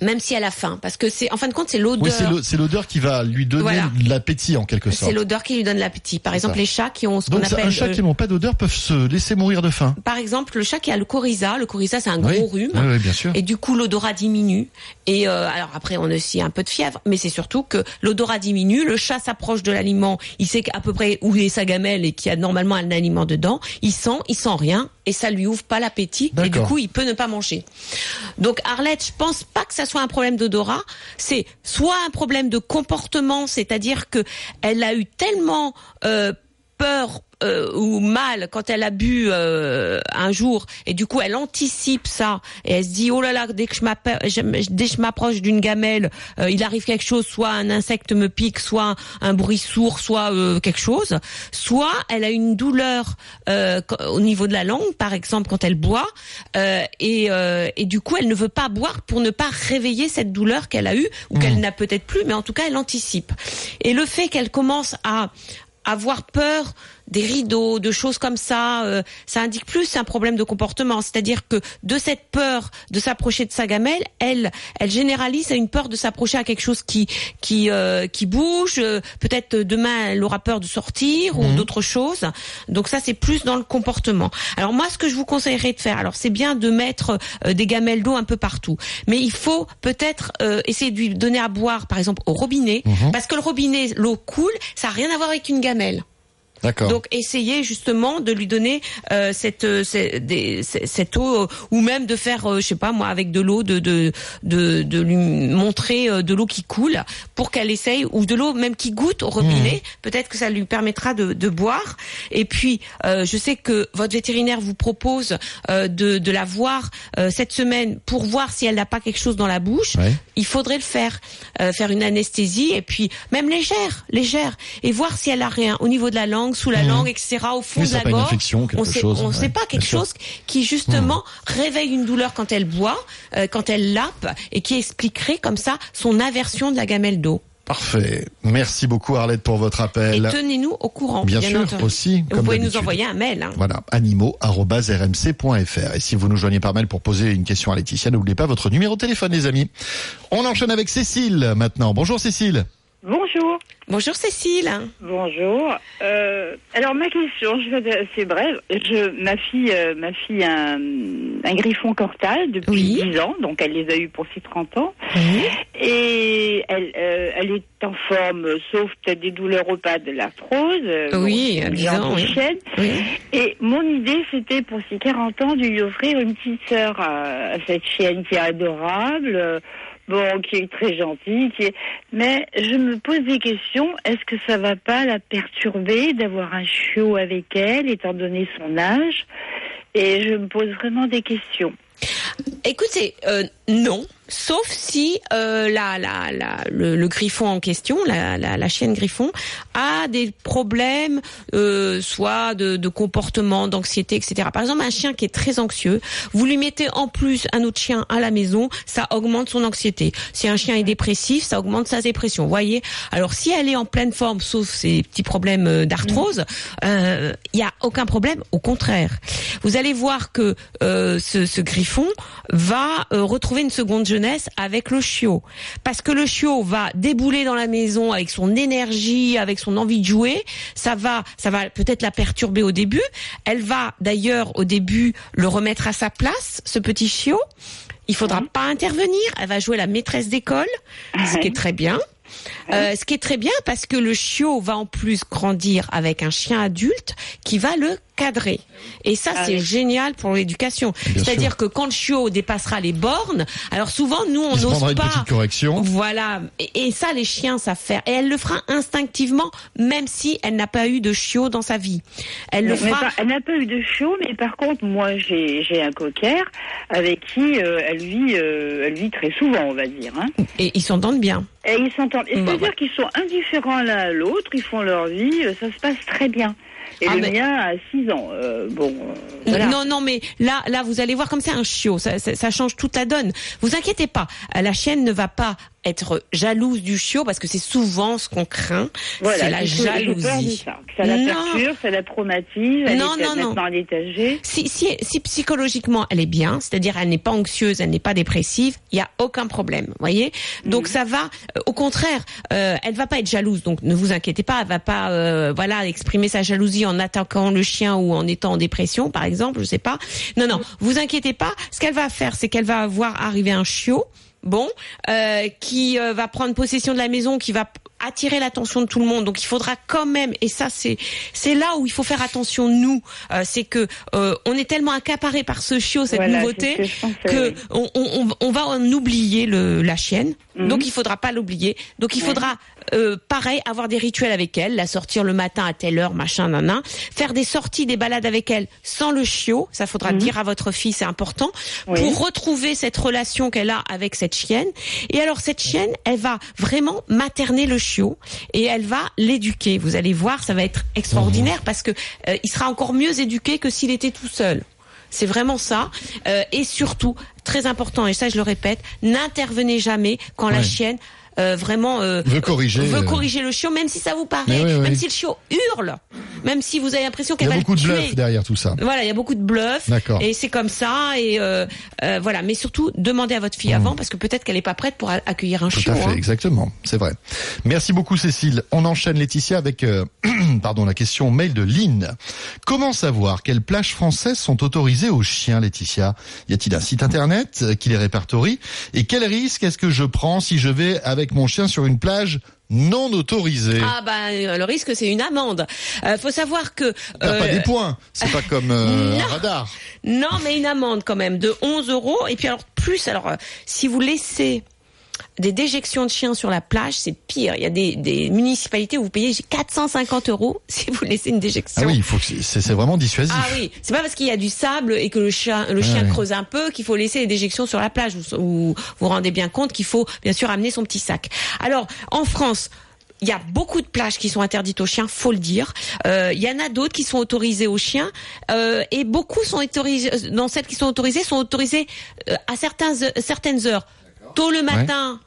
S22: Même si elle a faim, parce que c'est en fin de compte c'est l'odeur.
S2: Oui, c'est l'odeur qui va lui donner
S22: Voilà.
S2: l'appétit en quelque sorte.
S22: C'est l'odeur qui lui donne l'appétit. Par exemple,
S2: ça.
S22: les chats qui ont ce qu'on appelle.
S2: un chat
S22: euh,
S2: qui n'a pas d'odeur peuvent se laisser mourir de faim.
S22: par exemple, le chat qui a le coryza, le coryza c'est un
S2: Oui.
S22: gros rhume,
S2: Oui, oui, bien sûr.
S22: et du coup l'odorat diminue. Et euh, alors après on a aussi un peu de fièvre, mais c'est surtout que l'odorat diminue, le chat s'approche de l'aliment, il sait à peu près où est sa gamelle et qu'il y a normalement un aliment dedans, il sent, il sent rien, et ça lui ouvre pas l'appétit, et du coup il peut ne pas manger. Donc Arlette, je pense pas que ça soit un problème d'odorat, c'est soit un problème de comportement, c'est-à-dire que elle a eu tellement euh, peur euh, ou mal quand elle a bu euh, un jour. Et du coup elle anticipe ça. Et elle se dit oh là là dès que je m'approche d'une gamelle euh, il arrive quelque chose soit un insecte me pique soit un, bruit sourd soit euh, quelque chose. Soit elle a une douleur euh, au niveau de la langue par exemple quand elle boit euh, et, euh, et du coup elle ne veut pas boire pour ne pas réveiller cette douleur qu'elle a eue ou qu'elle n'a peut-être plus mais en tout cas elle anticipe. Et le fait qu'elle commence à avoir peur des rideaux, de choses comme ça, euh, ça indique plus un problème de comportement. C'est-à-dire que de cette peur de s'approcher de sa gamelle, elle, elle généralise à une peur de s'approcher à quelque chose qui qui euh, qui bouge. Euh, Peut-être demain elle aura peur de sortir ou d'autres choses. Donc ça c'est plus dans le comportement. Alors moi ce que je vous conseillerais de faire, alors c'est bien de mettre euh, des gamelles d'eau un peu partout, mais il faut peut-être euh, essayer de lui donner à boire par exemple au robinet,
S2: Mhm.
S22: parce que le robinet l'eau coule, ça a rien à voir avec une gamelle.
S2: D'accord.
S22: Donc essayez justement de lui donner euh, cette, euh, cette, des- cette- eau euh, ou même de faire, euh, je sais pas moi, avec de l'eau, de, de de de lui montrer de l'eau qui coule pour qu'elle essaye ou de l'eau même qui goûte au robinet. Peut-être que ça lui permettra de, de boire. Et puis euh, je sais que votre vétérinaire vous propose euh, de de la voir euh, cette semaine pour voir si elle n'a pas quelque chose dans la bouche. Il faudrait le faire, euh, faire une anesthésie et puis même légère, légère, et voir si elle a rien au niveau de la langue, sous la
S2: Mhm.
S22: langue, etc. Au fond
S2: Oui,
S22: de la
S2: pas une
S22: gorge.
S2: infection, quelque
S22: on sait,
S2: chose,
S22: on
S2: ouais,
S22: sait pas quelque
S2: sûr.
S22: chose qui justement réveille une douleur quand elle boit, euh, quand elle lappe, et qui expliquerait comme ça son aversion de la gamelle d'eau.
S2: Parfait. Merci beaucoup Arlette pour votre
S22: Et
S2: appel.
S22: tenez-nous au courant.
S2: Bien sûr,
S22: entendu.
S2: aussi,
S22: Et Vous pouvez nous envoyer un mail. hein.
S2: Voilà, animaux.rmc.fr. Et si vous nous joignez par mail pour poser une question à Laetitia, n'oubliez pas votre numéro de téléphone, les amis. On enchaîne avec Cécile maintenant. Bonjour Cécile.
S36: Bonjour.
S22: Bonjour Cécile.
S36: Bonjour. Euh, alors ma question, je vais être assez brève. Je, ma fille, euh, ma fille a un, un griffon cortal depuis 10 ans, donc elle les a eu pour ses 30 ans. Et elle, euh, elle est en forme, sauf peut-être des douleurs aux pattes de l'arthrose. euh,
S22: Oui,
S36: bon,
S22: à 10
S36: genre
S22: ans, oui. Oui.
S36: Et mon idée, c'était pour ses 40 ans de lui offrir une petite sœur à, à cette chienne qui est adorable. Bon, qui est très gentille, qui est... mais je me pose des questions. Est-ce que ça va pas la perturber d'avoir un chiot avec elle, étant donné son âge? Et je me pose vraiment des questions.
S22: Écoutez, euh, non, sauf si euh, la, la, la, le, le griffon en question, la, la, la chienne griffon, a des problèmes, euh, soit de, de comportement, d'anxiété, etc. Par exemple, un chien qui est très anxieux, vous lui mettez en plus un autre chien à la maison, ça augmente son anxiété. Si un chien est dépressif, ça augmente sa dépression. Voyez. Alors, si elle est en pleine forme, sauf ces petits problèmes euh, d'arthrose, euh, il y a aucun problème. Au contraire, vous allez voir que euh, ce, ce griffon va euh, retrouver une seconde jeunesse avec le chiot, parce que le chiot va débouler dans la maison avec son énergie, avec son envie de jouer. Ça va, ça va peut-être la perturber au début. Elle va d'ailleurs au début le remettre à sa place, ce petit chiot. Il faudra pas intervenir. Elle va jouer la maîtresse d'école, ce qui est très bien. Euh, ce qui est très bien parce que le chiot va en plus grandir avec un chien adulte qui va le cadrer. Et ça, c'est génial pour l'éducation. C'est-à-dire que quand le chiot dépassera les bornes, alors souvent, nous, on n'ose
S2: prendra une
S22: pas.
S2: petite correction.
S22: Voilà. Et, et ça, les chiens savent faire. Et elle le fera instinctivement, même si elle n'a pas eu de chiot dans sa vie. Elle le
S36: Mais
S22: fera.
S36: elle n'a pas eu de chiot, mais par contre, moi, j'ai un cocker avec qui euh, elle vit, euh, elle vit très souvent, on va dire. Hein.
S22: Et ils s'entendent bien.
S36: Et ils s'entendent. Et
S22: Bah,
S36: C'est-à-dire qu'ils sont indifférents l'un à l'autre, ils font leur vie, euh, ça se passe très bien. Et
S22: Ah,
S36: le
S22: mais-
S36: mien a 6 ans. Euh, bon, euh, voilà.
S22: Non, non, mais là, là, vous allez voir comme c'est un chiot. Ça, ça, ça change toute la donne. Vous inquiétez pas. La chienne ne va pas être jalouse du chiot parce que c'est souvent ce qu'on craint.
S36: Voilà,
S22: c'est la jalousie.
S36: ça, ça la perturbe, ça la traumatise, elle
S22: Non,
S36: est
S22: non, non.
S36: elle est.
S22: Si, si, si psychologiquement elle est bien, c'est-à-dire elle n'est pas anxieuse, elle n'est pas dépressive, il y a aucun problème, voyez? Donc ça va. euh, au contraire, euh, elle va pas être jalouse. Donc ne vous inquiétez pas, elle va pas, euh, voilà, exprimer sa jalousie en attaquant le chien ou en étant en dépression, par exemple, je sais pas. Non, non, vous inquiétez pas. Ce qu'elle va faire, c'est qu'elle va voir arriver un chiot. Bon, euh, qui euh, va prendre possession de la maison, qui va attirer l'attention de tout le monde. Donc il faudra quand même, et ça c'est c'est là où il faut faire attention nous, euh, c'est que euh, on est tellement accaparé par ce chiot, cette
S36: Voilà,
S22: nouveauté,
S36: que
S22: on va en oublier le, la chienne.
S36: Mhm.
S22: Donc il faudra pas l'oublier. Donc il
S36: Ouais.
S22: faudra euh, pareil avoir des rituels avec elle, la sortir le matin à telle heure, machin, nanan, faire des sorties, des balades avec elle sans le chiot. Ça faudra
S36: Mhm.
S22: dire à votre fille, c'est important
S36: Oui.
S22: pour retrouver cette relation qu'elle a avec cette chienne. Et alors cette chienne, elle va vraiment materner le chiot et elle va l'éduquer. Vous allez voir, ça va être extraordinaire parce que euh, il sera encore mieux éduqué que s'il était tout seul. C'est vraiment ça. Euh, et surtout, très important, et ça je le répète, n'intervenez jamais quand la chienne euh, vraiment euh,
S2: Veut corriger,
S22: veut
S2: euh.
S22: corriger le chiot, même si ça vous paraît,
S2: Mais oui, oui.
S22: même si le chiot hurle, même si vous avez l'impression
S2: Il y
S22: qu'elle
S2: a
S22: va
S2: beaucoup de
S22: le tuer.
S2: bluff derrière tout ça.
S22: Voilà, il y a beaucoup de bluffs.
S2: D'accord.
S22: Et c'est comme ça. Et euh, euh, voilà. Mais surtout, demandez à votre fille avant parce que peut-être qu'elle n'est pas prête pour accueillir un
S2: Mmh. Tout
S22: chiot.
S2: à fait,
S22: hein.
S2: exactement, c'est vrai. Merci beaucoup Cécile. On enchaîne Laetitia avec pardon la question mail de Lynn. Comment savoir quelles plages françaises sont autorisées aux chiens Laetitia? Y a-t-il un site internet qui les répertorie? Et quel risque est-ce que je prends si je vais avec mon chien sur une plage non autorisée
S22: Ah euh, le risque c'est une amende. Euh, faut savoir que
S2: T'as pas
S22: euh,
S2: des points, c'est pas comme euh, un radar.
S22: Non, mais une amende quand même de 11 euros. Et puis alors plus, alors euh, si vous laissez des déjections de chiens sur la plage, c'est pire. Il y a des, des municipalités où vous payez 450 euros si vous laissez une déjection.
S2: Ah oui, il faut que c'est vraiment dissuasif.
S22: Ah oui, c'est pas parce qu'il y a du sable et que le chien, le chien creuse un peu qu'il faut laisser les déjections sur la plage. Vous vous, vous rendez bien compte qu'il faut bien sûr amener son petit sac. Alors en France. Il y a beaucoup de plages qui sont interdites aux chiens, faut le dire. Euh, Il y en a d'autres qui sont autorisées aux chiens, euh, et beaucoup sont autorisés. Dans celles qui sont autorisées, sont autorisées euh, à certains, certaines heures, tôt le matin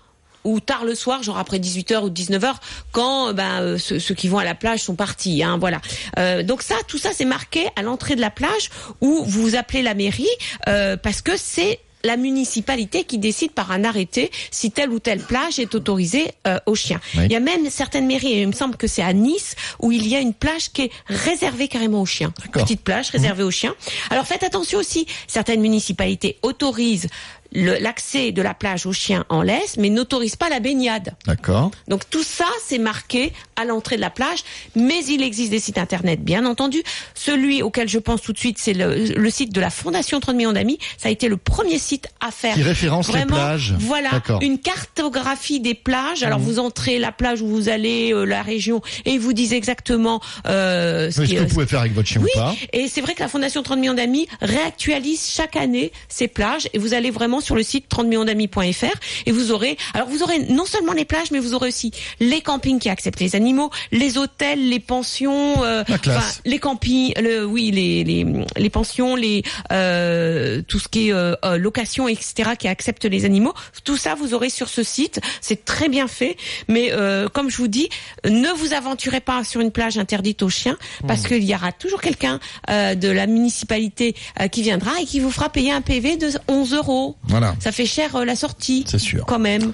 S22: ou tard le soir, genre après 18h ou 19h, quand ben, euh, ceux, ceux qui vont à la plage sont partis. Hein, voilà. Euh, donc ça, tout ça, c'est marqué à l'entrée de la plage où vous appelez la mairie euh, parce que c'est la municipalité qui décide par un arrêté si telle ou telle plage est autorisée euh, aux chiens.
S2: Oui.
S22: Il y a même certaines mairies, et il me semble que c'est à Nice, où il y a une plage qui est réservée carrément aux chiens. Petite plage réservée aux chiens. Alors faites attention aussi, certaines municipalités autorisent l'accès de la plage aux chiens en laisse, mais n'autorisent pas la baignade.
S2: D'accord.
S22: Donc tout ça, c'est marqué à l'entrée de la plage, mais il existe des sites internet, bien entendu. Celui auquel je pense tout de suite, c'est le, le site de la Fondation 30 millions d'amis. Ça a été le premier site à faire.
S2: Qui référence les plages.
S22: Voilà, une cartographie des plages. Alors
S2: Mhm.
S22: vous entrez la plage où vous allez, euh, la région, et ils vous disent exactement euh, ce
S2: Oui,
S22: qui
S2: ce que vous pouvez faire avec votre chien
S22: oui,
S2: ou pas.
S22: et c'est vrai que la Fondation 30 millions d'amis réactualise chaque année ces plages et vous allez vraiment sur le site 30 millions d'amis.fr et vous aurez alors vous aurez non seulement les plages mais vous aurez aussi les campings qui acceptent les animaux, les hôtels, les pensions, euh, enfin, les campings, le oui les les, les pensions, les euh, tout ce qui est euh, euh, location etc qui acceptent les animaux, tout ça vous aurez sur ce site, c'est très bien fait mais euh, comme je vous dis, ne vous aventurez pas sur une plage interdite aux chiens parce
S2: Mmh.
S22: qu'il y aura toujours quelqu'un euh, de la municipalité euh, qui viendra et qui vous fera payer un PV de 11 euros.
S2: Voilà.
S22: Ça fait cher euh, la sortie.
S2: C'est sûr.
S22: Quand même.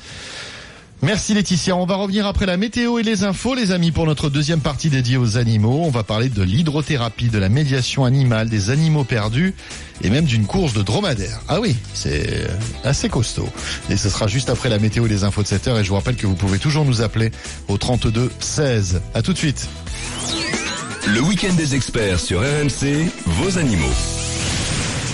S2: Merci Laetitia. On va revenir après la météo et les infos, les amis, pour notre deuxième partie dédiée aux animaux. On va parler de l'hydrothérapie, de la médiation animale, des animaux perdus et même d'une course de dromadaire. Ah oui, c'est assez costaud. Et ce sera juste après la météo et les infos de 7 heure. Et je vous rappelle que vous pouvez toujours nous appeler au 32 16. À tout de suite.
S37: Le week-end des experts sur RMC, vos animaux.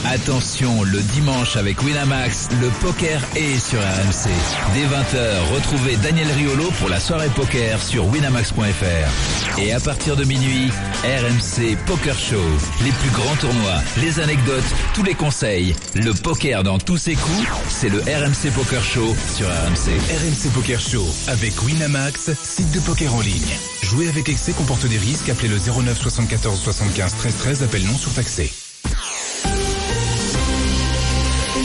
S1: Attention, le dimanche avec Winamax, le poker est sur RMC. Dès 20h, retrouvez Daniel Riolo pour la soirée poker sur winamax.fr. Et à partir de minuit, RMC Poker Show. Les plus grands tournois, les anecdotes, tous les conseils. Le poker dans tous ses coups, c'est le RMC Poker Show sur RMC.
S26: RMC Poker Show avec Winamax, site de poker en ligne. Jouer avec excès comporte des risques. Appelez le 09 74 75 13 13. Appel non surtaxé.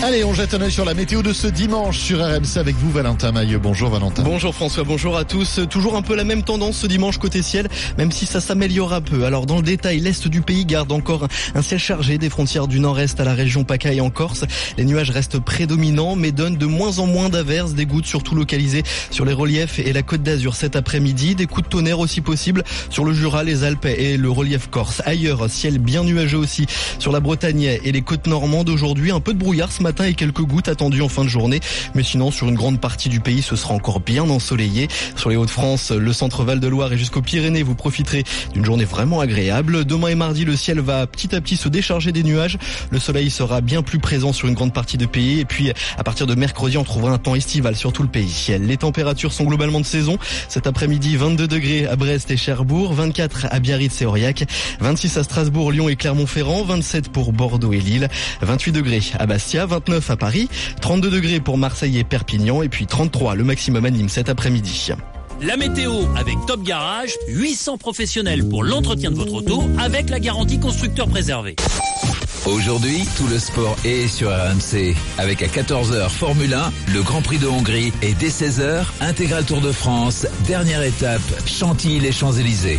S2: Allez, on jette un œil sur la météo de ce dimanche sur RMC avec vous, Valentin Mailleux. Bonjour Valentin.
S3: Bonjour François, bonjour à tous. Toujours un peu la même tendance ce dimanche côté ciel, même si ça s'améliore un peu. Alors dans le détail, l'est du pays garde encore un ciel chargé des frontières du nord-est à la région PACA et en Corse. Les nuages restent prédominants mais donnent de moins en moins d'averses, des gouttes surtout localisées sur les reliefs et la côte d'Azur cet après-midi. Des coups de tonnerre aussi possibles sur le Jura, les Alpes et le relief corse. Ailleurs, ciel bien nuageux aussi sur la Bretagne et les côtes normandes aujourd'hui. Un peu de brouillard ce matin et quelques gouttes attendues en fin de journée. Mais sinon, sur une grande partie du pays, ce sera encore bien ensoleillé. Sur les Hauts-de-France, le centre Val-de-Loire et jusqu'aux Pyrénées, vous profiterez d'une journée vraiment agréable. Demain et mardi, le ciel va petit à petit se décharger des nuages. Le soleil sera bien plus présent sur une grande partie du pays. Et puis, à partir de mercredi, on trouvera un temps estival sur tout le pays. Les températures sont globalement de saison. Cet après-midi, 22 degrés à Brest et Cherbourg, 24 à Biarritz et Aurillac, 26 à Strasbourg, Lyon et Clermont-Ferrand, 27 pour Bordeaux et Lille, 28 degrés à Bastia, 29 à Paris, 32 degrés pour Marseille et Perpignan et puis 33 le maximum à Nîmes cet après-midi.
S31: La météo avec Top Garage, 800 professionnels pour l'entretien de votre auto avec la garantie constructeur préservé.
S1: Aujourd'hui, tout le sport est sur RMC. Avec à 14h Formule 1, le Grand Prix de Hongrie et dès 16h, Intégral Tour de France, dernière étape, Chantilly les Champs-Élysées.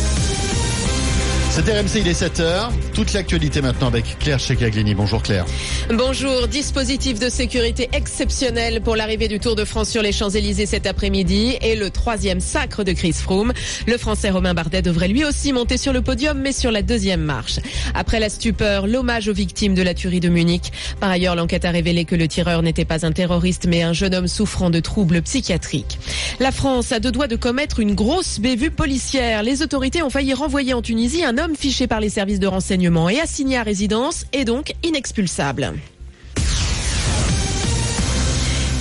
S2: C'est RMC, il est 7h. Toute l'actualité maintenant avec Claire Checaglini. Bonjour Claire.
S6: Bonjour. Dispositif de sécurité exceptionnel pour l'arrivée du Tour de France sur les Champs-Élysées cet après-midi et le troisième sacre de Chris Froome. Le Français Romain Bardet devrait lui aussi monter sur le podium, mais sur la deuxième marche. Après la stupeur, l'hommage aux victimes de la tuerie de Munich. Par ailleurs, l'enquête a révélé que le tireur n'était pas un terroriste, mais un jeune homme souffrant de troubles psychiatriques. La France a deux doigts de commettre une grosse bévue policière. Les autorités ont failli renvoyer en Tunisie un homme fiché par les services de renseignement et assigné à résidence et donc inexpulsable.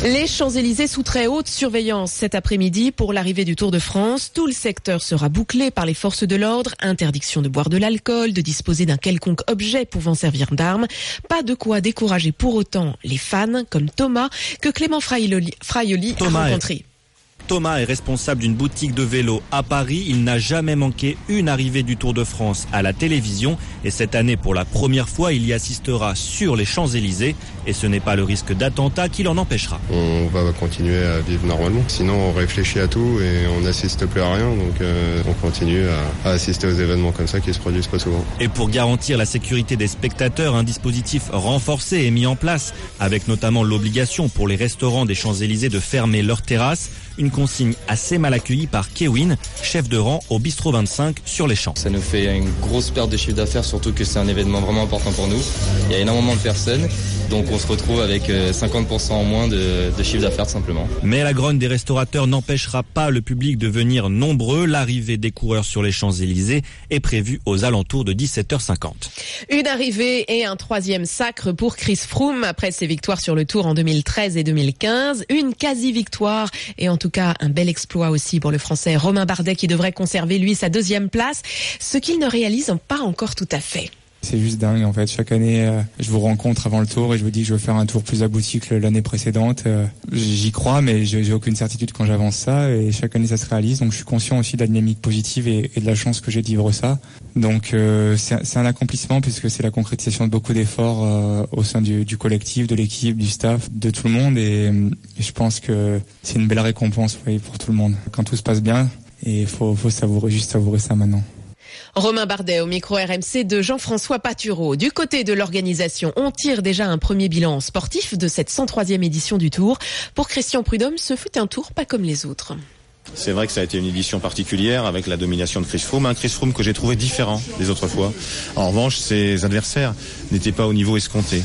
S6: Les Champs-Élysées sous très haute surveillance cet après-midi pour l'arrivée du Tour de France. Tout le secteur sera bouclé par les forces de l'ordre. Interdiction de boire de l'alcool, de disposer d'un quelconque objet pouvant servir d'arme. Pas de quoi décourager pour autant les fans comme Thomas que Clément Fraioli, Fraioli a
S38: Thomas est-
S6: rencontré.
S38: Thomas est responsable d'une boutique de vélo à Paris. Il n'a jamais manqué une arrivée du Tour de France à la télévision. Et cette année, pour la première fois, il y assistera sur les Champs-Élysées. Et ce n'est pas le risque d'attentat qui l'en empêchera.
S39: On va continuer à vivre normalement. Sinon, on réfléchit à tout et on n'assiste plus à rien. Donc, euh, on continue à, à assister aux événements comme ça qui se produisent pas souvent.
S38: Et pour garantir la sécurité des spectateurs, un dispositif renforcé est mis en place, avec notamment l'obligation pour les restaurants des Champs-Élysées de fermer leurs terrasses. Une consigne assez mal accueillie par Kewin, chef de rang au Bistrot 25 sur les champs.
S40: Ça nous fait une grosse perte de chiffre d'affaires, surtout que c'est un événement vraiment important pour nous. Il y a énormément de personnes, donc on se retrouve avec euh, 50% en moins de, de chiffre d'affaires simplement.
S38: Mais la grogne des restaurateurs n'empêchera pas le public de venir nombreux. L'arrivée des coureurs sur les Champs-Élysées est prévue aux alentours de 17h50.
S6: Une arrivée et un troisième sacre pour Chris Froome après ses victoires sur le Tour en 2013 et 2015. Une quasi-victoire et en tout cas un bel exploit aussi pour le Français Romain Bardet qui devrait conserver lui sa deuxième place, ce qu'il ne réalise pas encore tout à fait.
S4: C'est juste dingue en fait. Chaque année, euh, je vous rencontre avant le tour et je vous dis que je veux faire un tour plus abouti que l'année précédente. Euh, J'y crois, mais j'ai aucune certitude quand j'avance ça et chaque année ça se réalise. Donc je suis conscient aussi de la dynamique positive et, et de la chance que j'ai de vivre ça. Donc euh, c'est un accomplissement puisque c'est la concrétisation de beaucoup d'efforts euh, au sein du, du collectif, de l'équipe, du staff, de tout le monde et, euh, je pense que c'est une belle récompense pour tout le monde. Quand tout se passe bien, et faut, faut savourer, juste savourer ça maintenant.
S6: Romain Bardet au micro RMC de Jean-François Patureau. Du côté de l'organisation, on tire déjà un premier bilan sportif de cette 103e édition du Tour. Pour Christian Prudhomme, ce fut un tour pas comme les autres.
S41: C'est vrai que ça a été une édition particulière avec la domination de Chris Froome, un Chris Froome que j'ai trouvé différent des autres fois. En revanche, ses adversaires n'étaient pas au niveau escompté.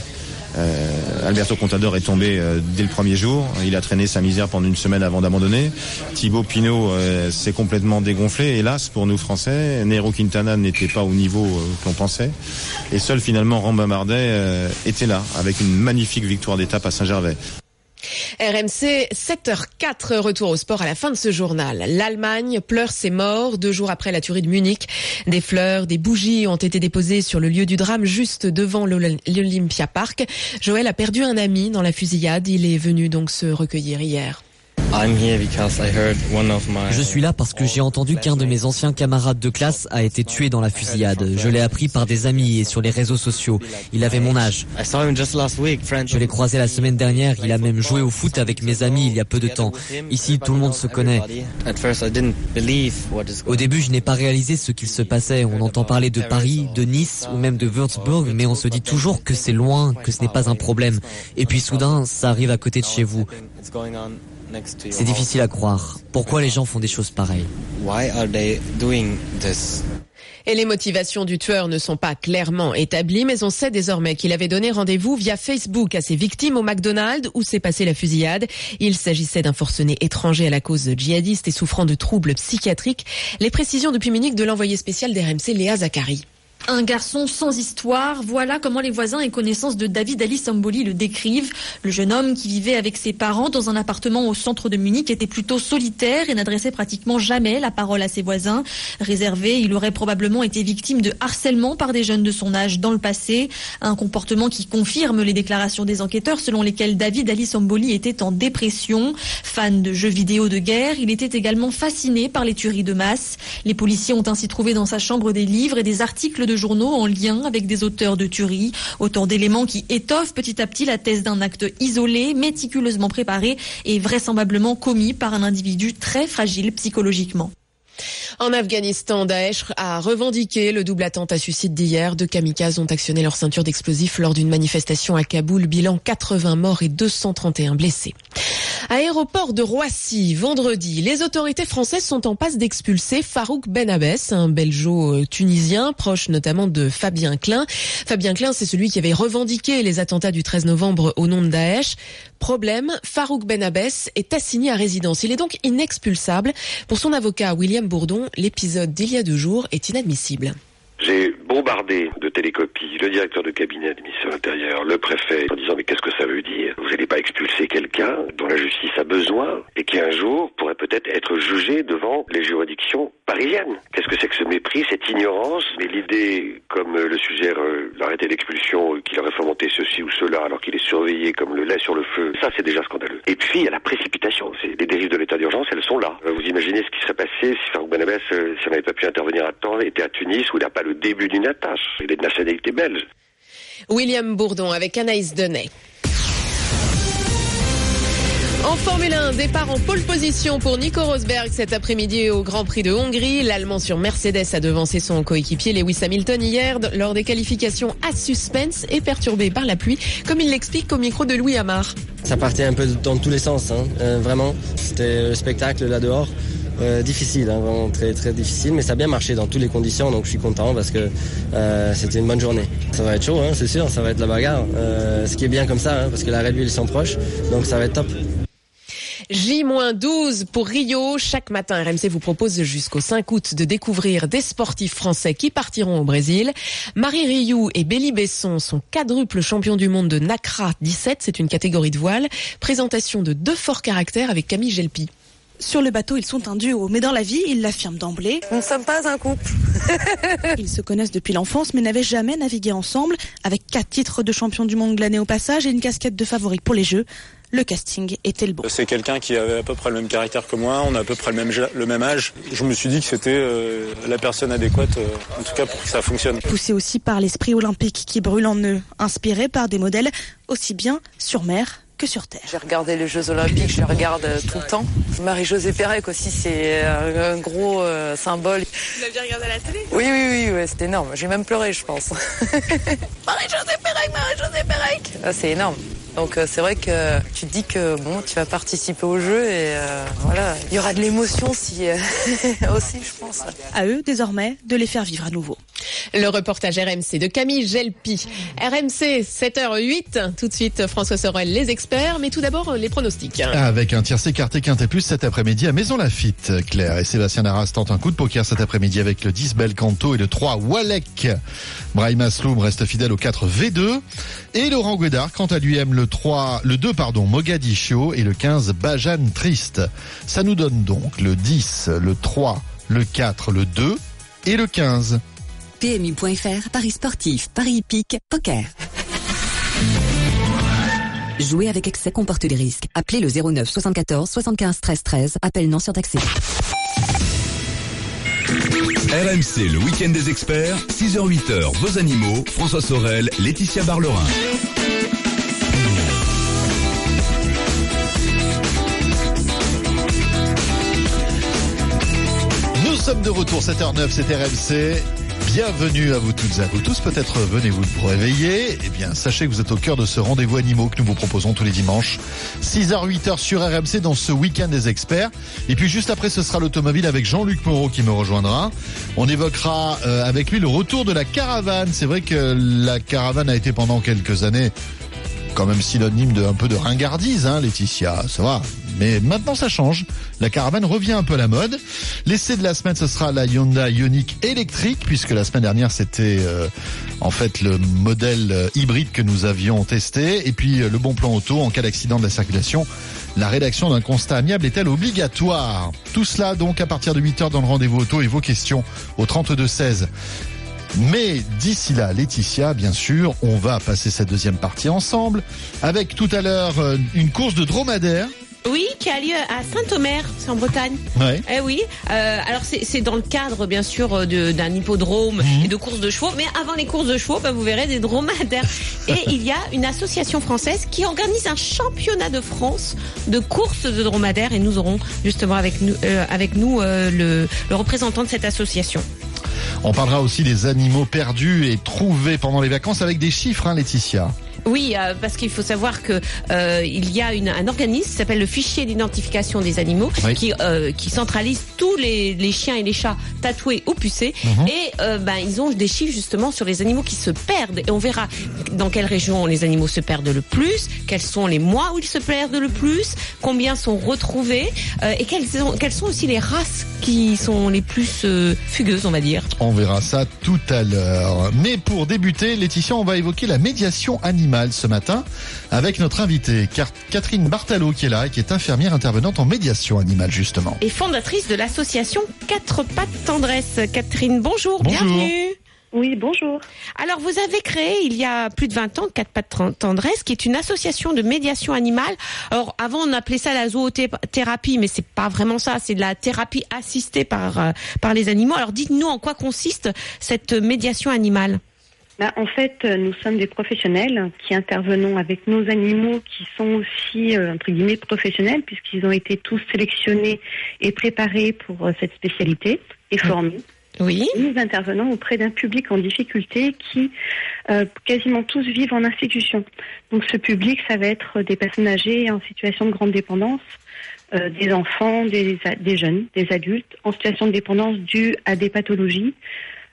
S41: Euh, Alberto Contador est tombé euh, dès le premier jour. Il a traîné sa misère pendant une semaine avant d'abandonner. Thibaut Pinot euh, s'est complètement dégonflé. Hélas pour nous Français, Nero Quintana n'était pas au niveau l'on pensait. Et seul finalement Romain Bardet euh, était là avec une magnifique victoire d'étape à Saint-Gervais.
S6: RMC 7h04, retour au sport à la fin de ce journal. L'Allemagne pleure ses morts deux jours après la tuerie de Munich. Des fleurs, des bougies ont été déposées sur le lieu du drame juste devant l'Ol- l'Olympia Park. Joël a perdu un ami dans la fusillade. Il est venu donc se recueillir hier.
S42: Je suis là parce que j'ai entendu qu'un de mes anciens camarades de classe a été tué dans la fusillade. Je l'ai appris par des amis et sur les réseaux sociaux. Il avait mon âge. Je l'ai croisé la semaine dernière. Il a même joué au foot avec mes amis il y a peu de temps. Ici, tout le monde se connaît. Au début, je n'ai pas réalisé ce qu'il se passait. On entend parler de Paris, de Nice ou même de Würzburg, mais on se dit toujours que c'est loin, que ce n'est pas un problème. Et puis soudain, ça arrive à côté de chez vous. C'est difficile à croire. Pourquoi les gens font des choses pareilles?
S6: Et les motivations du tueur ne sont pas clairement établies, mais on sait désormais qu'il avait donné rendez-vous via Facebook à ses victimes au McDonald's où s'est passée la fusillade. Il s'agissait d'un forcené étranger à la cause djihadiste et souffrant de troubles psychiatriques. Les précisions depuis Munich de l'envoyé spécial d'RMC Léa Zachary.
S7: Un garçon sans histoire, voilà comment les voisins et connaissances de David Ali Samboli le décrivent. Le jeune homme qui vivait avec ses parents dans un appartement au centre de Munich était plutôt solitaire et n'adressait pratiquement jamais la parole à ses voisins. Réservé, il aurait probablement été victime de harcèlement par des jeunes de son âge dans le passé. Un comportement qui confirme les déclarations des enquêteurs selon lesquelles David Ali Samboli était en dépression. Fan de jeux vidéo de guerre, il était également fasciné par les tueries de masse. Les policiers ont ainsi trouvé dans sa chambre des livres et des articles de journaux en lien avec des auteurs de tueries. Autant d'éléments qui étoffent petit à petit la thèse d'un acte isolé, méticuleusement préparé et vraisemblablement commis par un individu très fragile psychologiquement.
S6: En Afghanistan, Daesh a revendiqué le double attentat suicide d'hier. Deux kamikazes ont actionné leur ceinture d'explosifs lors d'une manifestation à Kaboul. Bilan 80 morts et 231 blessés. Aéroport de Roissy, vendredi, les autorités françaises sont en passe d'expulser Farouk Ben Abbès, un belgeo-tunisien, proche notamment de Fabien Klein. Fabien Klein, c'est celui qui avait revendiqué les attentats du 13 novembre au nom de Daesh. Problème, Farouk Ben Abbès est assigné à résidence. Il est donc inexpulsable. Pour son avocat William Bourdon, l'épisode d'il y a deux jours est inadmissible.
S43: Bombardé de télécopies le directeur de cabinet du ministère de l'Intérieur, le préfet, en disant mais qu'est-ce que ça veut dire? Vous n'allez pas expulser quelqu'un dont la justice a besoin et qui un jour pourrait peut-être être jugé devant les juridictions parisiennes. Qu'est-ce que c'est que ce mépris, cette ignorance? Mais l'idée, comme le suggère euh, l'arrêté d'expulsion, qu'il aurait fomenté ceci ou cela alors qu'il est surveillé comme le lait sur le feu, ça c'est déjà scandaleux. Et puis il y a la précipitation. Les dérives de l'état d'urgence, elles sont là. Euh, Vous imaginez ce qui serait passé si Farouk Benabès, euh, si on n'avait pas pu intervenir à temps, était à Tunis où il n'a pas le début d'une Il est de nationalité belge.
S6: William Bourdon avec Anaïs Denet. En Formule 1, départ en pole position pour Nico Rosberg cet après-midi au Grand Prix de Hongrie. L'Allemand sur Mercedes a devancé son coéquipier Lewis Hamilton hier lors des qualifications à suspense et perturbé par la pluie, comme il l'explique au micro de Louis Amar.
S44: Ça partait un peu dans tous les sens, hein. euh, vraiment. C'était le spectacle là dehors. Euh, difficile, hein, vraiment très très difficile, mais ça a bien marché dans toutes les conditions, donc je suis content parce que euh, c'était une bonne journée. Ça va être chaud, hein, c'est sûr, ça va être la bagarre. Euh, ce qui est bien comme ça, hein, parce que la Bull ils sont proches, donc ça va être top.
S6: J-12 pour Rio. Chaque matin, RMC vous propose jusqu'au 5 août de découvrir des sportifs français qui partiront au Brésil. Marie Rioux et Béli Besson sont quadruples champions du monde de NACRA 17. C'est une catégorie de voile. Présentation de deux forts caractères avec Camille Gelpi.
S45: Sur le bateau, ils sont un duo, mais dans la vie, ils l'affirment d'emblée.
S46: Nous ne sommes pas un couple.
S45: ils se connaissent depuis l'enfance, mais n'avaient jamais navigué ensemble, avec quatre titres de champion du monde glanés au passage et une casquette de favori pour les Jeux. Le casting était le bon.
S47: C'est quelqu'un qui avait à peu près le même caractère que moi, on a à peu près le même, le même âge. Je me suis dit que c'était euh, la personne adéquate, euh, en tout cas pour que ça fonctionne.
S45: Poussé aussi par l'esprit olympique qui brûle en eux, inspiré par des modèles aussi bien sur mer que sur Terre.
S46: J'ai regardé les Jeux Olympiques, je les regarde euh, tout le temps. Marie-Josée Pérec aussi, c'est un gros euh, symbole. Vous l'avez regardé à la télé? Oui, oui, oui, ouais, c'était énorme. J'ai même pleuré, je pense. Marie-Josée Pérec, Marie-Josée Pérec ah, C'est énorme. Donc euh, c'est vrai que tu te dis que bon, tu vas participer au jeu et euh, voilà, il y aura de l'émotion si euh, aussi, je pense.
S45: À eux désormais de les faire vivre à nouveau.
S6: Le reportage RMC de Camille Gelpi. RMC 7h08. Tout de suite François Sorel, les experts, mais tout d'abord les pronostics.
S2: Avec un tiercé écarté quintet plus cet après-midi à Maison Lafitte. Claire et Sébastien Arras tentent un coup de poker cet après-midi avec le 10 Belcanto et le 3 Walek. Brahim Asloum reste fidèle au 4 V2 et Laurent Guédard quant à lui aime le 3, le 2 pardon, Mogadiscio et le 15 Bajan Triste. Ça nous donne donc le 10, le 3, le 4, le 2 et le 15.
S23: PMU.fr, Paris sportif, Paris hippique, poker. Jouer avec excès comporte des risques. Appelez le 09 74 75 13 13. Appel non surtaxé.
S5: RMC, le week-end des experts, 6h-8h, vos animaux, François Sorel, Laetitia Barlerin.
S2: Nous sommes de retour, 7h09, c'est RMC. Bienvenue à vous toutes et à vous tous. Peut-être venez-vous de vous réveiller. Eh bien, sachez que vous êtes au cœur de ce rendez-vous animaux que nous vous proposons tous les dimanches. 6h, 8h sur RMC dans ce week-end des experts. Et puis juste après, ce sera l'automobile avec Jean-Luc Moreau qui me rejoindra. On évoquera euh, avec lui le retour de la caravane. C'est vrai que la caravane a été pendant quelques années quand même synonyme de un peu de ringardise, hein, Laetitia. Ça va. Mais maintenant ça change. La caravane revient un peu à la mode. L'essai de la semaine, ce sera la Hyundai Ioniq électrique, puisque la semaine dernière c'était euh, en fait le modèle euh, hybride que nous avions testé. Et puis euh, le bon plan auto en cas d'accident de la circulation. La rédaction d'un constat amiable est-elle obligatoire? Tout cela donc à partir de 8h dans le rendez-vous auto et vos questions au 32 16. Mais d'ici là, Laetitia, bien sûr, on va passer cette deuxième partie ensemble avec tout à l'heure une course de dromadaire
S22: Oui, qui a lieu à Saint-Omer, c'est en Bretagne.
S2: Ouais.
S22: Eh oui. Euh, alors c'est dans le cadre bien sûr de- d'un hippodrome et de courses de chevaux, mais avant les courses de chevaux, bah, vous verrez des dromadaires. et il y a une association française qui organise un championnat de France de courses de dromadaires et nous aurons justement avec nous euh, avec nous euh, le, le représentant de cette association.
S2: On parlera aussi des animaux perdus et trouvés pendant les vacances avec des chiffres, hein, Laetitia.
S22: Oui, euh, parce qu'il faut savoir que euh, il y a une, un organisme qui s'appelle le fichier d'identification des animaux
S2: Oui.
S22: qui euh, qui centralise tous les, les chiens et les chats tatoués ou pucés
S2: Mhm.
S22: et ben ils ont des chiffres justement sur les animaux qui se perdent et on verra dans quelle région les animaux se perdent le plus, quels sont les mois où ils se perdent le plus, combien sont retrouvés et quelles sont quelles sont aussi les races qui sont les plus fugueuses on va dire.
S2: On verra ça tout à l'heure. Mais pour débuter, Laetitia, on va évoquer la médiation animale ce matin avec notre invitée, Catherine Bartalo, qui est là et qui est infirmière intervenante en médiation animale, justement.
S22: et fondatrice de l'association Quatre Pattes Tendresse. Catherine, bonjour,
S2: Bonjour.
S22: bienvenue.
S25: Oui, bonjour.
S22: Alors, vous avez créé il y a plus de 20 ans Quatre Pattes Tendresse, qui est une association de médiation animale. Alors, avant, on appelait ça la zoothérapie, mais c'est pas vraiment ça. C'est de la thérapie assistée par, euh, par les animaux. Alors, dites-nous en quoi consiste cette médiation animale.
S25: Bah, en fait, euh, nous sommes des professionnels qui intervenons avec nos animaux qui sont aussi, euh, entre guillemets, professionnels puisqu'ils ont été tous sélectionnés et préparés pour euh, cette spécialité et formés.
S22: Oui.
S25: Nous intervenons auprès d'un public en difficulté qui euh, quasiment tous vivent en institution. Donc ce public, ça va être des personnes âgées en situation de grande dépendance, euh, des enfants, des, jeunes, des adultes en situation de dépendance due à des pathologies.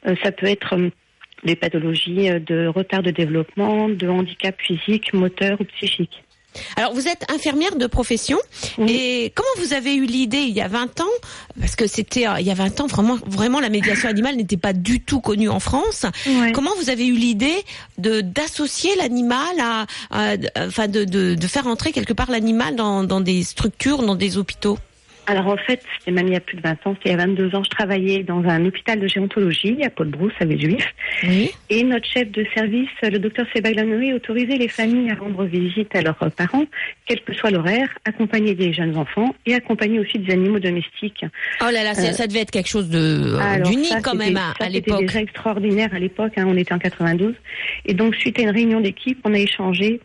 S25: Euh, ça peut être des pathologies euh, de retard de développement, de handicap physique, moteur ou psychique.
S22: Alors, vous êtes infirmière de profession. Et comment vous avez eu l'idée il y a 20 ans? Parce que c'était euh, il y a 20 ans, vraiment, vraiment la médiation animale n'était pas du tout connue en France. Comment vous avez eu l'idée de d'associer l'animal à, à- enfin, de, de, de faire entrer quelque part l'animal dans, dans des structures, dans des hôpitaux?
S25: Alors en fait, c'était même il y a plus de 20 ans, c'était il y a 22 ans, je travaillais dans un hôpital de géontologie à Paul-Brousse, à Villejuif. Et notre chef de service, le docteur Sebaglanoé, autorisait les familles à rendre visite à leurs parents, quel que soit l'horaire, accompagner des jeunes enfants et accompagner aussi des animaux domestiques.
S22: Oh là là,
S25: Euh,
S22: ça devait être quelque chose de euh, d'unique quand
S25: c'était-
S22: même à, à
S25: C'était
S22: l'époque.
S25: déjà extraordinaire à l'époque, hein, on était en 92. Et donc, suite à une réunion d'équipe, on a échangé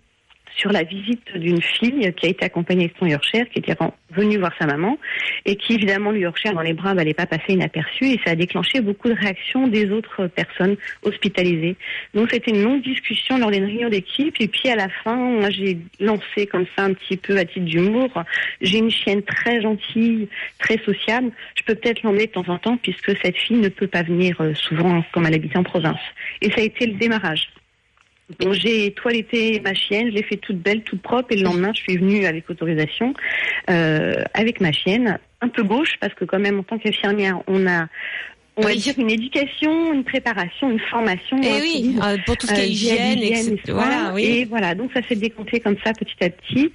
S25: sur la visite d'une fille qui a été accompagnée avec son Yorkshire, qui était venue voir sa maman, et qui, évidemment, le Yorkshire dans les bras n'allait pas passer inaperçu, et ça a déclenché beaucoup de réactions des autres personnes hospitalisées. Donc, c'était une longue discussion lors d'une réunion d'équipe, et puis à la fin, j'ai lancé comme ça un petit peu à titre d'humour. J'ai une chienne très gentille, très sociable. Je peux peut-être l'emmener de temps en temps, puisque cette fille ne peut pas venir euh, souvent comme elle habite en province. Et ça a été le démarrage. Donc j'ai toiletté ma chienne, je l'ai fait toute belle, toute propre, et le lendemain je suis venue avec autorisation euh, avec ma chienne, un peu gauche parce que quand même en tant qu'infirmière on a on va dire une éducation, une préparation, une formation.
S22: Eh
S25: hein,
S22: oui, euh, pour tout ce qui est
S25: Euh,
S22: hygiène, etc.
S25: et
S22: Voilà, oui.
S25: Et voilà, donc ça s'est décompté comme ça petit à petit.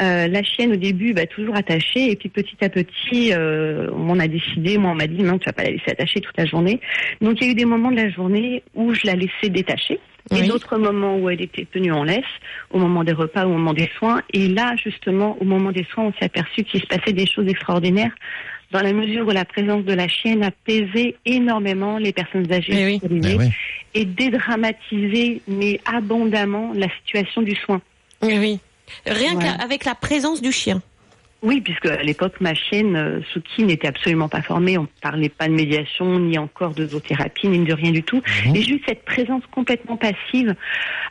S25: Euh, la chienne au début, bah, toujours attachée, et puis petit à petit, euh, on a décidé, moi on m'a dit non, tu vas pas la laisser attachée toute la journée. Donc il y a eu des moments de la journée où je la laissais détachée. Et
S22: Oui.
S25: d'autres moments où elle était tenue en laisse, au moment des repas, au moment des soins. Et là, justement, au moment des soins, on s'est aperçu qu'il se passait des choses extraordinaires dans la mesure où la présence de la chienne apaisait énormément les personnes âgées et dédramatisait, mais abondamment, la situation du soin.
S22: Oui, oui. Rien qu'avec la présence du chien.
S25: Oui, puisque à l'époque, ma chienne, euh, Suki, n'était absolument pas formée. On ne parlait pas de médiation, ni encore de zoothérapie, ni de rien du tout. Et juste cette présence complètement passive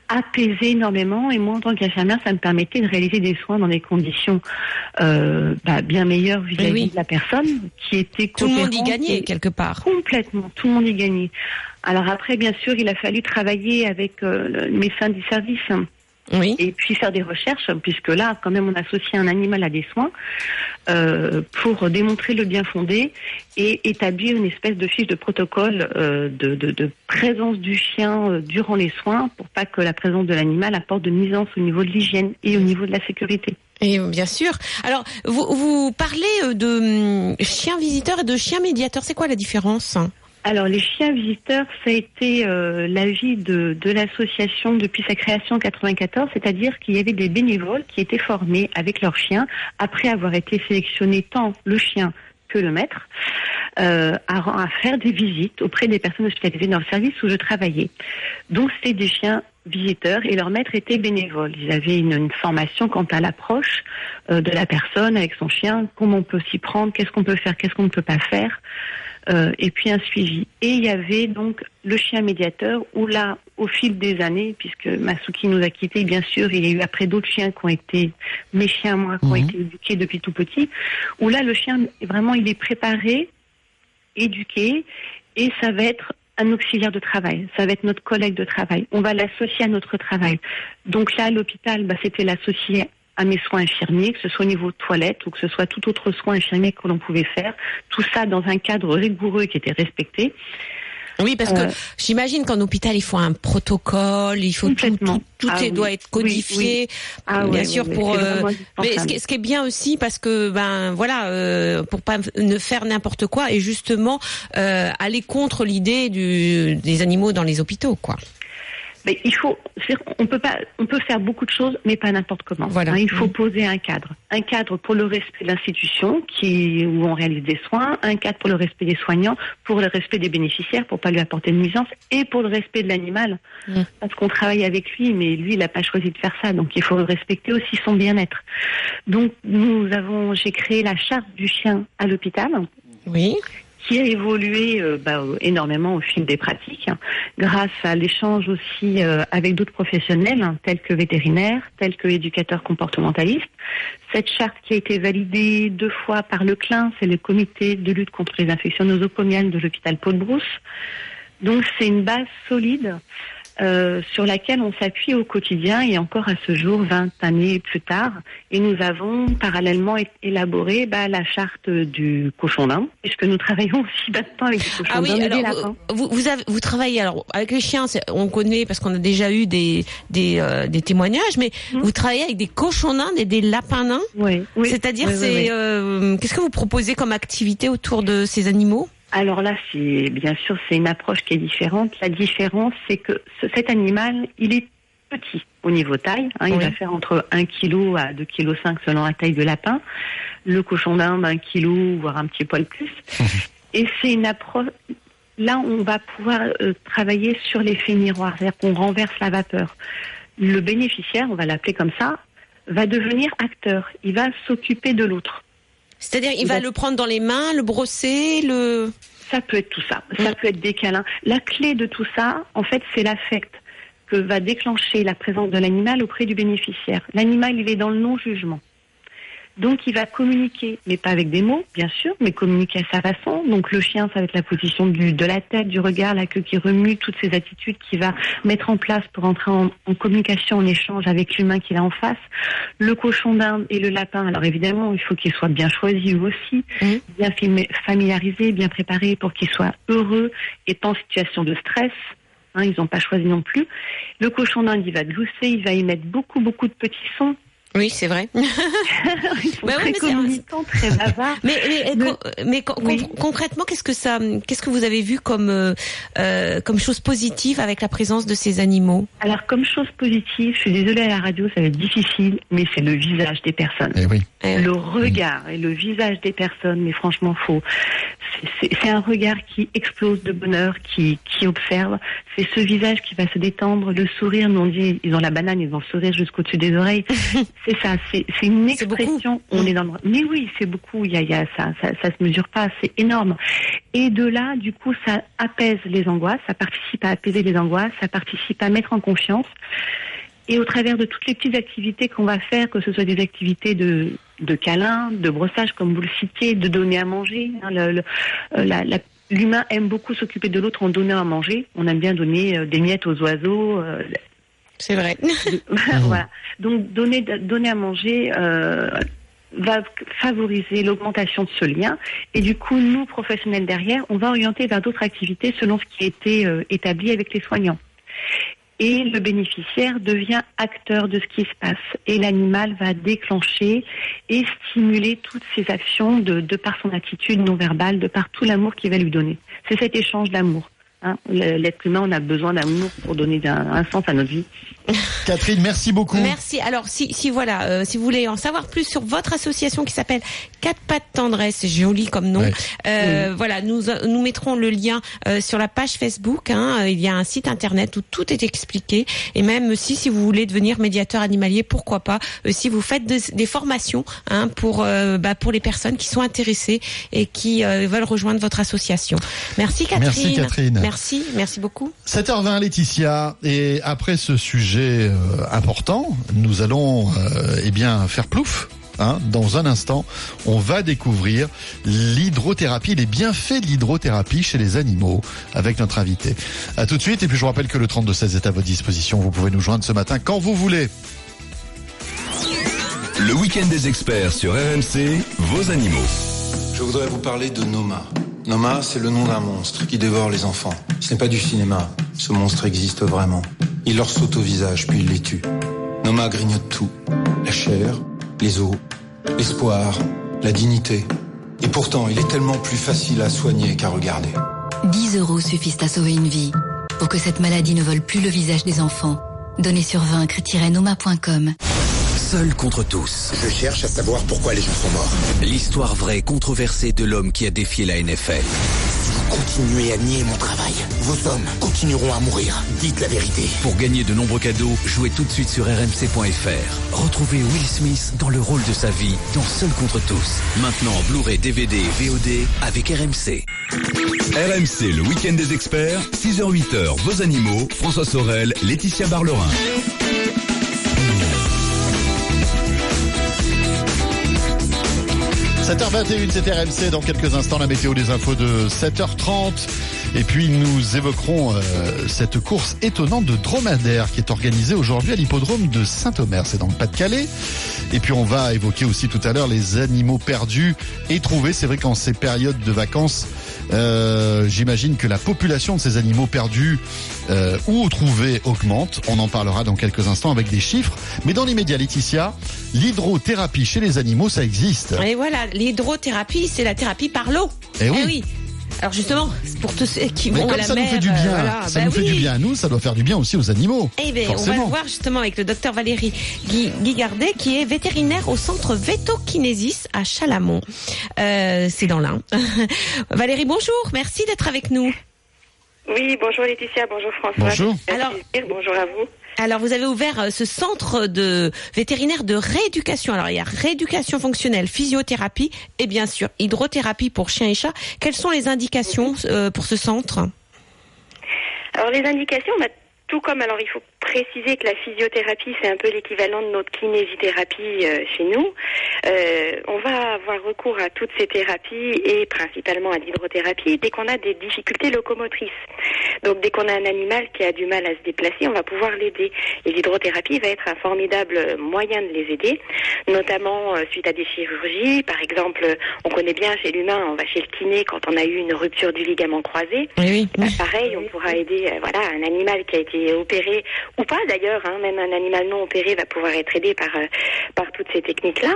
S25: apaisait énormément. Et moi, en tant qu'infirmière, ça me permettait de réaliser des soins dans des conditions euh, bah, bien meilleures vis-à-vis
S22: Oui,
S25: de la personne, qui était
S22: Tout le monde y gagnait quelque part.
S25: Complètement, tout le monde y gagnait. Alors après, bien sûr, il a fallu travailler avec euh, le médecin du service.
S22: Oui.
S25: Et puis faire des recherches, puisque là, quand même, on associe un animal à des soins euh, pour démontrer le bien fondé et établir une espèce de fiche de protocole euh, de, de- de présence du chien euh, durant les soins pour pas que la présence de l'animal apporte de nuisance au niveau de l'hygiène et au niveau de la sécurité.
S22: Et bien sûr. Alors, vous, vous parlez de hum, chien visiteur et de chien médiateur. C'est quoi la différence?
S25: Alors, les chiens visiteurs, ça a été euh, l'avis de, l'association depuis sa création en 94, c'est-à-dire qu'il y avait des bénévoles qui étaient formés avec leurs chiens après avoir été sélectionnés tant le chien que le maître euh, à, faire des visites auprès des personnes hospitalisées dans le service où je travaillais. Donc, c'était des chiens visiteurs et leur maître était bénévole. Ils avaient une, une formation quant à l'approche euh, de la personne avec son chien, comment on peut s'y prendre, qu'est-ce qu'on peut faire, qu'est-ce qu'on ne peut pas faire euh, et puis un suivi. Et il y avait donc le chien médiateur, où là, au fil des années, puisque Masuki nous a quittés, bien sûr, il y a eu après d'autres chiens qui ont été, mes chiens, moi, qui ont été éduqués depuis tout petit, où là, le chien, vraiment, il est préparé, éduqué, et ça va être un auxiliaire de travail, ça va être notre collègue de travail. On va l'associer à notre travail. Donc là, à l'hôpital, bah, c'était l'associer à mes soins infirmiers, que ce soit au niveau toilette ou que ce soit tout autre soin infirmier que l'on pouvait faire. Tout ça dans un cadre rigoureux qui était respecté.
S48: Oui, parce que
S25: Euh,
S48: j'imagine qu'en hôpital, il faut un protocole, il faut tout, tout, tout
S25: Ah
S48: est-
S25: oui,
S48: doit être
S25: oui,
S48: codifié,
S25: oui. Ah
S48: bien sûr pour. euh, mais ce qui, est- ce qui est bien aussi, parce que ben voilà, euh, pour pas ne faire n'importe quoi et justement euh, aller contre l'idée des animaux dans les hôpitaux, quoi.
S25: Mais il faut, on peut pas, on peut faire beaucoup de choses, mais pas n'importe comment.
S48: Voilà.
S25: Hein, il faut
S48: Mm.
S25: poser un cadre, un cadre pour le respect de l'institution, qui où on réalise des soins, un cadre pour le respect des soignants, pour le respect des bénéficiaires, pour pas lui apporter de nuisance, et pour le respect de l'animal,
S48: Mm.
S25: parce qu'on travaille avec lui, mais lui, il n'a pas choisi de faire ça, donc il faut respecter aussi son bien-être. Donc nous avons, j'ai créé la charte du chien à l'hôpital.
S48: Oui.
S25: Qui a évolué euh, bah, énormément au fil des pratiques, hein, grâce à l'échange aussi euh, avec d'autres professionnels, hein, tels que vétérinaires, tels que éducateurs comportementalistes. Cette charte qui a été validée deux fois par le CLIN, c'est le comité de lutte contre les infections nosocomiales de l'hôpital Paul Brousse. Donc c'est une base solide euh, sur laquelle on s'appuie au quotidien et encore à ce jour, 20 années plus tard. Et nous avons parallèlement élaboré bah, la charte du cochon d'Inde, puisque nous travaillons aussi maintenant avec des cochons
S48: Ah oui,
S25: d'Inde et
S48: alors
S25: lapins.
S48: vous, vous, avez, vous travaillez alors avec les chiens, on connaît parce qu'on a déjà eu des des, euh, des témoignages, mais vous travaillez avec des cochons d'Inde et des lapins.
S25: Oui, oui.
S48: C'est-à-dire,
S25: Oui,
S48: c'est euh, qu'est-ce que vous proposez comme activité autour de ces animaux?
S25: Alors là, c'est bien sûr c'est une approche qui est différente. La différence, c'est que ce- cet animal, il est petit au niveau taille. hein, Il va faire entre 1 kg à 2 kg 5 selon la taille de lapin. Le cochon d'Inde, 1 kg, voire un petit poil plus. Et c'est une approche. Là, on va pouvoir euh, travailler sur l'effet miroir, c'est-à-dire qu'on renverse la vapeur. Le bénéficiaire, on va l'appeler comme ça, va devenir acteur. Il va s'occuper de l'autre.
S48: C'est-à-dire, il va le prendre dans les mains, le brosser, le.
S25: Ça peut être tout ça. Ça peut être des câlins. La clé de tout ça, en fait, c'est l'affect que va déclencher la présence de l'animal auprès du bénéficiaire. L'animal, il est dans le non-jugement. Donc, il va communiquer, mais pas avec des mots, bien sûr, mais communiquer à sa façon. Donc, le chien, ça va être la position du, de la tête, du regard, la queue qui remue, toutes ces attitudes qu'il va mettre en place pour entrer en, en communication, en échange avec l'humain qu'il a en face. Le cochon d'Inde et le lapin, alors évidemment, il faut qu'il soit bien choisi eux aussi, bien fami- familiarisé, bien préparé pour qu'il soit heureux et pas en situation de stress. Hein, ils n'ont pas choisi non plus. Le cochon d'Inde, il va glousser, il va émettre beaucoup, beaucoup de petits sons.
S48: Oui, c'est vrai.
S25: Ils sont
S48: Bah oui,
S25: très
S48: mais c'est-
S25: communicants, très bavards.
S48: Mais, mais, mais con- con- concrètement, qu'est-ce que ça, qu'est-ce que vous avez vu comme euh, euh, comme chose positive avec la présence de ces animaux?
S25: Alors, comme chose positive, je suis désolée à la radio, ça va être difficile, mais c'est le visage des personnes. Le regard et le visage des personnes, mais franchement, faux. C'est c'est un regard qui explose de bonheur, qui, qui observe. C'est ce visage qui va se détendre, le sourire. Nous on dit, ils ont la banane, ils ont le sourire jusqu'au-dessus des oreilles. c'est ça, c'est une expression. On est dans le... Mais oui, c'est beaucoup. Il y a, il y a ça, ça, ça se mesure pas. C'est énorme. Et de là, du coup, ça apaise les angoisses, ça participe à apaiser les angoisses, ça participe à mettre en confiance. Et au travers de toutes les petites activités qu'on va faire, que ce soit des activités de, de câlin, de brossage, comme vous le citiez, de donner à manger. hein, le- le- euh, la- la- L'humain aime beaucoup s'occuper de l'autre en donnant à manger. On aime bien donner euh, des miettes aux oiseaux.
S48: C'est vrai.
S25: voilà. Donc donner, donner à manger euh, va favoriser l'augmentation de ce lien. Et du coup, nous, professionnels derrière, on va orienter vers d'autres activités selon ce qui a été euh, établi avec les soignants. et le bénéficiaire devient acteur de ce qui se passe. Et l'animal va déclencher et stimuler toutes ses actions de, de par son attitude non verbale, de par tout l'amour qu'il va lui donner. C'est cet échange d'amour. Hein. L'être humain, on a besoin d'amour pour donner un, un sens à notre vie.
S2: Catherine, merci beaucoup.
S22: Merci. Alors, si, si voilà, euh, si vous voulez en savoir plus sur votre association qui s'appelle Quatre Pattes Tendresse, c'est joli comme nom.
S2: Ouais.
S22: Euh, Voilà, nous nous mettrons le lien euh, sur la page Facebook. Hein, il y a un site internet où tout est expliqué. Et même si si vous voulez devenir médiateur animalier, pourquoi pas euh, Si vous faites des, des formations hein, pour euh, bah, pour les personnes qui sont intéressées et qui euh, veulent rejoindre votre association. Merci Catherine.
S2: Merci, Catherine.
S22: Merci, merci beaucoup.
S2: 7h20 Laetitia et après ce sujet euh, important, nous allons euh, eh bien faire plouf. Hein, dans un instant, on va découvrir l'hydrothérapie, les bienfaits de l'hydrothérapie chez les animaux avec notre invité. À tout de suite et puis je vous rappelle que le 32 16 est à votre disposition. Vous pouvez nous joindre ce matin quand vous voulez.
S49: Le week-end des experts sur RMC, vos animaux.
S26: Je voudrais vous parler de Noma. Noma, c'est le nom d'un monstre qui dévore les enfants. Ce n'est pas du cinéma. Ce monstre existe vraiment. Il leur saute au visage, puis il les tue. Noma grignote tout. La chair, les os, l'espoir, la dignité. Et pourtant, il est tellement plus facile à soigner qu'à regarder.
S23: 10 euros suffisent à sauver une vie. Pour que cette maladie ne vole plus le visage des enfants. Donnez sur vaincre-noma.com.
S50: Seul contre tous. Je cherche à savoir pourquoi les gens sont morts. L'histoire vraie controversée de l'homme qui a défié la NFL. Si vous continuez à nier mon travail, vos hommes continueront à mourir. Dites la vérité.
S1: Pour gagner de nombreux cadeaux, jouez tout de suite sur rmc.fr. Retrouvez Will Smith dans le rôle de sa vie dans Seul contre tous. Maintenant en Blu-ray, DVD et VOD avec RMC.
S49: RMC, le week-end des experts, 6h-8h, vos animaux, François Sorel, Laetitia Barlerin.
S2: 7h21, c'est RMC. Dans quelques instants, la météo des infos de 7h30. Et puis, nous évoquerons euh, cette course étonnante de dromadaire qui est organisée aujourd'hui à l'hippodrome de Saint-Omer. C'est dans le Pas-de-Calais. Et puis, on va évoquer aussi tout à l'heure les animaux perdus et trouvés. C'est vrai qu'en ces périodes de vacances, euh, j'imagine que la population de ces animaux perdus euh, ou trouvés augmente. On en parlera dans quelques instants avec des chiffres. Mais dans l'immédiat, Laetitia, l'hydrothérapie chez les animaux, ça existe.
S22: Et voilà, l'hydrothérapie, c'est la thérapie par l'eau.
S2: Eh oui.
S22: Alors justement, pour tous ceux qui
S2: Mais
S22: vont à la
S2: ça
S22: mer,
S2: nous fait du bien,
S22: euh, voilà,
S2: ça
S22: bah
S2: nous fait du bien à nous, ça doit faire du bien aussi aux animaux.
S22: Eh bien, on va le voir justement avec le docteur Valérie Gui- Guigardet, qui est vétérinaire au centre Vétokinésis à Chalamont. Euh, c'est dans l'Ain. Valérie, bonjour, merci d'être avec nous.
S51: Oui, bonjour Laetitia, bonjour François.
S22: Bonjour.
S51: Alors, bonjour à vous.
S22: Alors, vous avez ouvert euh, ce centre de vétérinaire de rééducation. Alors, il y a rééducation fonctionnelle, physiothérapie et bien sûr hydrothérapie pour chiens et chats. Quelles sont les indications euh, pour ce centre?
S51: Alors les indications, bah, tout comme alors il faut préciser que la physiothérapie c'est un peu l'équivalent de notre kinésithérapie euh, chez nous. Euh, on va avoir recours à toutes ces thérapies et principalement à l'hydrothérapie dès qu'on a des difficultés locomotrices. Donc dès qu'on a un animal qui a du mal à se déplacer, on va pouvoir l'aider. Et l'hydrothérapie va être un formidable moyen de les aider, notamment euh, suite à des chirurgies. Par exemple, on connaît bien chez l'humain, on va chez le kiné quand on a eu une rupture du ligament croisé.
S22: Oui,
S51: Bah, pareil, on pourra aider voilà, un animal qui a été opéré, ou pas d'ailleurs, hein, même un animal non opéré va pouvoir être aidé par, euh, par toutes ces techniques-là.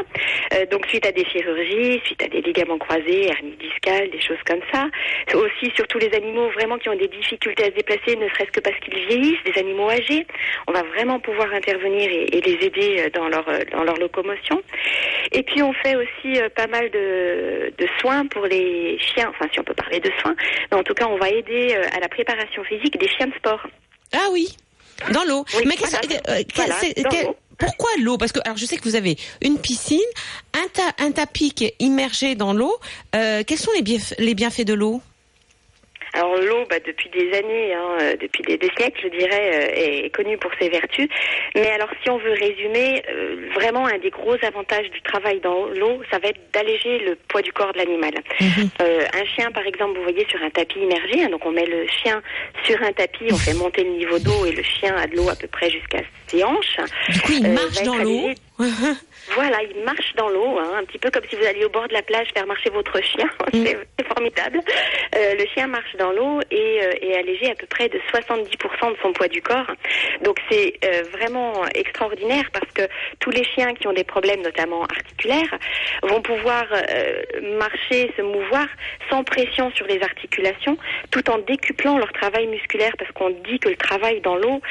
S51: Euh, donc suite à des chirurgies, suite à des ligaments croisés, hernie discale, des choses comme ça. Aussi surtout les animaux vraiment qui ont des difficultés à se déplacer, ne serait-ce que parce qu'ils vieillissent, des animaux âgés. On va vraiment pouvoir intervenir et, et les aider euh, dans leur, dans leur locomotion. Et puis on fait aussi pas mal de, de soins pour les chiens, enfin si on peut parler de soins, mais en tout cas on va aider à la préparation physique des chiens de sport.
S22: Ah oui, dans l'eau.
S51: Oui,
S22: Mais
S51: voilà.
S22: euh,
S51: Voilà,
S22: quel-
S51: l'eau.
S22: pourquoi l'eau? Parce que alors je sais que vous avez une piscine, un, ta- un tapis qui est immergé dans l'eau. Euh, quels sont les, bienf- les bienfaits de l'eau?
S51: Alors l'eau, bah, depuis des années, hein, euh, depuis des, des siècles, je dirais, euh, est connue pour ses vertus. Mais alors si on veut résumer, euh, vraiment un des gros avantages du travail dans l'eau, ça va être d'alléger le poids du corps de l'animal. Euh, un chien, par exemple, vous voyez sur un tapis immergé, hein, donc on met le chien sur un tapis, on fait monter le niveau d'eau et le chien a de l'eau à peu près jusqu'à ses hanches.
S22: Du coup, il
S51: Euh,
S22: marche dans l'eau.
S51: Voilà, il marche dans l'eau, hein, un petit peu comme si vous alliez au bord de la plage faire marcher votre chien.
S48: Mm.
S51: C'est formidable. Euh, le chien marche dans l'eau et euh, est allégé à peu près de 70% de son poids du corps. Donc c'est euh, vraiment extraordinaire parce que tous les chiens qui ont des problèmes, notamment articulaires, vont pouvoir euh, marcher, se mouvoir sans pression sur les articulations, tout en décuplant leur travail musculaire parce qu'on dit que le travail dans l'eau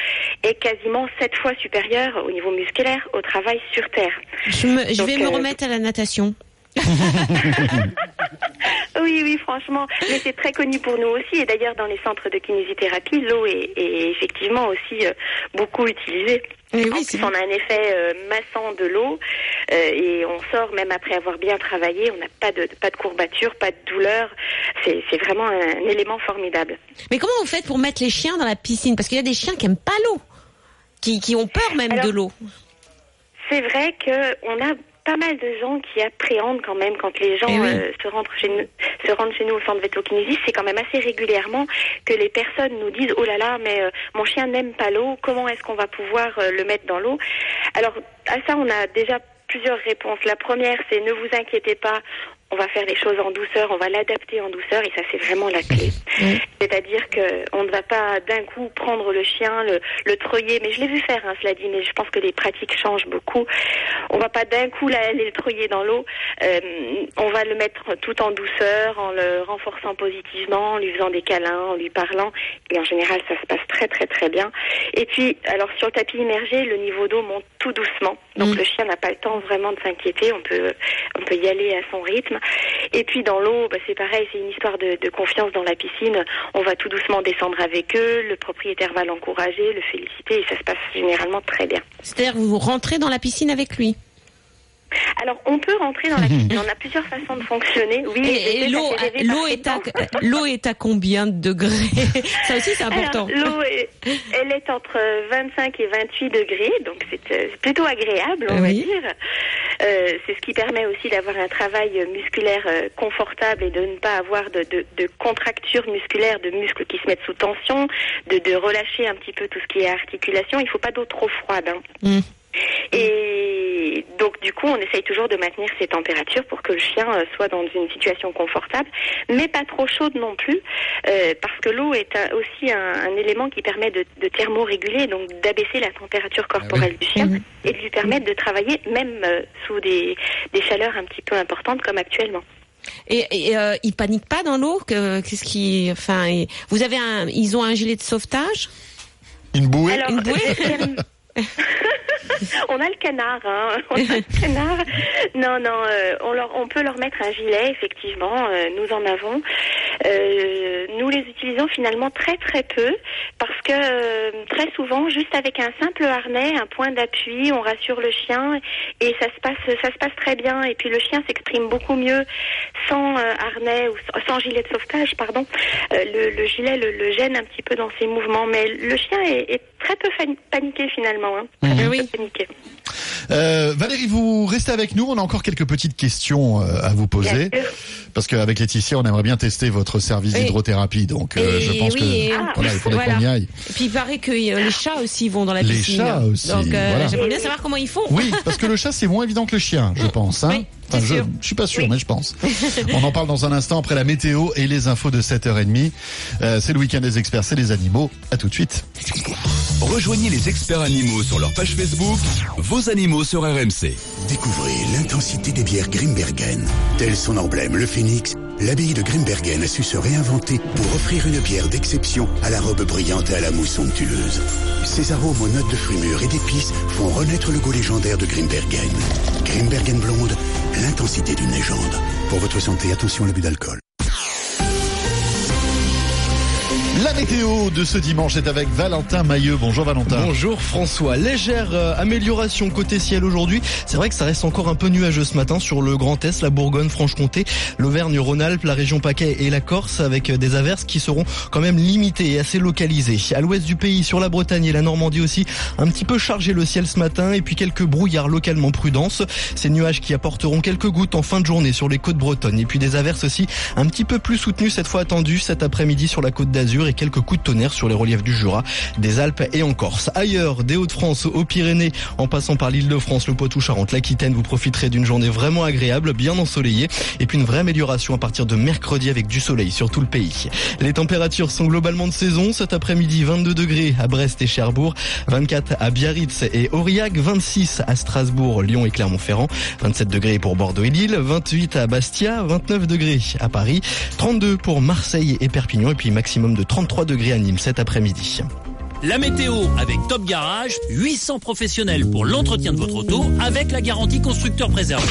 S51: est quasiment sept fois supérieur au niveau musculaire au travail sur terre.
S48: Je, me- je vais me
S51: euh,
S48: remettre à la natation.
S51: Oui, oui, franchement. Mais c'est très connu pour nous aussi. Et d'ailleurs, dans les centres de kinésithérapie, l'eau est, est effectivement aussi euh, beaucoup utilisée.
S48: oui,
S51: en plus, on a un effet euh, massant de l'eau euh, et on sort même après avoir bien travaillé. On n'a pas de pas de courbature, pas de douleur. C'est vraiment un, un élément formidable.
S48: Mais comment vous faites pour mettre les chiens dans la piscine? Parce qu'il y a des chiens qui aiment pas l'eau, qui, qui ont peur même de l'eau.
S51: C'est vrai que on a pas mal de gens qui appréhendent quand même quand les gens
S48: Eh oui.
S51: euh, se rendent chez nous, se rendent chez nous au centre vétokinésie. C'est quand même assez régulièrement que les personnes nous disent oh là là, mais euh, mon chien n'aime pas l'eau. Comment est-ce qu'on va pouvoir euh, le mettre dans l'eau? Alors à ça, on a déjà plusieurs réponses. La première, c'est ne vous inquiétez pas. On va faire les choses en douceur, on va l'adapter en douceur et ça c'est vraiment la clé. C'est-à-dire que on ne va pas d'un coup prendre le chien, le, le treuiller, mais je l'ai vu faire, hein, cela dit, mais je pense que les pratiques changent beaucoup. On va pas d'un coup la- aller le treuiller dans l'eau. Euh, on va le mettre tout en douceur, en le renforçant positivement, en lui faisant des câlins, en lui parlant. Et en général, ça se passe très très très bien. Et puis, alors sur le tapis immergé, le niveau d'eau monte tout doucement. Donc le chien n'a pas le temps vraiment de s'inquiéter. On peut on peut y aller à son rythme. Et puis dans l'eau, bah, c'est pareil, c'est une histoire de, de confiance dans la piscine. On va tout doucement descendre avec eux. Le propriétaire va l'encourager, le féliciter, et ça se passe généralement très bien.
S48: C'est-à-dire vous rentrez dans la piscine avec lui?
S51: Alors, on peut rentrer dans la piscine. On a plusieurs façons de fonctionner. Oui.
S48: Et, l'eau, est à,
S51: temps.
S48: l'eau est à combien de degrés? Ça aussi, c'est important.
S51: L'eau, elle est entre 25 et 28 degrés, donc c'est euh, c'est plutôt agréable, on va dire. Euh, c'est ce qui permet aussi d'avoir un travail musculaire euh, confortable et de ne pas avoir de, de, de contractures musculaires, de muscles qui se mettent sous tension, de, de relâcher un petit peu tout ce qui est articulation. Il faut pas d'eau trop froide. hein.
S48: Mm.
S51: Et donc du coup, on essaye toujours de maintenir ces températures pour que le chien euh, soit dans une situation confortable, mais pas trop chaude non plus, euh, parce que l'eau est un- aussi un, un élément qui permet de, de thermoréguler, donc d'abaisser la température corporelle du chien et de lui permettre de travailler même euh, sous des, des chaleurs un petit peu importantes comme actuellement.
S48: Et, et euh, ils paniquent pas dans l'eau que Qu'est-ce qui, enfin, vous avez un, ils ont un gilet de sauvetage?
S2: Une bouée?
S51: Alors,
S48: Une bouée?
S51: on a le canard, hein. On a le canard. Non, non, euh, on, peut leur mettre un gilet, effectivement. euh, nous en avons. Euh, nous les utilisons finalement très très peu parce que très souvent, juste avec un simple harnais, un point d'appui, on rassure le chien et ça se passe, ça se passe très bien. Et puis le chien s'exprime beaucoup mieux sans harnais ou sans, gilet de sauvetage, pardon. Le, le gilet le, le gêne un petit peu dans ses mouvements, mais le chien est, est très peu paniqué finalement. Hein. Très peu paniqué.
S2: Euh, Valérie, vous restez avec nous. On a encore quelques petites questions euh, à vous poser. Parce qu'avec Laetitia, on aimerait bien tester votre service
S48: Oui.
S2: d'hydrothérapie. Donc, euh, je pense
S48: oui,
S2: que
S48: et-
S2: voilà, il faudrait
S48: voilà.
S2: qu'on y aille.
S48: Et puis il paraît que euh, les chats aussi vont dans la
S2: Les
S48: piscine.
S2: chats aussi,
S48: Donc euh,
S2: voilà.
S48: j'aimerais bien savoir comment ils font.
S2: Oui, parce que le chat, c'est moins évident que le chien, je pense. Hein
S48: Oui,
S2: Enfin, je, je suis pas sûr, mais je pense. On en parle dans un instant après la météo et les infos de 7h30. Euh, c'est le week-end des experts, c'est les animaux. À tout de suite.
S5: Rejoignez les experts animaux sur leur page Facebook, vos animaux sur RMC.
S50: Découvrez l'intensité des bières Grimbergen. Tel son emblème, le phénix, l'abbaye de Grimbergen a su se réinventer pour offrir une bière d'exception à la robe brillante et à la mousse somptueuse. Ses arômes aux notes de fruits mûrs et d'épices font renaître le goût légendaire de Grimbergen. Grimbergen blonde, l'intensité d'une légende. Pour votre santé, attention à l'abus d'alcool.
S2: La météo de ce dimanche est avec Valentin Mailleux. Bonjour Valentin.
S3: Bonjour François. Légère euh, amélioration côté ciel aujourd'hui. C'est vrai que ça reste encore un peu nuageux ce matin sur le Grand Est, la Bourgogne, Franche-Comté, l'Auvergne-Rhône-Alpes, la région Paquet et la Corse avec euh, des averses qui seront quand même limitées et assez localisées. À l'ouest du pays, sur la Bretagne et la Normandie aussi, un petit peu chargé le ciel ce matin et puis quelques brouillards localement prudence. Ces nuages qui apporteront quelques gouttes en fin de journée sur les côtes bretonnes et puis des averses aussi un petit peu plus soutenues cette fois attendues cet après-midi sur la côte d'Azur et quelques coups de tonnerre sur les reliefs du Jura, des Alpes et en Corse. Ailleurs, des Hauts-de-France aux Pyrénées, en passant par l'île de France, le Poitou-Charentes, l'Aquitaine, vous profiterez d'une journée vraiment agréable, bien ensoleillée, et puis une vraie amélioration à partir de mercredi avec du soleil sur tout le pays. Les températures sont globalement de saison. Cet après-midi, 22 degrés à Brest et Cherbourg, 24 à Biarritz et Aurillac, 26 à Strasbourg, Lyon et Clermont-Ferrand, 27 degrés pour Bordeaux et Lille, 28 à Bastia, 29 degrés à Paris, 32 pour Marseille et Perpignan, et puis maximum de 33 degrés à Nîmes cet après-midi.
S31: La météo avec Top Garage, 800 professionnels pour l'entretien de votre auto avec la garantie constructeur préservé.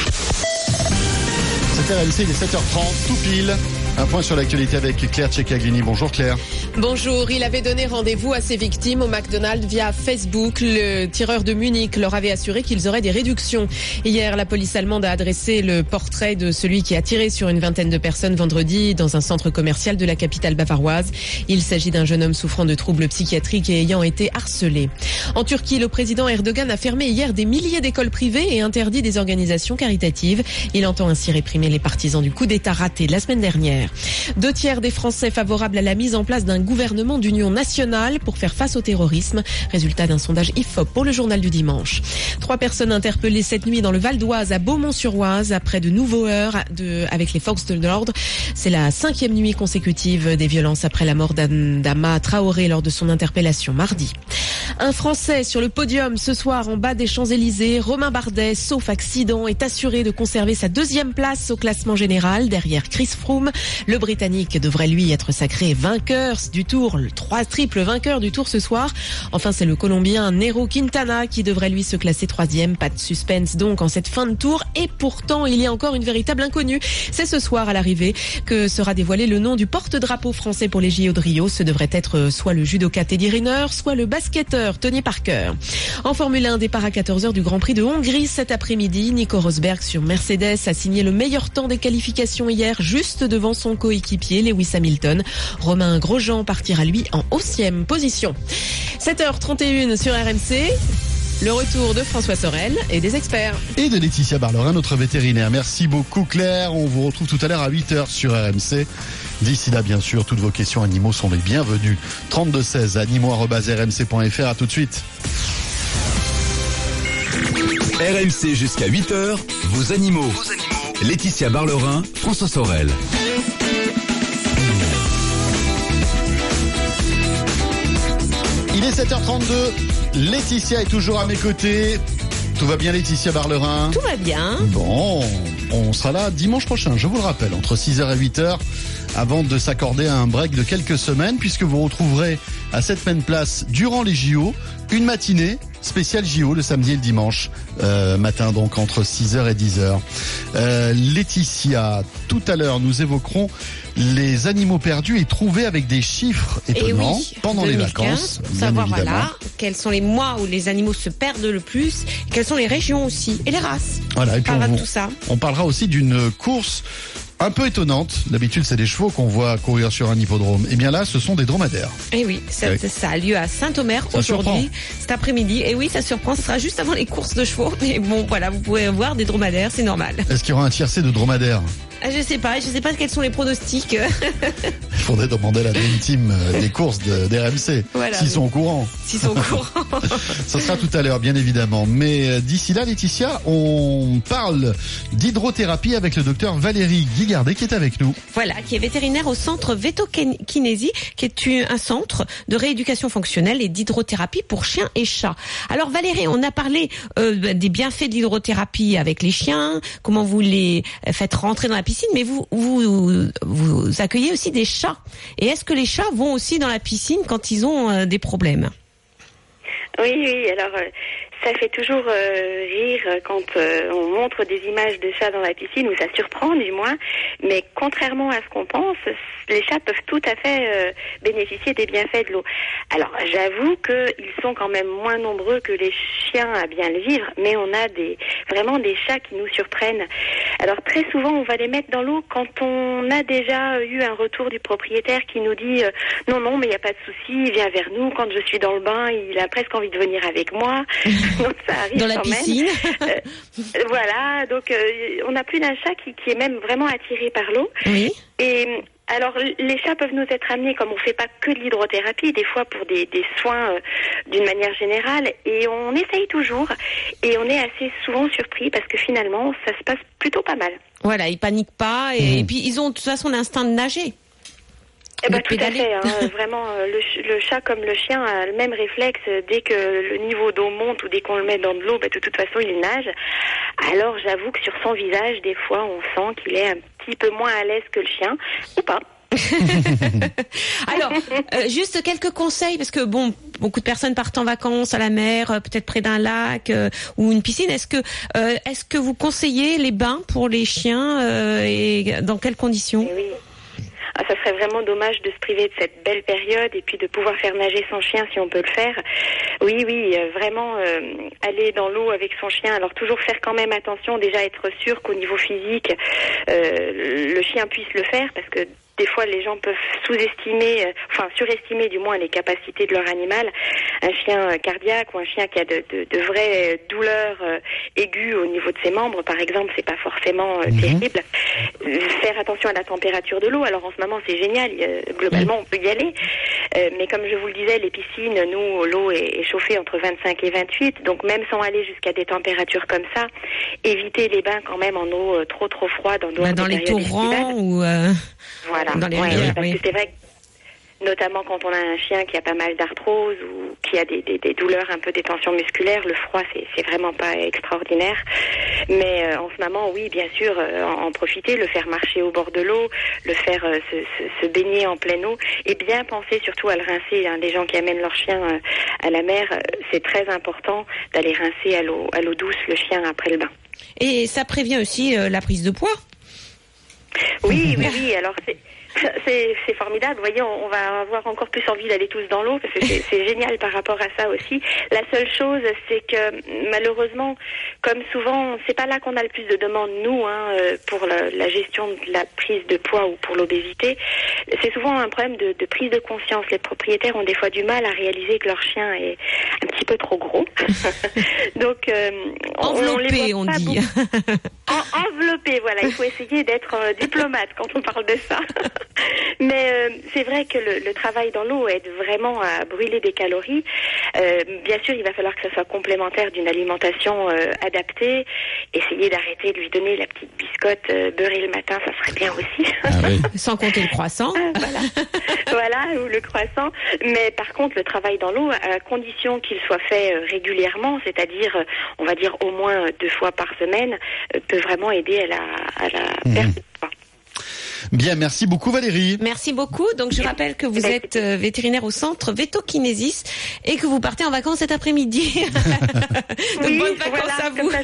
S2: C'était RMC, il est 7h30, tout pile. Un point sur l'actualité avec Claire Tchekagrini. Bonjour Claire.
S6: Bonjour, il avait donné rendez-vous à ses victimes au McDonald's via Facebook. Le tireur de Munich leur avait assuré qu'ils auraient des réductions. Hier, la police allemande a adressé le portrait de celui qui a tiré sur une vingtaine de personnes vendredi dans un centre commercial de la capitale bavaroise. Il s'agit d'un jeune homme souffrant de troubles psychiatriques et ayant été harcelé. En Turquie, le président Erdogan a fermé hier des milliers d'écoles privées et interdit des organisations caritatives. Il entend ainsi réprimer les partisans du coup d'État raté la semaine dernière. Deux tiers des Français favorables à la mise en place d'un gouvernement d'union nationale pour faire face au terrorisme. Résultat d'un sondage IFOP pour le journal du dimanche. Trois personnes interpellées cette nuit dans le Val d'Oise à Beaumont-sur-Oise après de nouveaux heures de, avec les forces de l'ordre. C'est la cinquième nuit consécutive des violences après la mort d'Adama Traoré lors de son interpellation mardi. Un Français sur le podium ce soir en bas des Champs-Élysées. Romain Bardet, sauf accident, est assuré de conserver sa deuxième place au classement général derrière Chris Froome. Le Britannique devrait lui être sacré vainqueur du Tour, le trois triple vainqueur du Tour ce soir. Enfin, c'est le Colombien Nero Quintana qui devrait lui se classer troisième. Pas de suspense donc en cette fin de Tour. Et pourtant, il y a encore une véritable inconnue. C'est ce soir à l'arrivée que sera dévoilé le nom du porte-drapeau français pour les JO de Rio. Ce devrait être soit le judoka Teddy Riner, soit le basketteur Tony Parker. En Formule 1, départ à 14h du Grand Prix de Hongrie cet après-midi. Nico Rosberg sur Mercedes a signé le meilleur temps des qualifications hier, juste devant son coéquipier Lewis Hamilton. Romain Grosjean partira lui en 11 position. 7h31 sur RMC. Le retour de François Sorel et des experts.
S2: Et de Laetitia Barlerin, notre vétérinaire. Merci beaucoup Claire. On vous retrouve tout à l'heure à 8h sur RMC. D'ici là, bien sûr, toutes vos questions animaux sont les bienvenues. 3216 animaux.rmc.fr. À tout de suite.
S1: RMC jusqu'à 8h, vos animaux. Laetitia Barlerin, François Sorel.
S2: Il est 7h32. Laetitia est toujours à mes côtés. Tout va bien Laetitia Barlerin?
S22: Tout va bien.
S2: Bon, on sera là dimanche prochain, je vous le rappelle, entre 6h et 8h, avant de s'accorder un break de quelques semaines, puisque vous retrouverez à cette même place, durant les JO, une matinée spéciale JO le samedi et le dimanche euh, matin, donc entre 6h et 10h. Euh, Laetitia, tout à l'heure, nous évoquerons les animaux perdus et trouvés avec des chiffres étonnants
S22: oui,
S2: pendant
S22: 2015,
S2: les vacances.
S22: Pour savoir voilà quels sont les mois où les animaux se perdent le plus, quelles sont les régions aussi et les races.
S2: Voilà, et
S22: On
S2: puis
S22: tout ça.
S2: on parlera aussi d'une course un peu étonnante. D'habitude, c'est des chevaux qu'on voit courir sur un hippodrome. Et bien là, ce sont des dromadaires.
S22: Et oui, ça,
S2: Oui.
S22: ça a lieu à Saint-Omer aujourd'hui, cet après-midi. Et oui, ça surprend, ce sera juste avant les courses de chevaux. Mais bon, voilà, vous pouvez voir des dromadaires, c'est normal.
S2: Est-ce qu'il y aura un tiercé de dromadaires?
S22: Ah, Je sais pas, je sais pas quels sont les pronostics.
S2: Il faudrait demander à la Dream Team euh, des courses de- d'RMC,
S22: Voilà,
S2: s'ils sont au courant.
S22: S'ils sont au courant.
S2: Ça sera tout à l'heure, bien évidemment. Mais euh, d'ici là, Laetitia, on parle d'hydrothérapie avec le docteur Valérie Guigardet qui est avec nous.
S22: Voilà, qui est vétérinaire au centre Vétokinésie, qui est un centre de rééducation fonctionnelle et d'hydrothérapie pour chiens et chats. Alors Valérie, on a parlé euh, des bienfaits de l'hydrothérapie avec les chiens, comment vous les faites rentrer dans la mais vous vous, accueillez aussi des chats. Et est-ce que les chats vont aussi dans la piscine quand ils ont euh, des problèmes?
S51: Oui, oui, alors euh, ça fait toujours euh, rire quand on montre des images de chats dans la piscine, ou ça surprend du moins, mais contrairement à ce qu'on pense, les chats peuvent tout à fait euh, bénéficier des bienfaits de l'eau. Alors j'avoue qu'ils sont quand même moins nombreux que les chiens à bien le vivre, mais on a des vraiment des chats qui nous surprennent. Alors très souvent on va les mettre dans l'eau quand on a déjà eu un retour du propriétaire qui nous dit euh, non non mais il n'y a pas de souci, il vient vers nous quand je suis dans le bain, il a presque envie de venir avec moi. donc ça arrive
S22: Dans la
S51: quand même.
S22: piscine.
S51: Euh, voilà, donc on n'a plus d'un chat qui, qui est même vraiment attiré par l'eau.
S22: Oui.
S51: Et alors les chats peuvent nous être amenés, comme on ne fait pas que de l'hydrothérapie, des fois pour des, des soins euh, d'une manière générale, et on essaye toujours, et on est assez souvent surpris parce que finalement ça se passe plutôt pas mal.
S22: Voilà, ils paniquent pas, et, et puis ils ont de toute façon l'instinct de nager.
S51: Eh ben, tout à fait. hein. Vraiment, euh, le, ch- le chat comme le chien a le même réflexe. euh, Dès que le niveau d'eau monte ou dès qu'on le met dans de l'eau, ben, de toute façon, il nage. Alors, j'avoue que sur son visage, des fois, on sent qu'il est un petit peu moins à l'aise que le chien, ou pas.
S22: Alors, euh, juste quelques conseils, parce que bon, beaucoup de personnes partent en vacances à la mer, euh, peut-être près d'un lac euh, ou une piscine. Est-ce que, est-ce que vous conseillez les bains pour les chiens et dans quelles conditions?
S51: Eh oui. Ah, ça serait vraiment dommage de se priver de cette belle période et puis de pouvoir faire nager son chien si on peut le faire. Oui, oui, euh, vraiment euh, aller dans l'eau avec son chien. Alors toujours faire quand même attention, déjà être sûr qu'au niveau physique, euh, le chien puisse le faire parce que des fois, les gens peuvent sous-estimer, euh, enfin surestimer du moins les capacités de leur animal. Un chien euh, cardiaque ou un chien qui a de, de, de vraies euh, douleurs euh, aiguës au niveau de ses membres, par exemple, c'est pas forcément euh, terrible. Faire attention à la température de l'eau. Alors en ce moment, c'est génial. globalement, on peut y aller. Mais comme je vous le disais, les piscines, nous, l'eau est, est chauffée entre 25 et 28. Donc même sans aller jusqu'à des températures comme ça, éviter les bains quand même en eau trop trop froide, en dehors
S22: Bah, Dans les torrents ou euh,
S51: Voilà.
S22: dans les
S51: Ouais,
S22: rivières,
S51: parce
S22: oui.
S51: que c'est vrai que, notamment quand on a un chien qui a pas mal d'arthrose ou qui a des, des, des douleurs, un peu des tensions musculaires, le froid c'est vraiment pas extraordinaire. Mais euh, en ce moment, oui, bien sûr, euh, en, en profiter, le faire marcher au bord de l'eau, le faire euh, se, se, se baigner en pleine eau et bien penser surtout à le rincer. hein. Les gens qui amènent leur chien à la mer, c'est très important d'aller rincer à l'eau à l'eau douce le chien après le bain.
S22: Et ça prévient aussi la prise de poids.
S51: Oui, oui, oui. Alors c'est c'est formidable. Vous voyez, on, on va avoir encore plus envie d'aller tous dans l'eau parce que c'est génial par rapport à ça aussi. La seule chose, c'est que malheureusement, comme souvent, c'est pas là qu'on a le plus de demandes nous hein, euh, pour la, la gestion de la prise de poids ou pour l'obésité. C'est souvent un problème de, de prise de conscience. Les propriétaires ont des fois du mal à réaliser que leur chien est un petit peu trop gros. Donc euh, on- on
S22: Enveloppé,
S51: voit
S22: on
S51: pas
S22: dit.
S51: En- enveloppé, voilà. Il faut essayer d'être euh, diplomate quand on parle de ça. Mais euh, c'est vrai que le, le travail dans l'eau aide vraiment à brûler des calories. Euh, bien sûr, il va falloir que ça soit complémentaire d'une alimentation euh, adaptée. Essayer d'arrêter de lui donner la petite biscotte euh, beurrée le matin, ça serait bien aussi.
S22: Sans compter le croissant.
S51: voilà. voilà, ou le croissant. Mais par contre, le travail dans l'eau, à condition qu'il soit fait euh, régulièrement, c'est-à-dire, euh, on va dire au moins deux fois par semaine, euh, peut vraiment aider à la, à la
S2: Mhm.
S51: perte de poids.
S2: Bien, merci beaucoup Valérie.
S22: Merci beaucoup. Donc je rappelle que vous êtes euh, vétérinaire au centre Vétokinésis et que vous partez en vacances cet après-midi. Donc
S51: Oui,
S22: bonnes vacances
S51: voilà,
S22: à vous.
S51: ça,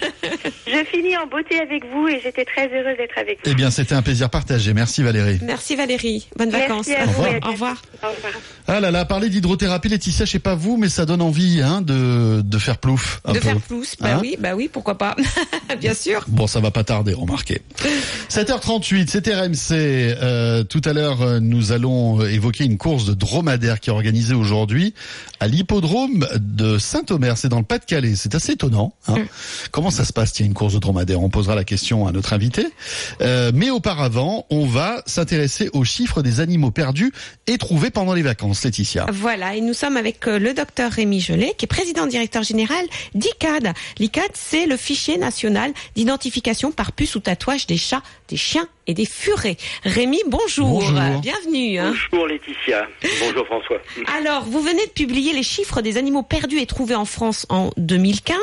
S51: je, finis en beauté avec vous et j'étais très heureuse d'être avec vous.
S2: Eh bien, c'était un plaisir partagé. Merci Valérie.
S22: Merci Valérie. Bonnes
S51: Merci
S22: vacances.
S51: à
S2: Au revoir.
S51: et à
S22: Au revoir.
S51: Au revoir.
S2: Ah là là, parler d'hydrothérapie, Laetitia, je sais pas vous, mais ça donne envie hein, de, de faire plouf. un
S22: De
S2: peu.
S22: faire plus. Bah
S2: Hein
S22: oui, bah oui, pourquoi pas. Bien sûr.
S2: Bon, ça va pas tarder, remarquez. 7h38, c'est RMC. Euh, tout à l'heure, euh, nous allons évoquer une course de dromadaire qui est organisée aujourd'hui à l'hippodrome de Saint-Omer. C'est dans le Pas-de-Calais. C'est assez étonnant. Hein. Comment ça se passe, tiens, une course de dromadaire On posera la question à notre invité. Euh, mais auparavant, on va s'intéresser aux chiffres des animaux perdus et trouvés pendant les vacances. Laetitia.
S22: Voilà, et nous sommes avec le docteur Rémi Gelé, qui est président directeur général d'ICAD. L'ICAD, c'est le fichier national d'identification par puce ou tatouage des chats, des chiens et des furets. Rémi, bonjour.
S2: Bonjour.
S22: Bienvenue. hein.
S52: Bonjour Laetitia. Bonjour François.
S22: Alors, vous venez de publier les chiffres des animaux perdus et trouvés en France en 2015.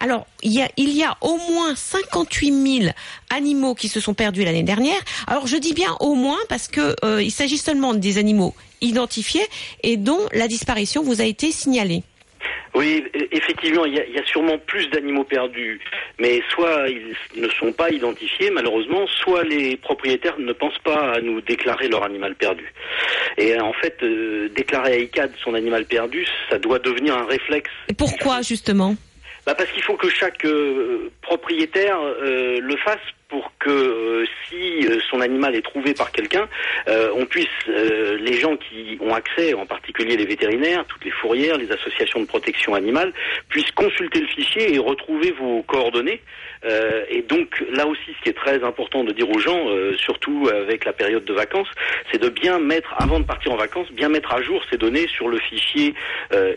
S22: Alors, il y a, il y a au moins 58 000 animaux qui se sont perdus l'année dernière. Alors, je dis bien au moins parce que euh, il s'agit seulement des animaux identifiés et dont la disparition vous a été signalée.
S52: Oui, effectivement, il y a, il y a sûrement plus d'animaux perdus, mais soit ils ne sont pas identifiés malheureusement, soit les propriétaires ne pensent pas à nous déclarer leur animal perdu. Et en fait, euh, déclarer à ICAD son animal perdu, ça doit devenir un réflexe.
S22: Et pourquoi justement?
S52: Bah parce qu'il faut que chaque euh, propriétaire euh, le fasse pour que euh, si euh, son animal est trouvé par quelqu'un, euh, on puisse, les gens qui ont accès, en particulier les vétérinaires, toutes les fourrières, les associations de protection animale, puissent consulter le fichier et retrouver vos coordonnées. et donc là aussi, ce qui est très important de dire aux gens, surtout avec la période de vacances, c'est de bien mettre, avant de partir en vacances, bien mettre à jour ces données sur le fichier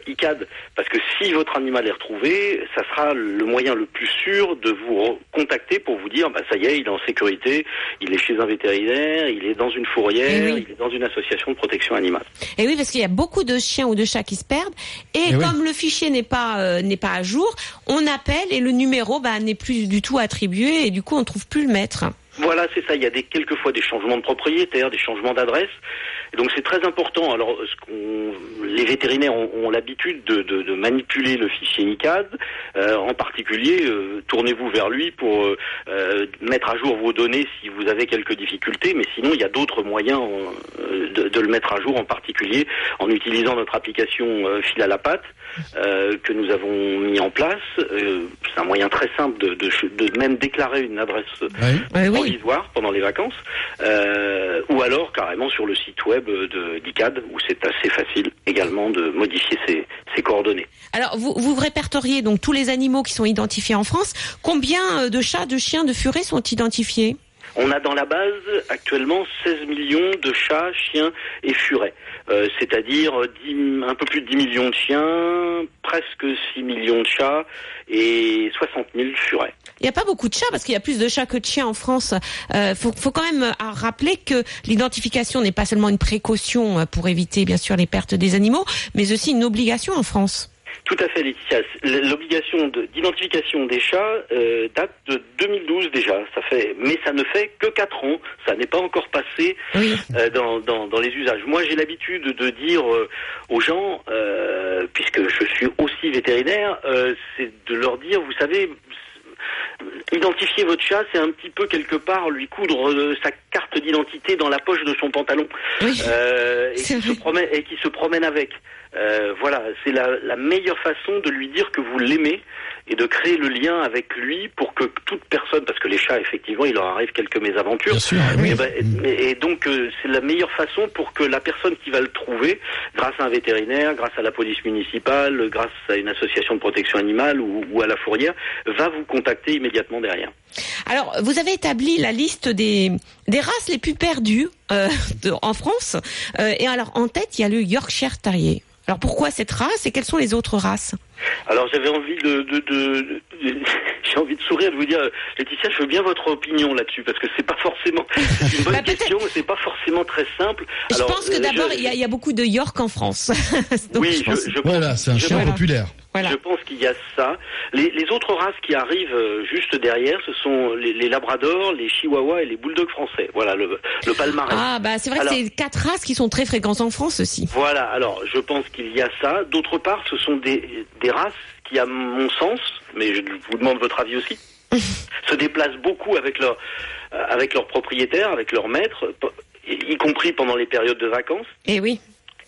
S52: ICAD. Parce que si votre animal est retrouvé, ça sera le moyen le plus sûr de vous contacter pour vous dire, bah, ça est, il est en sécurité, il est chez un vétérinaire, il est dans une fourrière,
S22: Eh
S52: il est dans une association de protection animale.
S22: Et oui, parce qu'il y a beaucoup de chiens ou de chats qui se perdent. Et,
S52: Eh oui.
S22: comme le fichier n'est pas euh, n'est pas à jour, on appelle et le numéro bah, n'est plus du tout attribué et du coup on trouve plus le maître.
S52: Voilà, c'est ça. Il y a des, quelquefois des changements de propriétaire, des changements d'adresse. Et Donc c'est très important. Alors ce qu'on- les vétérinaires ont, ont l'habitude de, de- de manipuler le fichier ICAD. Euh, en particulier, euh, tournez-vous vers lui pour euh, euh, mettre à jour vos données si vous avez quelques difficultés. Mais sinon, il y a d'autres moyens euh, de, de le mettre à jour, en particulier en utilisant notre application euh, fil à la patte euh, que nous avons mis en place. Euh, c'est un moyen très simple de, de, de même déclarer une adresse provisoire pendant les vacances, euh, ou alors carrément sur le site web de l'ICAD où c'est assez facile également de modifier ses, ses coordonnées.
S22: Alors vous vous répertoriez donc tous les animaux qui sont identifiés en France. Combien euh, de chats, de chiens, de furets sont identifiés?
S52: On a dans la base actuellement 16 millions de chats, chiens et furets, Euh, c'est-à-dire 10 un peu plus de 10 millions de chiens, presque 6 millions de chats et 60 000 furets.
S22: Il n'y a pas beaucoup de chats parce qu'il y a plus de chats que de chiens en France. Euh, faut, quand même euh, rappeler que l'identification n'est pas seulement une précaution euh, pour éviter bien sûr les pertes des animaux, mais aussi une obligation en France.
S52: Tout à fait, Laetitia. L'obligation de- d'identification des chats euh, date de 2012 déjà. Ça fait, mais ça ne fait que 4 ans. Ça n'est pas encore passé euh, dans, dans, dans les usages. Moi, j'ai l'habitude de dire euh, aux gens, puisque je suis aussi vétérinaire, c'est de leur dire, vous savez, identifier votre chat, c'est un petit peu quelque part lui coudre euh, sa carte d'identité dans la poche de son pantalon euh, et, qui se promène, et qui se promène avec. Euh, voilà, c'est la, la meilleure façon de lui dire que vous l'aimez et de créer le lien avec lui pour que toute personne, parce que les chats, effectivement, il leur arrive quelques mésaventures. et, ben, et- et donc, euh, c'est la meilleure façon pour que la personne qui va le trouver, grâce à un vétérinaire, grâce à la police municipale, grâce à une association de protection animale ou, ou à la fourrière, va vous contacter immédiatement derrière.
S22: Alors, vous avez établi la liste des, des races les plus perdues euh, en France. Euh, et alors, en tête, il y a le Yorkshire Terrier. Alors, pourquoi cette race et quelles sont les autres races?
S52: Alors j'avais envie de, de, de- de- j'ai envie de sourire de vous dire Laetitia, je veux bien votre opinion là-dessus parce que c'est pas forcément c'est une bonne question, mais c'est pas forcément très simple.
S22: Je
S52: Alors,
S22: pense que
S52: euh,
S22: d'abord,
S52: je-
S22: il y, a- il y a beaucoup de York en France. Donc,
S52: oui,
S22: je pense-
S52: je, je
S2: Voilà, c'est un chien populaire.
S52: Je pense qu'il y a ça. Les, les autres races qui arrivent euh, juste derrière, ce sont les, les labradors, les chihuahuas et les bulldogs français. Voilà le, le palmarès.
S22: Ah, bah c'est vrai
S52: Alors-
S22: que c'est quatre races qui sont très fréquentes en France aussi.
S52: Voilà, alors je pense qu'il y a ça. D'autre part, ce sont des, des races qui, à mon sens, mais je vous demande votre avis aussi, se déplacent beaucoup avec leur, euh, avec leurs propriétaires, avec leurs maîtres, y compris pendant les périodes de vacances.
S22: Et oui.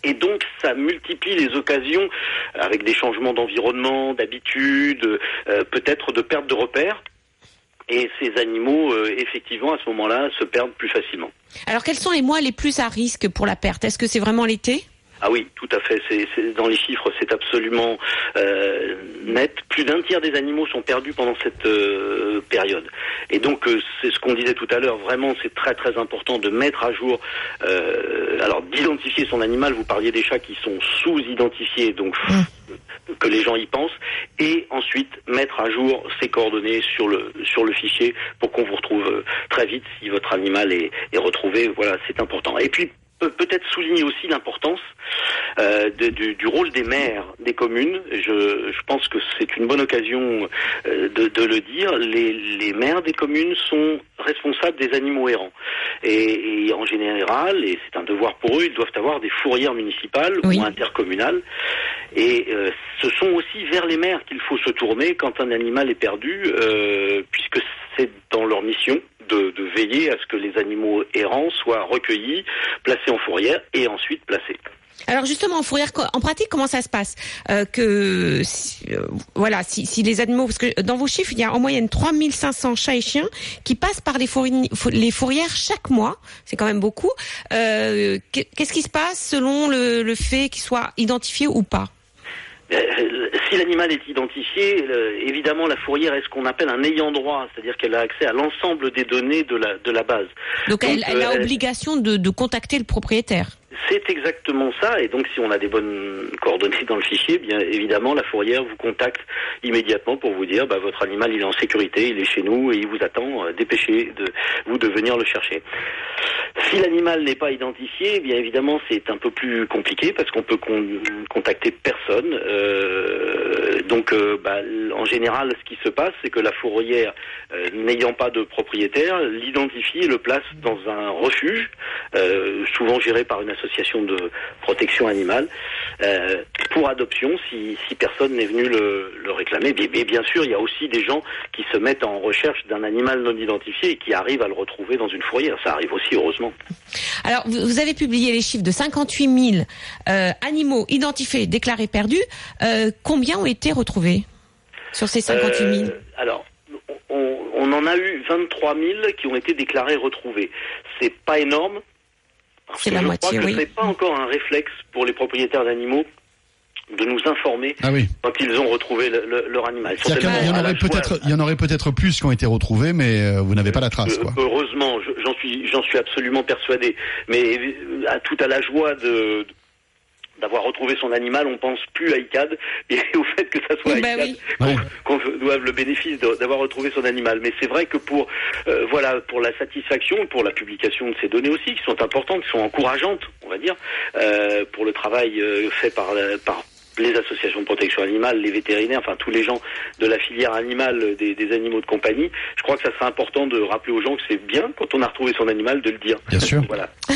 S52: Et donc, ça multiplie les occasions avec des changements d'environnement, d'habitude, euh, peut-être de perte de repères. Et ces animaux, euh, effectivement, à ce moment-là, se perdent plus facilement.
S22: Alors, quels sont les mois les plus à risque pour la perte? Est-ce que c'est vraiment l'été?
S52: Ah oui, tout à fait. C'est, c'est- dans les chiffres, c'est absolument euh, net. Plus d'un tiers des animaux sont perdus pendant cette euh, période. Et donc, euh, c'est ce qu'on disait tout à l'heure. Vraiment, c'est très très important de mettre à jour, euh, alors d'identifier son animal. Vous parliez des chats qui sont sous-identifiés, donc que les gens y pensent, et ensuite mettre à jour ses coordonnées sur le sur le fichier pour qu'on vous retrouve euh, très vite si votre animal est, est retrouvé. Voilà, c'est important. Et puis peut-être souligner aussi l'importance euh, du, du rôle des maires des communes. Je, je pense que c'est une bonne occasion euh, de, de le dire. Les, les maires des communes sont responsables des animaux errants. Et, et en général, et c'est un devoir pour eux, ils doivent avoir des fourrières municipales ou intercommunales. Et euh, ce sont aussi vers les maires qu'il faut se tourner quand un animal est perdu, puisque c'est dans leur mission de, veiller à ce que les animaux errants soient recueillis, placés en fourrière et ensuite placés.
S22: Alors justement, en fourrière, en pratique, comment ça se passe euh, Que euh, voilà, si, les animaux, parce que dans vos chiffres, il y a en moyenne 3500 chats et chiens qui passent par les, fourrières chaque mois. C'est quand même beaucoup. Euh, Qu'est-ce qui se passe selon le, fait qu'il soit identifié ou pas
S52: si l'animal est identifié, évidemment, la fourrière est ce qu'on appelle un ayant droit, c'est-à-dire qu'elle a accès à l'ensemble des données de la, de la base.
S22: Donc, elle, elle, a obligation de, de contacter le propriétaire.
S52: C'est exactement ça, et donc si on a des bonnes coordonnées dans le fichier, bien évidemment, la fourrière vous contacte immédiatement pour vous dire, bah, votre animal il est en sécurité, il est chez nous et il vous attend, euh, dépêchez de venir le chercher. Si l'animal n'est pas identifié, bien évidemment c'est un peu plus compliqué parce qu'on peut contacter personne. Euh, donc euh, bah, en général, ce qui se passe, c'est que la fourrière, n'ayant pas de propriétaire, l'identifie et le place dans un refuge, souvent géré par une association association de protection animale, euh, pour adoption si, si personne n'est venu le, le réclamer. Mais, bien sûr, il y a aussi des gens qui se mettent en recherche d'un animal non identifié et qui arrivent à le retrouver dans une fourrière. Ça arrive aussi, heureusement.
S22: Alors, vous avez publié les chiffres de 58 000 euh, animaux identifiés, déclarés perdus. Euh, combien ont été retrouvés sur ces 58 000 euh,
S52: Alors, on, on, en a eu 23 000 qui ont été déclarés retrouvés. C'est pas énorme,
S22: c'est la moitié,
S52: crois
S22: que
S52: c'est pas encore un réflexe pour les propriétaires d'animaux de nous informer
S2: ah
S52: quand ils ont retrouvé leur animal.
S2: Il y, en aurait peut-être, il y en aurait peut-être plus qui ont été retrouvés, mais euh, vous n'avez pas la trace. Quoi.
S52: Heureusement, j'en suis, j'en suis absolument persuadé. Mais euh, à tout à la joie de, d'avoir retrouvé son animal, on pense plus à ICAD et au fait que ça soit
S22: bah
S52: ICAD qu'on doive le bénéfice d'avoir retrouvé son animal. Mais c'est vrai que pour euh, voilà pour la satisfaction, pour la publication de ces données aussi, qui sont importantes, qui sont encourageantes, on va dire, euh, pour le travail euh, fait par, par les associations de protection animale, les vétérinaires, enfin tous les gens de la filière animale des, animaux de compagnie, je crois que ça serait important de rappeler aux gens que c'est bien quand on a retrouvé son animal de le dire.
S2: Bien sûr.
S52: voilà.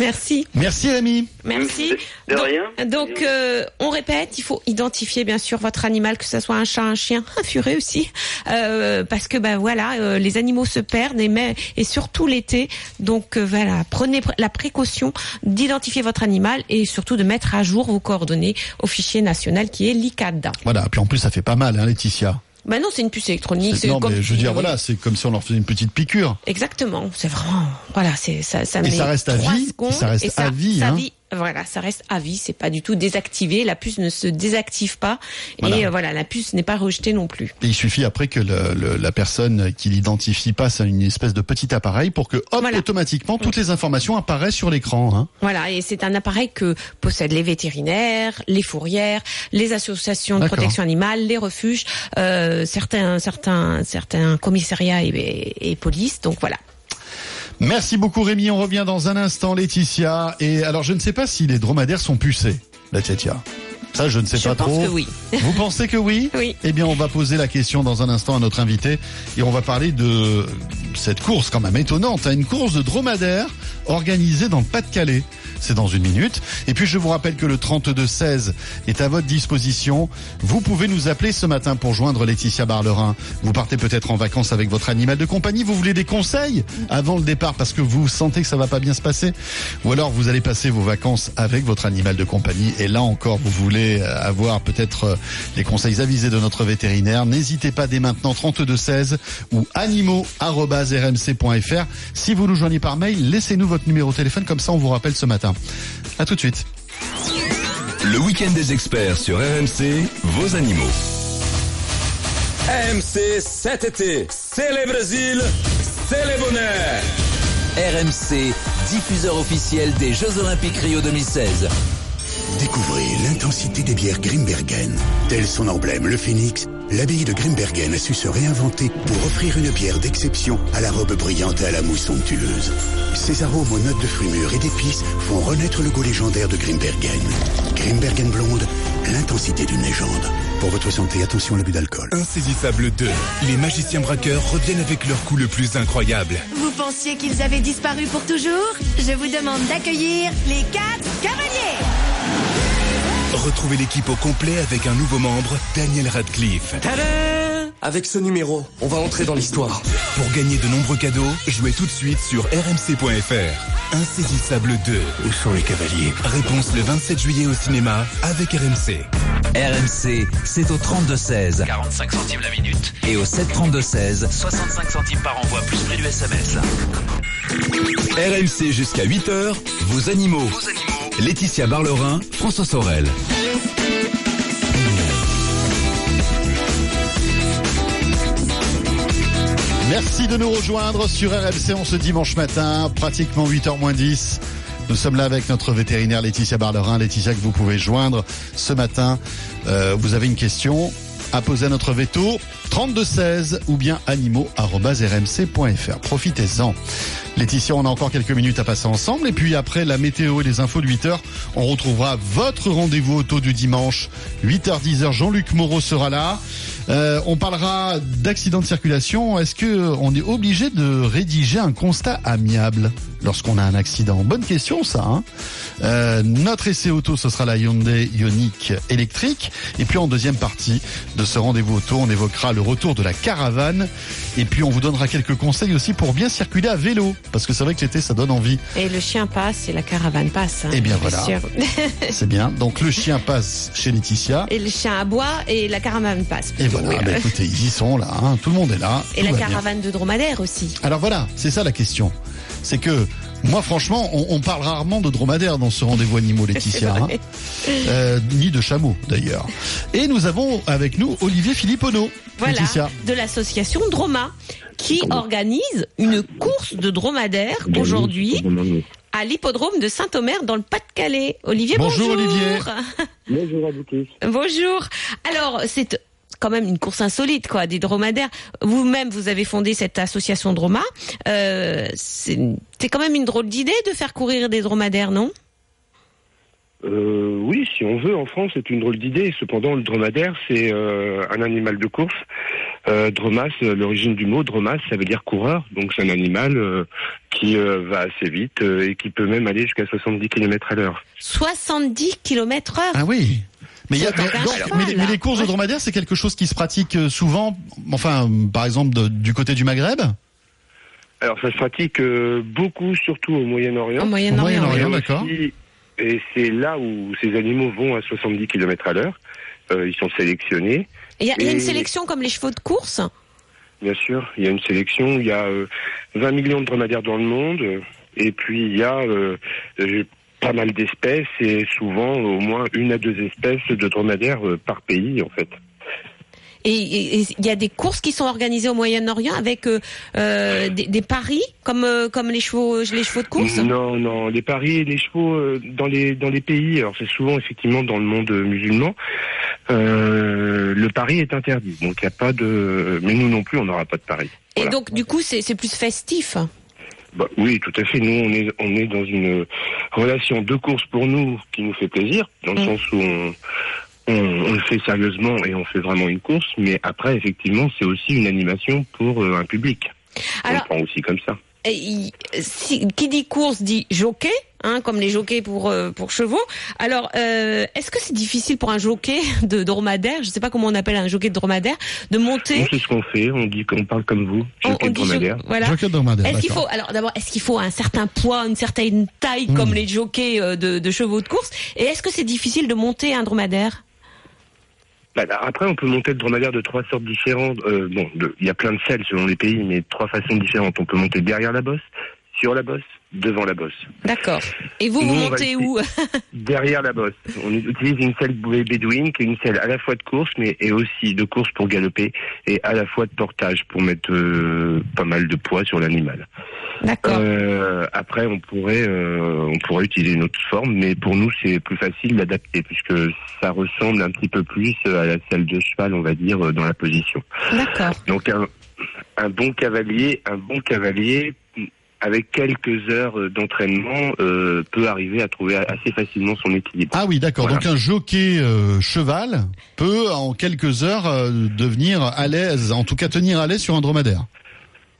S22: Merci.
S2: Merci Rémi.
S22: Merci.
S52: De,
S22: donc,
S52: rien.
S22: Donc euh, on répète, il faut identifier bien sûr votre animal, que ce soit un chat, un chien, un furet aussi, euh, parce que ben voilà, euh, les animaux se perdent et, mais, et surtout l'été. Donc voilà, prenez la précaution d'identifier votre animal et surtout de mettre à jour vos coordonnées au fichier national qui est l'ICAD.
S2: Voilà, puis en plus ça fait pas mal, hein, Laetitia.
S22: Ben non, c'est une puce électronique.
S2: Non, mais je veux dire, voilà, c'est comme si on leur faisait une petite piqûre.
S22: Exactement. C'est vraiment, voilà, c'est ça, ça.
S2: Et ça reste à vie. Ça reste à vie. Hein.
S22: vie voilà, ça reste à vie, c'est pas du tout désactivé. La puce ne se désactive pas et euh, voilà, la puce n'est pas rejetée non plus.
S2: Et il suffit après que le, la personne qui l'identifie passe à une espèce de petit appareil pour que hop, automatiquement toutes les informations apparaissent sur l'écran. Hein.
S22: Voilà, et c'est un appareil que possèdent les vétérinaires, les fourrières, les associations de protection animale, les refuges, euh, certains certains certains commissariats et, et polices. Donc voilà.
S2: Merci beaucoup Rémi, on revient dans un instant Laetitia. Et alors je ne sais pas si les dromadaires sont pucés, Laetitia. Ça, je ne sais
S22: je
S2: pas
S22: pense
S2: trop.
S22: Que oui.
S2: Vous pensez que oui
S22: Oui.
S2: Eh bien, on va poser la question dans un instant à notre invité et on va parler de cette course quand même étonnante, hein, une course de dromadaire organisée dans le Pas-de-Calais. C'est dans une minute. Et puis, je vous rappelle que le 32-16 est à votre disposition. Vous pouvez nous appeler ce matin pour joindre Laetitia Barlerin. Vous partez peut-être en vacances avec votre animal de compagnie. Vous voulez des conseils avant le départ parce que vous sentez que ça va pas bien se passer? Ou alors, vous allez passer vos vacances avec votre animal de compagnie. Et là encore, vous voulez avoir peut-être les conseils avisés de notre vétérinaire. N'hésitez pas dès maintenant 3216 ou animaux.rmc.fr. Si vous nous joignez par mail, laissez-nous votre numéro de téléphone. Comme ça, on vous rappelle ce matin. À tout de suite.
S53: Le week-end des experts sur RMC, vos animaux.
S1: RMC cet été, c'est le Brésil, c'est le bonheur. RMC, diffuseur officiel des Jeux Olympiques Rio 2016.
S50: Découvrez l'intensité des bières Grimbergen. Tel son emblème, le phénix, l'abbaye de Grimbergen a su se réinventer pour offrir une bière d'exception à la robe brillante et à la mousse somptueuse. Ses arômes aux notes de fruits mûrs et d'épices font renaître le goût légendaire de Grimbergen. Grimbergen blonde, l'intensité d'une légende. Pour votre santé, attention à l'abus d'alcool.
S26: Insaisissable 2. Les magiciens braqueurs reviennent avec leur coup le plus incroyable.
S54: Vous pensiez qu'ils avaient disparu pour toujours? Je vous demande d'accueillir les quatre cavaliers
S26: Retrouvez l'équipe au complet avec un nouveau membre, Daniel Radcliffe.
S19: Avec ce numéro, on va entrer dans l'histoire.
S26: Pour gagner de nombreux cadeaux, jouez tout de suite sur rmc.fr. Insaisissable 2.
S19: Où sont les cavaliers?
S26: Réponse le 27 juillet au cinéma avec RMC.
S55: RMC, c'est au 32-16.
S56: 45 centimes la minute.
S55: Et au 732-16.
S56: 65 centimes par envoi, plus prix du SMS.
S1: RMC jusqu'à 8h, vos animaux. Laetitia Barlerin, François Sorel.
S2: Merci de nous rejoindre sur RMC en ce dimanche matin, pratiquement 8h moins 10. Nous sommes là avec notre vétérinaire Laetitia Barlerin. Laetitia que vous pouvez joindre ce matin. Euh, vous avez une question à poser à notre veto 3216 ou bien animaux.rmc.fr. Profitez-en. Laetitia, on a encore quelques minutes à passer ensemble. Et puis après la météo et les infos de 8 heures, on retrouvera votre rendez-vous auto du dimanche. 8h-10h, Jean-Luc Moreau sera là. Euh, on parlera d'accidents de circulation. Est-ce que on est obligé de rédiger un constat amiable lorsqu'on a un accident? Bonne question, ça. Hein euh, notre essai auto, ce sera la Hyundai Ioniq électrique. Et puis en deuxième partie de ce rendez-vous auto, on évoquera le retour de la caravane. Et puis on vous donnera quelques conseils aussi pour bien circuler à vélo, parce que c'est vrai que l'été, ça donne envie.
S22: Et le chien passe et la caravane passe. hein,
S2: Eh bien voilà. C'est bien. Donc le chien passe chez Laetitia.
S22: et le chien aboie et la caravane passe.
S2: Et voilà,
S22: Oui,
S2: bah, écoutez, ils y sont là, hein. tout le monde est là.
S22: et la
S2: bien.
S22: caravane de dromadaire aussi.
S2: Alors voilà, c'est ça la question. C'est que moi, franchement, on, on parle rarement de dromadaire dans ce rendez-vous animaux, Laetitia. Hein. Euh, ni de chameaux, d'ailleurs. Et nous avons avec nous Olivier Philippono.
S22: Voilà,
S2: Laetitia.
S22: de l'association Droma, qui organise une course de dromadaire aujourd'hui à l'hippodrome de Saint-Omer dans le Pas-de-Calais. Olivier,
S2: Bonjour,
S22: bonjour.
S2: Olivier.
S57: Bonjour à vous tous.
S22: Bonjour. Alors, c'est quand même une course insolite, quoi, des dromadaires. Vous-même, vous avez fondé cette association Droma. Euh, c'est quand même une drôle d'idée de faire courir des dromadaires, non?
S57: Euh, oui, si on veut, en France, c'est une drôle d'idée. Cependant, le dromadaire, c'est euh, un animal de course. Euh, dromas, l'origine du mot dromas, ça veut dire coureur. Donc, c'est un animal euh, qui euh, va assez vite euh, et qui peut même aller jusqu'à 70 km à l'heure.
S22: 70 km heure?
S2: Ah oui. Mais, il y a,
S22: C'est
S2: mais-
S22: un
S2: donc,
S22: cheval,
S2: mais les- mais
S22: là.
S2: les courses de dromadaire, c'est quelque chose qui se pratique euh, souvent, enfin, par exemple, de- du côté du Maghreb?
S57: Alors, ça se pratique euh, beaucoup, surtout au Moyen-Orient.
S22: Au Moyen-Orient,
S2: d'accord.
S57: Et c'est là où ces animaux vont à 70 km à l'heure. Euh, ils sont sélectionnés.
S22: Il y, a, il y a une sélection comme les chevaux de course?
S57: Bien sûr, il y a une sélection. Il y a euh, 20 millions de dromadaires dans le monde. Et puis, il y a euh, pas mal d'espèces et souvent au moins une à deux espèces de dromadaires euh, par pays, en fait.
S22: et il y a des courses qui sont organisées au Moyen-Orient avec euh, euh, des, des paris comme euh, comme les chevaux les chevaux de course?
S57: Non, non, les paris et les chevaux dans les dans les pays. Alors c'est souvent effectivement dans le monde musulman. le pari est interdit, donc il n'y a pas de. Mais nous non plus, on n'aura pas de pari.
S22: Et donc du coup c'est c'est plus festif?
S57: Bah, oui, tout à fait. Nous, on est, on est dans une relation de course pour nous qui nous fait plaisir, dans le sens où on, on, on le fait sérieusement et on fait vraiment une course. Mais après, effectivement, c'est aussi une animation pour euh, un public.
S22: Alors-
S57: on prend aussi comme ça.
S22: Et si- qui dit course dit jockey, hein, comme les jockeys pour euh, pour chevaux. Alors, euh, est-ce que c'est difficile pour un jockey de dromadaire, je sais pas comment on appelle un jockey de dromadaire, de monter
S57: c'est ce qu'on fait. On dit qu'on parle comme vous.
S22: On-
S57: jockey
S22: on
S57: de
S22: dit jo-
S57: dromadaire.
S22: voilà.
S2: Jockey de dromadaire,
S22: Est-ce qu'il faut alors d'abord est-ce qu'il faut un certain poids, une certaine taille
S2: Hmm.
S22: comme les jockeys euh, de, de chevaux de course? Et est-ce que c'est difficile de monter un dromadaire?
S57: Bah, bah, après, on peut monter le dromadaire de trois sortes différentes. Euh, bon, il y a plein de selles selon les pays, mais trois façons différentes. On peut monter derrière la bosse, sur la bosse, devant la bosse.
S22: D'accord. Et vous
S57: Nous,
S22: vous montez où
S57: Derrière la bosse. On utilise une selle bédouine qui est une selle à la fois de course, mais et aussi de course pour galoper, et à la fois de portage pour mettre euh, pas mal de poids sur l'animal.
S22: D'accord.
S57: Euh, après, on pourrait, euh, on pourrait utiliser une autre forme, mais pour nous, c'est plus facile d'adapter puisque ça ressemble un petit peu plus à la selle de cheval, on va dire, dans la position.
S22: D'accord.
S57: Donc un, un bon cavalier, un bon cavalier avec quelques heures euh, d'entraînement euh, peut arriver à trouver assez facilement son équilibre.
S2: Ah oui, d'accord.
S57: Voilà.
S2: Donc un jockey euh, cheval peut en quelques heures euh, devenir à l'aise, en tout cas tenir à l'aise sur un dromadaire.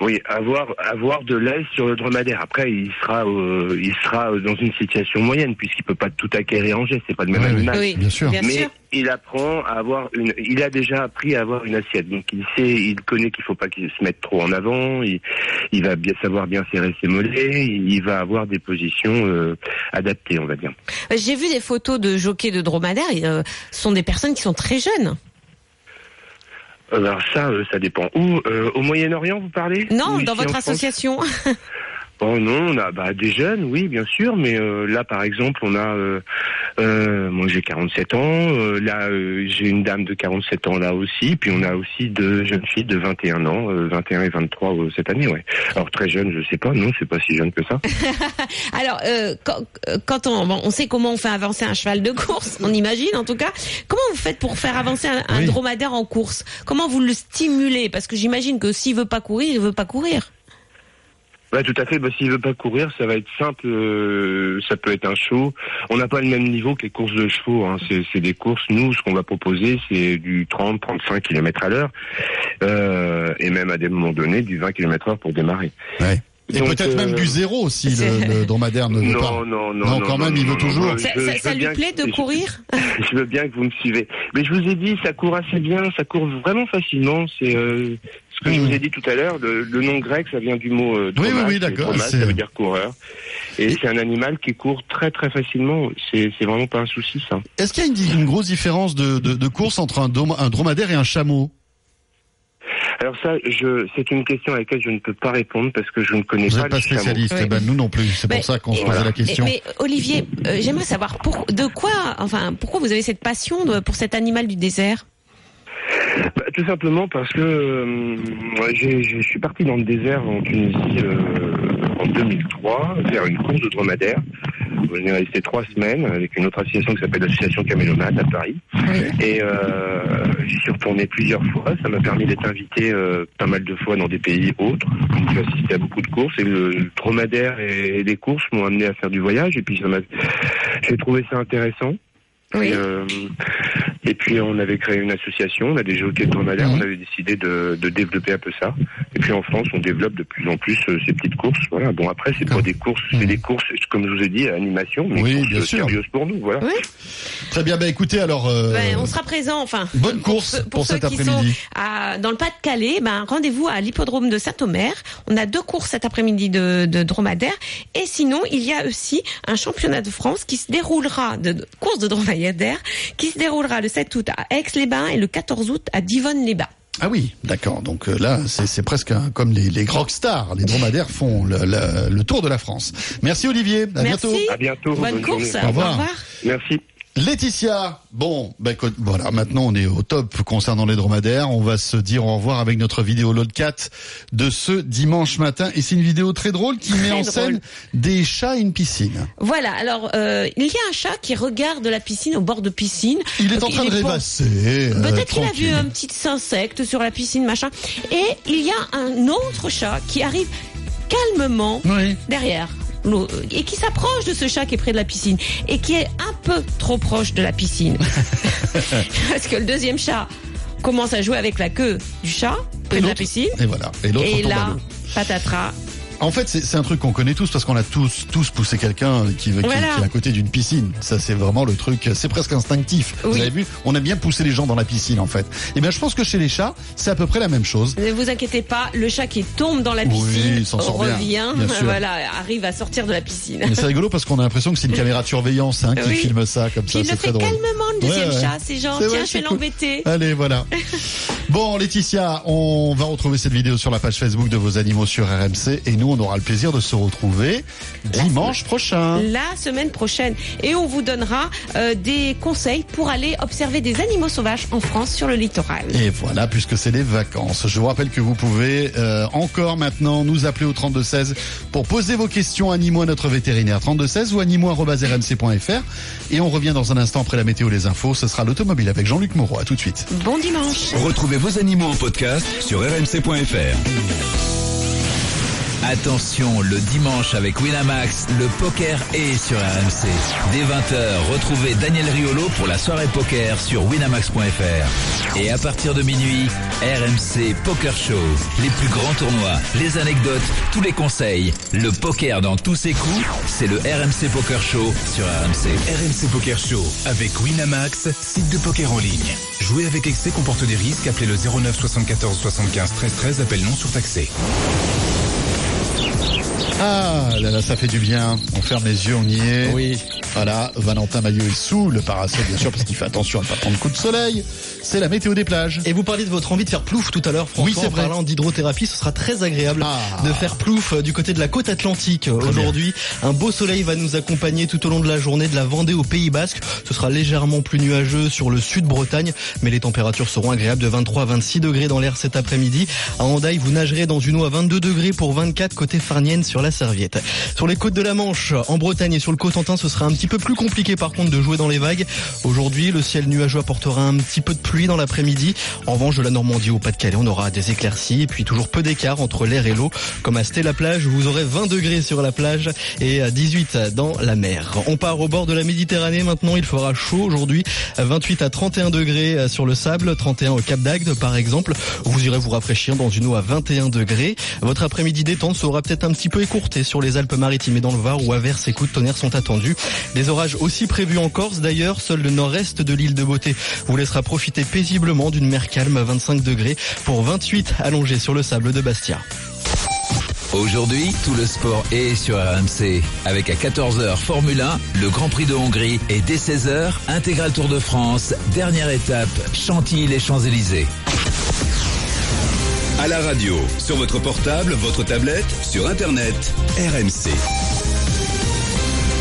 S57: Oui, avoir avoir de l'aise sur le dromadaire. Après, il sera euh, il sera dans une situation moyenne puisqu'il peut pas tout acquérir en geste. C'est pas le même animal.
S2: Oui, bien sûr. bien
S57: Mais
S2: sûr.
S57: il apprend à avoir une. Il a déjà appris à avoir une assiette. Donc il sait, il connaît qu'il faut pas qu'il se mette trop en avant. Il, il va bien savoir bien serrer ses mollets. Il, il va avoir des positions euh, adaptées, on va dire.
S22: J'ai vu des photos de jockeys de dromadaire. et, euh, ce sont des personnes qui sont très jeunes.
S57: Alors ça, euh, ça dépend. Où euh, Au Moyen-Orient, vous parlez?
S22: Non,
S57: Ou
S22: dans votre association.
S57: Oh non, on a bah, des jeunes, oui, bien sûr, mais euh, là, par exemple, on a, euh, euh, moi j'ai 47 ans, euh, là euh, j'ai une dame de 47 ans là aussi, puis on a aussi deux jeunes filles de 21 ans, euh, 21 et 23 euh, cette année, ouais. Alors très jeune, je sais pas, non, c'est pas si jeune que ça.
S22: Alors, euh, quand, euh, quand on, bon, on sait comment on fait avancer un cheval de course, on imagine en tout cas. Comment vous faites pour faire avancer un, un dromadaire en course? Comment vous le stimulez? Parce que j'imagine que s'il veut pas courir, il veut pas courir.
S57: Ouais, tout à fait. Bah, s'il veut pas courir, ça va être simple. euh, ça peut être un show. On n'a pas le même niveau que les courses de chevaux. Hein. C'est, c'est des courses. Nous, ce qu'on va proposer, c'est du 30-35 km à l'heure, euh, et même à des moments donnés, du 20 km heure pour démarrer.
S2: Et
S57: Donc,
S2: peut-être
S57: euh,
S2: même du zéro si le, le dromadaire ne veut
S57: non,
S2: pas.
S57: Non, non,
S2: Non, quand même, il veut toujours.
S22: Ça,
S57: je-
S22: ça-
S57: je
S22: lui
S57: bien
S22: plaît
S57: que-
S22: de
S57: je-
S22: courir
S57: Je veux bien que vous me suivez. Mais je vous ai dit, ça court assez bien, ça court vraiment facilement. C'est euh, ce que je vous ai dit tout à l'heure. Le, le nom grec, ça vient du mot euh,
S2: Oui, oui, d'accord,
S57: ça veut dire coureur. Et c'est un animal qui court très très facilement. C'est vraiment pas un souci ça.
S2: Est-ce qu'il y a une, une grosse différence de, de, de course entre un, dom- un dromadaire et un chameau?
S57: Alors ça, je, c'est une question à laquelle je ne peux pas répondre parce que je ne connais
S2: Vous
S57: pas
S2: n'êtes pas
S57: le chameau.
S2: spécialiste, eh ben, nous non plus. C'est pour ça qu'on se posait la question.
S22: Mais Olivier, euh, j'aimerais savoir pour, de quoi, enfin, pourquoi vous avez cette passion de- pour cet animal du désert?
S57: Bah, tout simplement parce que euh, moi, j'ai- je suis parti dans le désert en Tunisie euh, en 2003 faire une course de dromadaire. On est resté trois semaines avec une autre association qui s'appelle l'association Camélomate à Paris. Et euh, j'y suis retourné plusieurs fois. Ça m'a permis d'être invité euh, pas mal de fois dans des pays autres. J'ai assisté à beaucoup de courses et le, dromadaire et, et les courses m'ont amené à faire du voyage. Et puis ça m'a, j'ai trouvé ça intéressant. Et, euh, et puis on avait créé une association, on a des jockeys de dromadaire, on avait décidé de, de développer un peu ça. Et puis en France, on développe de plus en plus euh, ces petites courses. Voilà. Bon après, c'est pas des courses, c'est des courses, comme je vous ai dit, à animation, mais
S2: Oui, bien sûr.
S57: sérieuses pour nous. Voilà.
S2: Très bien, bah écoutez, alors... euh,
S22: on sera présent, enfin.
S2: Bonne course
S22: ceux-
S2: pour
S22: ceux
S2: cet
S22: qui sont à- dans le Pas-de-Calais, ben, rendez-vous à l'hippodrome de Saint-Omer. On a deux courses cet après-midi de, de dromadaire. Et sinon, il y a aussi un championnat de France qui se déroulera, de, de course de dromadaire, qui se déroulera le 7 août à Aix-les-Bains et le 14 août à Divonne-les-Bains.
S2: Ah oui, d'accord. Donc euh, là, c'est presque comme les, les rockstars. Les dromadaires font le, le- le tour de la France. Merci Olivier. À
S22: Merci.
S2: bientôt.
S57: À bientôt.
S22: Bonne course.
S57: journée.
S2: Au revoir.
S57: Merci.
S2: Laetitia, bon, ben, écoute, voilà, maintenant on est au top concernant les dromadaires. On va se dire au revoir avec notre vidéo Lodcat de ce dimanche matin. Et c'est une vidéo très drôle qui met en scène des chats et une piscine.
S22: Voilà, alors euh, il y a un chat qui regarde la piscine au bord de piscine.
S2: Il est
S22: Donc,
S2: en train de rêvasser. euh,
S22: Peut-être qu'il a vu un petit insecte sur la piscine, machin. Et il y a un autre chat qui arrive calmement derrière. Et qui s'approche de ce chat qui est près de la piscine et qui est un peu trop proche de la piscine. Parce que le deuxième chat commence à jouer avec la queue du chat près de la piscine.
S2: Et voilà. Et
S22: Et là, patatras.
S2: En fait, c'est un truc qu'on connaît tous parce qu'on a tous tous poussé quelqu'un qui, qui,
S22: Voilà.
S2: qui est à côté d'une piscine. Ça, c'est vraiment le truc. C'est presque instinctif. Vous avez vu On a bien poussé les gens dans la piscine, en fait. Et bien, je pense que chez les chats, c'est à peu près la même chose.
S22: Ne vous inquiétez pas, le chat qui tombe dans la piscine
S2: sort
S22: revient,
S2: bien
S22: voilà, arrive à sortir de la piscine.
S2: Mais c'est rigolo parce qu'on a l'impression que c'est une caméra de surveillance hein, qui
S22: Oui.
S2: filme ça comme
S22: Puis
S2: ça.
S22: il le fait
S2: drôle.
S22: calmement, le deuxième
S2: Ouais, ouais.
S22: chat. C'est genre, tiens,
S2: vrai,
S22: je vais
S2: cool.
S22: l'embêter.
S2: Allez, voilà. Bon, Laetitia, on va retrouver cette vidéo sur la page Facebook de vos animaux sur RMC et nous, on aura le plaisir de se retrouver dimanche prochain.
S22: La semaine prochaine. Et on vous donnera euh, des conseils pour aller observer des animaux sauvages en France sur le littoral.
S2: Et voilà, puisque c'est les vacances. Je vous rappelle que vous pouvez euh, encore maintenant nous appeler au 3216 pour poser vos questions animaux à notre vétérinaire 3216 ou animaux@rmc.fr. Et on revient dans un instant après la météo les infos. Ce sera l'automobile avec Jean-Luc Moreau. À tout de suite.
S22: Bon dimanche.
S1: Retrouvez vos animaux en podcast sur rmc.fr. Attention, le dimanche avec Winamax, le poker est sur RMC. Dès 20h, retrouvez Daniel Riolo pour la soirée poker sur winamax.fr. Et à partir de minuit, RMC Poker Show. Les plus grands tournois, les anecdotes, tous les conseils. Le poker dans tous ses coups, c'est le RMC Poker Show sur RMC.
S26: RMC Poker Show avec Winamax, site de poker en ligne. Jouer avec excès comporte des risques. Appelez le 09 74 75 13 13. Appel non surtaxé.
S2: Ah là là, ça fait du bien. On ferme les yeux, on y est.
S3: Oui.
S2: Voilà, Valentin Maillot est sous le parasol, bien sûr, parce qu'il fait attention à ne pas prendre coup de soleil. C'est la météo des plages.
S3: Et vous parliez de votre envie de faire plouf tout à l'heure, François.
S2: Oui, c'est
S3: en
S2: vrai.
S3: parlant d'hydrothérapie, ce sera très agréable
S2: Ah.
S3: de faire plouf euh, du côté de la côte atlantique. Aujourd'hui, un beau soleil va nous accompagner tout au long de la journée de la Vendée au Pays Basque. Ce sera légèrement plus nuageux sur le sud Bretagne, mais les températures seront agréables de 23 à 26 degrés dans l'air cet après-midi. À Hendaye, vous nagerez dans une eau à 22 degrés pour 24 côté Farnienne sur la serviette. Sur les côtes de la Manche, en Bretagne et sur le Cotentin, ce sera un petit peu plus compliqué par contre de jouer dans les vagues. Aujourd'hui, le ciel nuageux apportera un petit peu de pluie dans l'après-midi. En revanche, de la Normandie au Pas-de-Calais, on aura des éclaircies et puis toujours peu d'écart entre l'air et l'eau. Comme à Stella-Plage, vous aurez 20 degrés sur la plage et 18 dans la mer. On part au bord de la Méditerranée maintenant. Il fera chaud aujourd'hui. 28 à 31 degrés sur le sable, 31 au Cap d'Agde par exemple. Vous irez vous rafraîchir dans une eau à 21 degrés. Votre après-midi détente sera peut-être un petit peu écourté sur les Alpes-Maritimes et dans le Var où averses et coups de tonnerre sont attendus. Des orages aussi prévus en Corse d'ailleurs. Seul le nord-est de l'île de Beauté vous laissera profiter paisiblement d'une mer calme à 25 degrés pour 28 allongés sur le sable de Bastia.
S1: Aujourd'hui, tout le sport est sur RMC. Avec à 14h Formule 1, le Grand Prix de Hongrie et dès 16h, Intégral Tour de France, dernière étape, Chantilly les Champs-Élysées.
S58: À la radio, sur votre portable, votre tablette, sur Internet, RMC.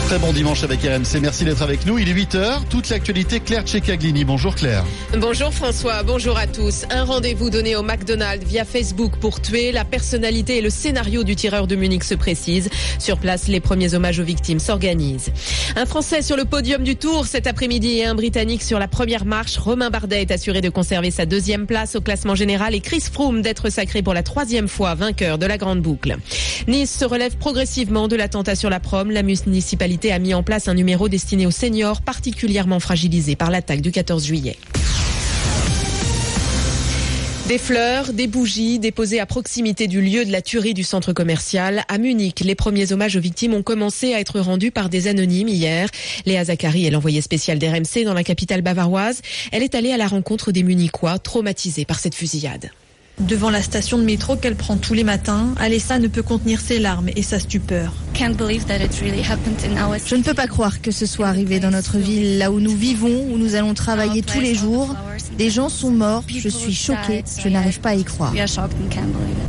S2: Très bon dimanche avec RMC. Merci d'être avec nous. Il est 8h. Toute l'actualité, Claire Tchekaglini. Bonjour Claire.
S6: Bonjour François, bonjour à tous. Un rendez-vous donné au McDonald's via Facebook pour tuer la personnalité et le scénario du tireur de Munich se précise. Sur place, les premiers hommages aux victimes s'organisent. Un Français sur le podium du Tour cet après-midi et un Britannique sur la première marche. Romain Bardet est assuré de conserver sa deuxième place au classement général et Chris Froome d'être sacré pour la troisième fois vainqueur de la grande boucle. Nice se relève progressivement de l'attentat sur la prom. La municipalité a mis en place un numéro destiné aux seniors particulièrement fragilisés par l'attaque du 14 juillet. Des fleurs, des bougies déposées à proximité du lieu de la tuerie du centre commercial. À Munich, les premiers hommages aux victimes ont commencé à être rendus par des anonymes hier. Léa Zachary est l'envoyée spéciale d'RMC dans la capitale bavaroise. Elle est allée à la rencontre des Munichois traumatisés par cette fusillade.
S7: Devant la station de métro qu'elle prend tous les matins, Alessa ne peut contenir ses larmes et sa stupeur.
S59: Je ne peux pas croire que ce soit arrivé dans notre ville, là où nous vivons, où nous allons travailler tous les jours. Des gens sont morts, je suis choquée, je n'arrive pas à y croire.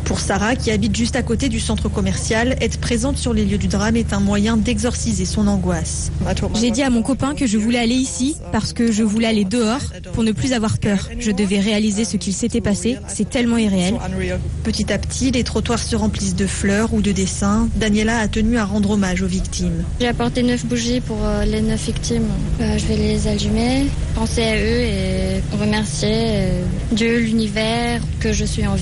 S7: Pour Sarah, qui habite juste à côté du centre commercial, être présente sur les lieux du drame est un moyen d'exorciser son angoisse.
S9: J'ai dit à mon copain que je voulais aller ici parce que je voulais aller dehors pour ne plus avoir peur. Je devais réaliser ce qu'il s'était passé, c'est tellement irréel.
S7: Petit à petit, les trottoirs se remplissent de fleurs ou de dessins. Daniela a tenu à rendre hommage aux victimes.
S10: J'ai apporté neuf bougies pour euh, les neuf victimes. Euh, je vais les allumer, penser à eux et remercier euh, Dieu, l'univers, que je suis en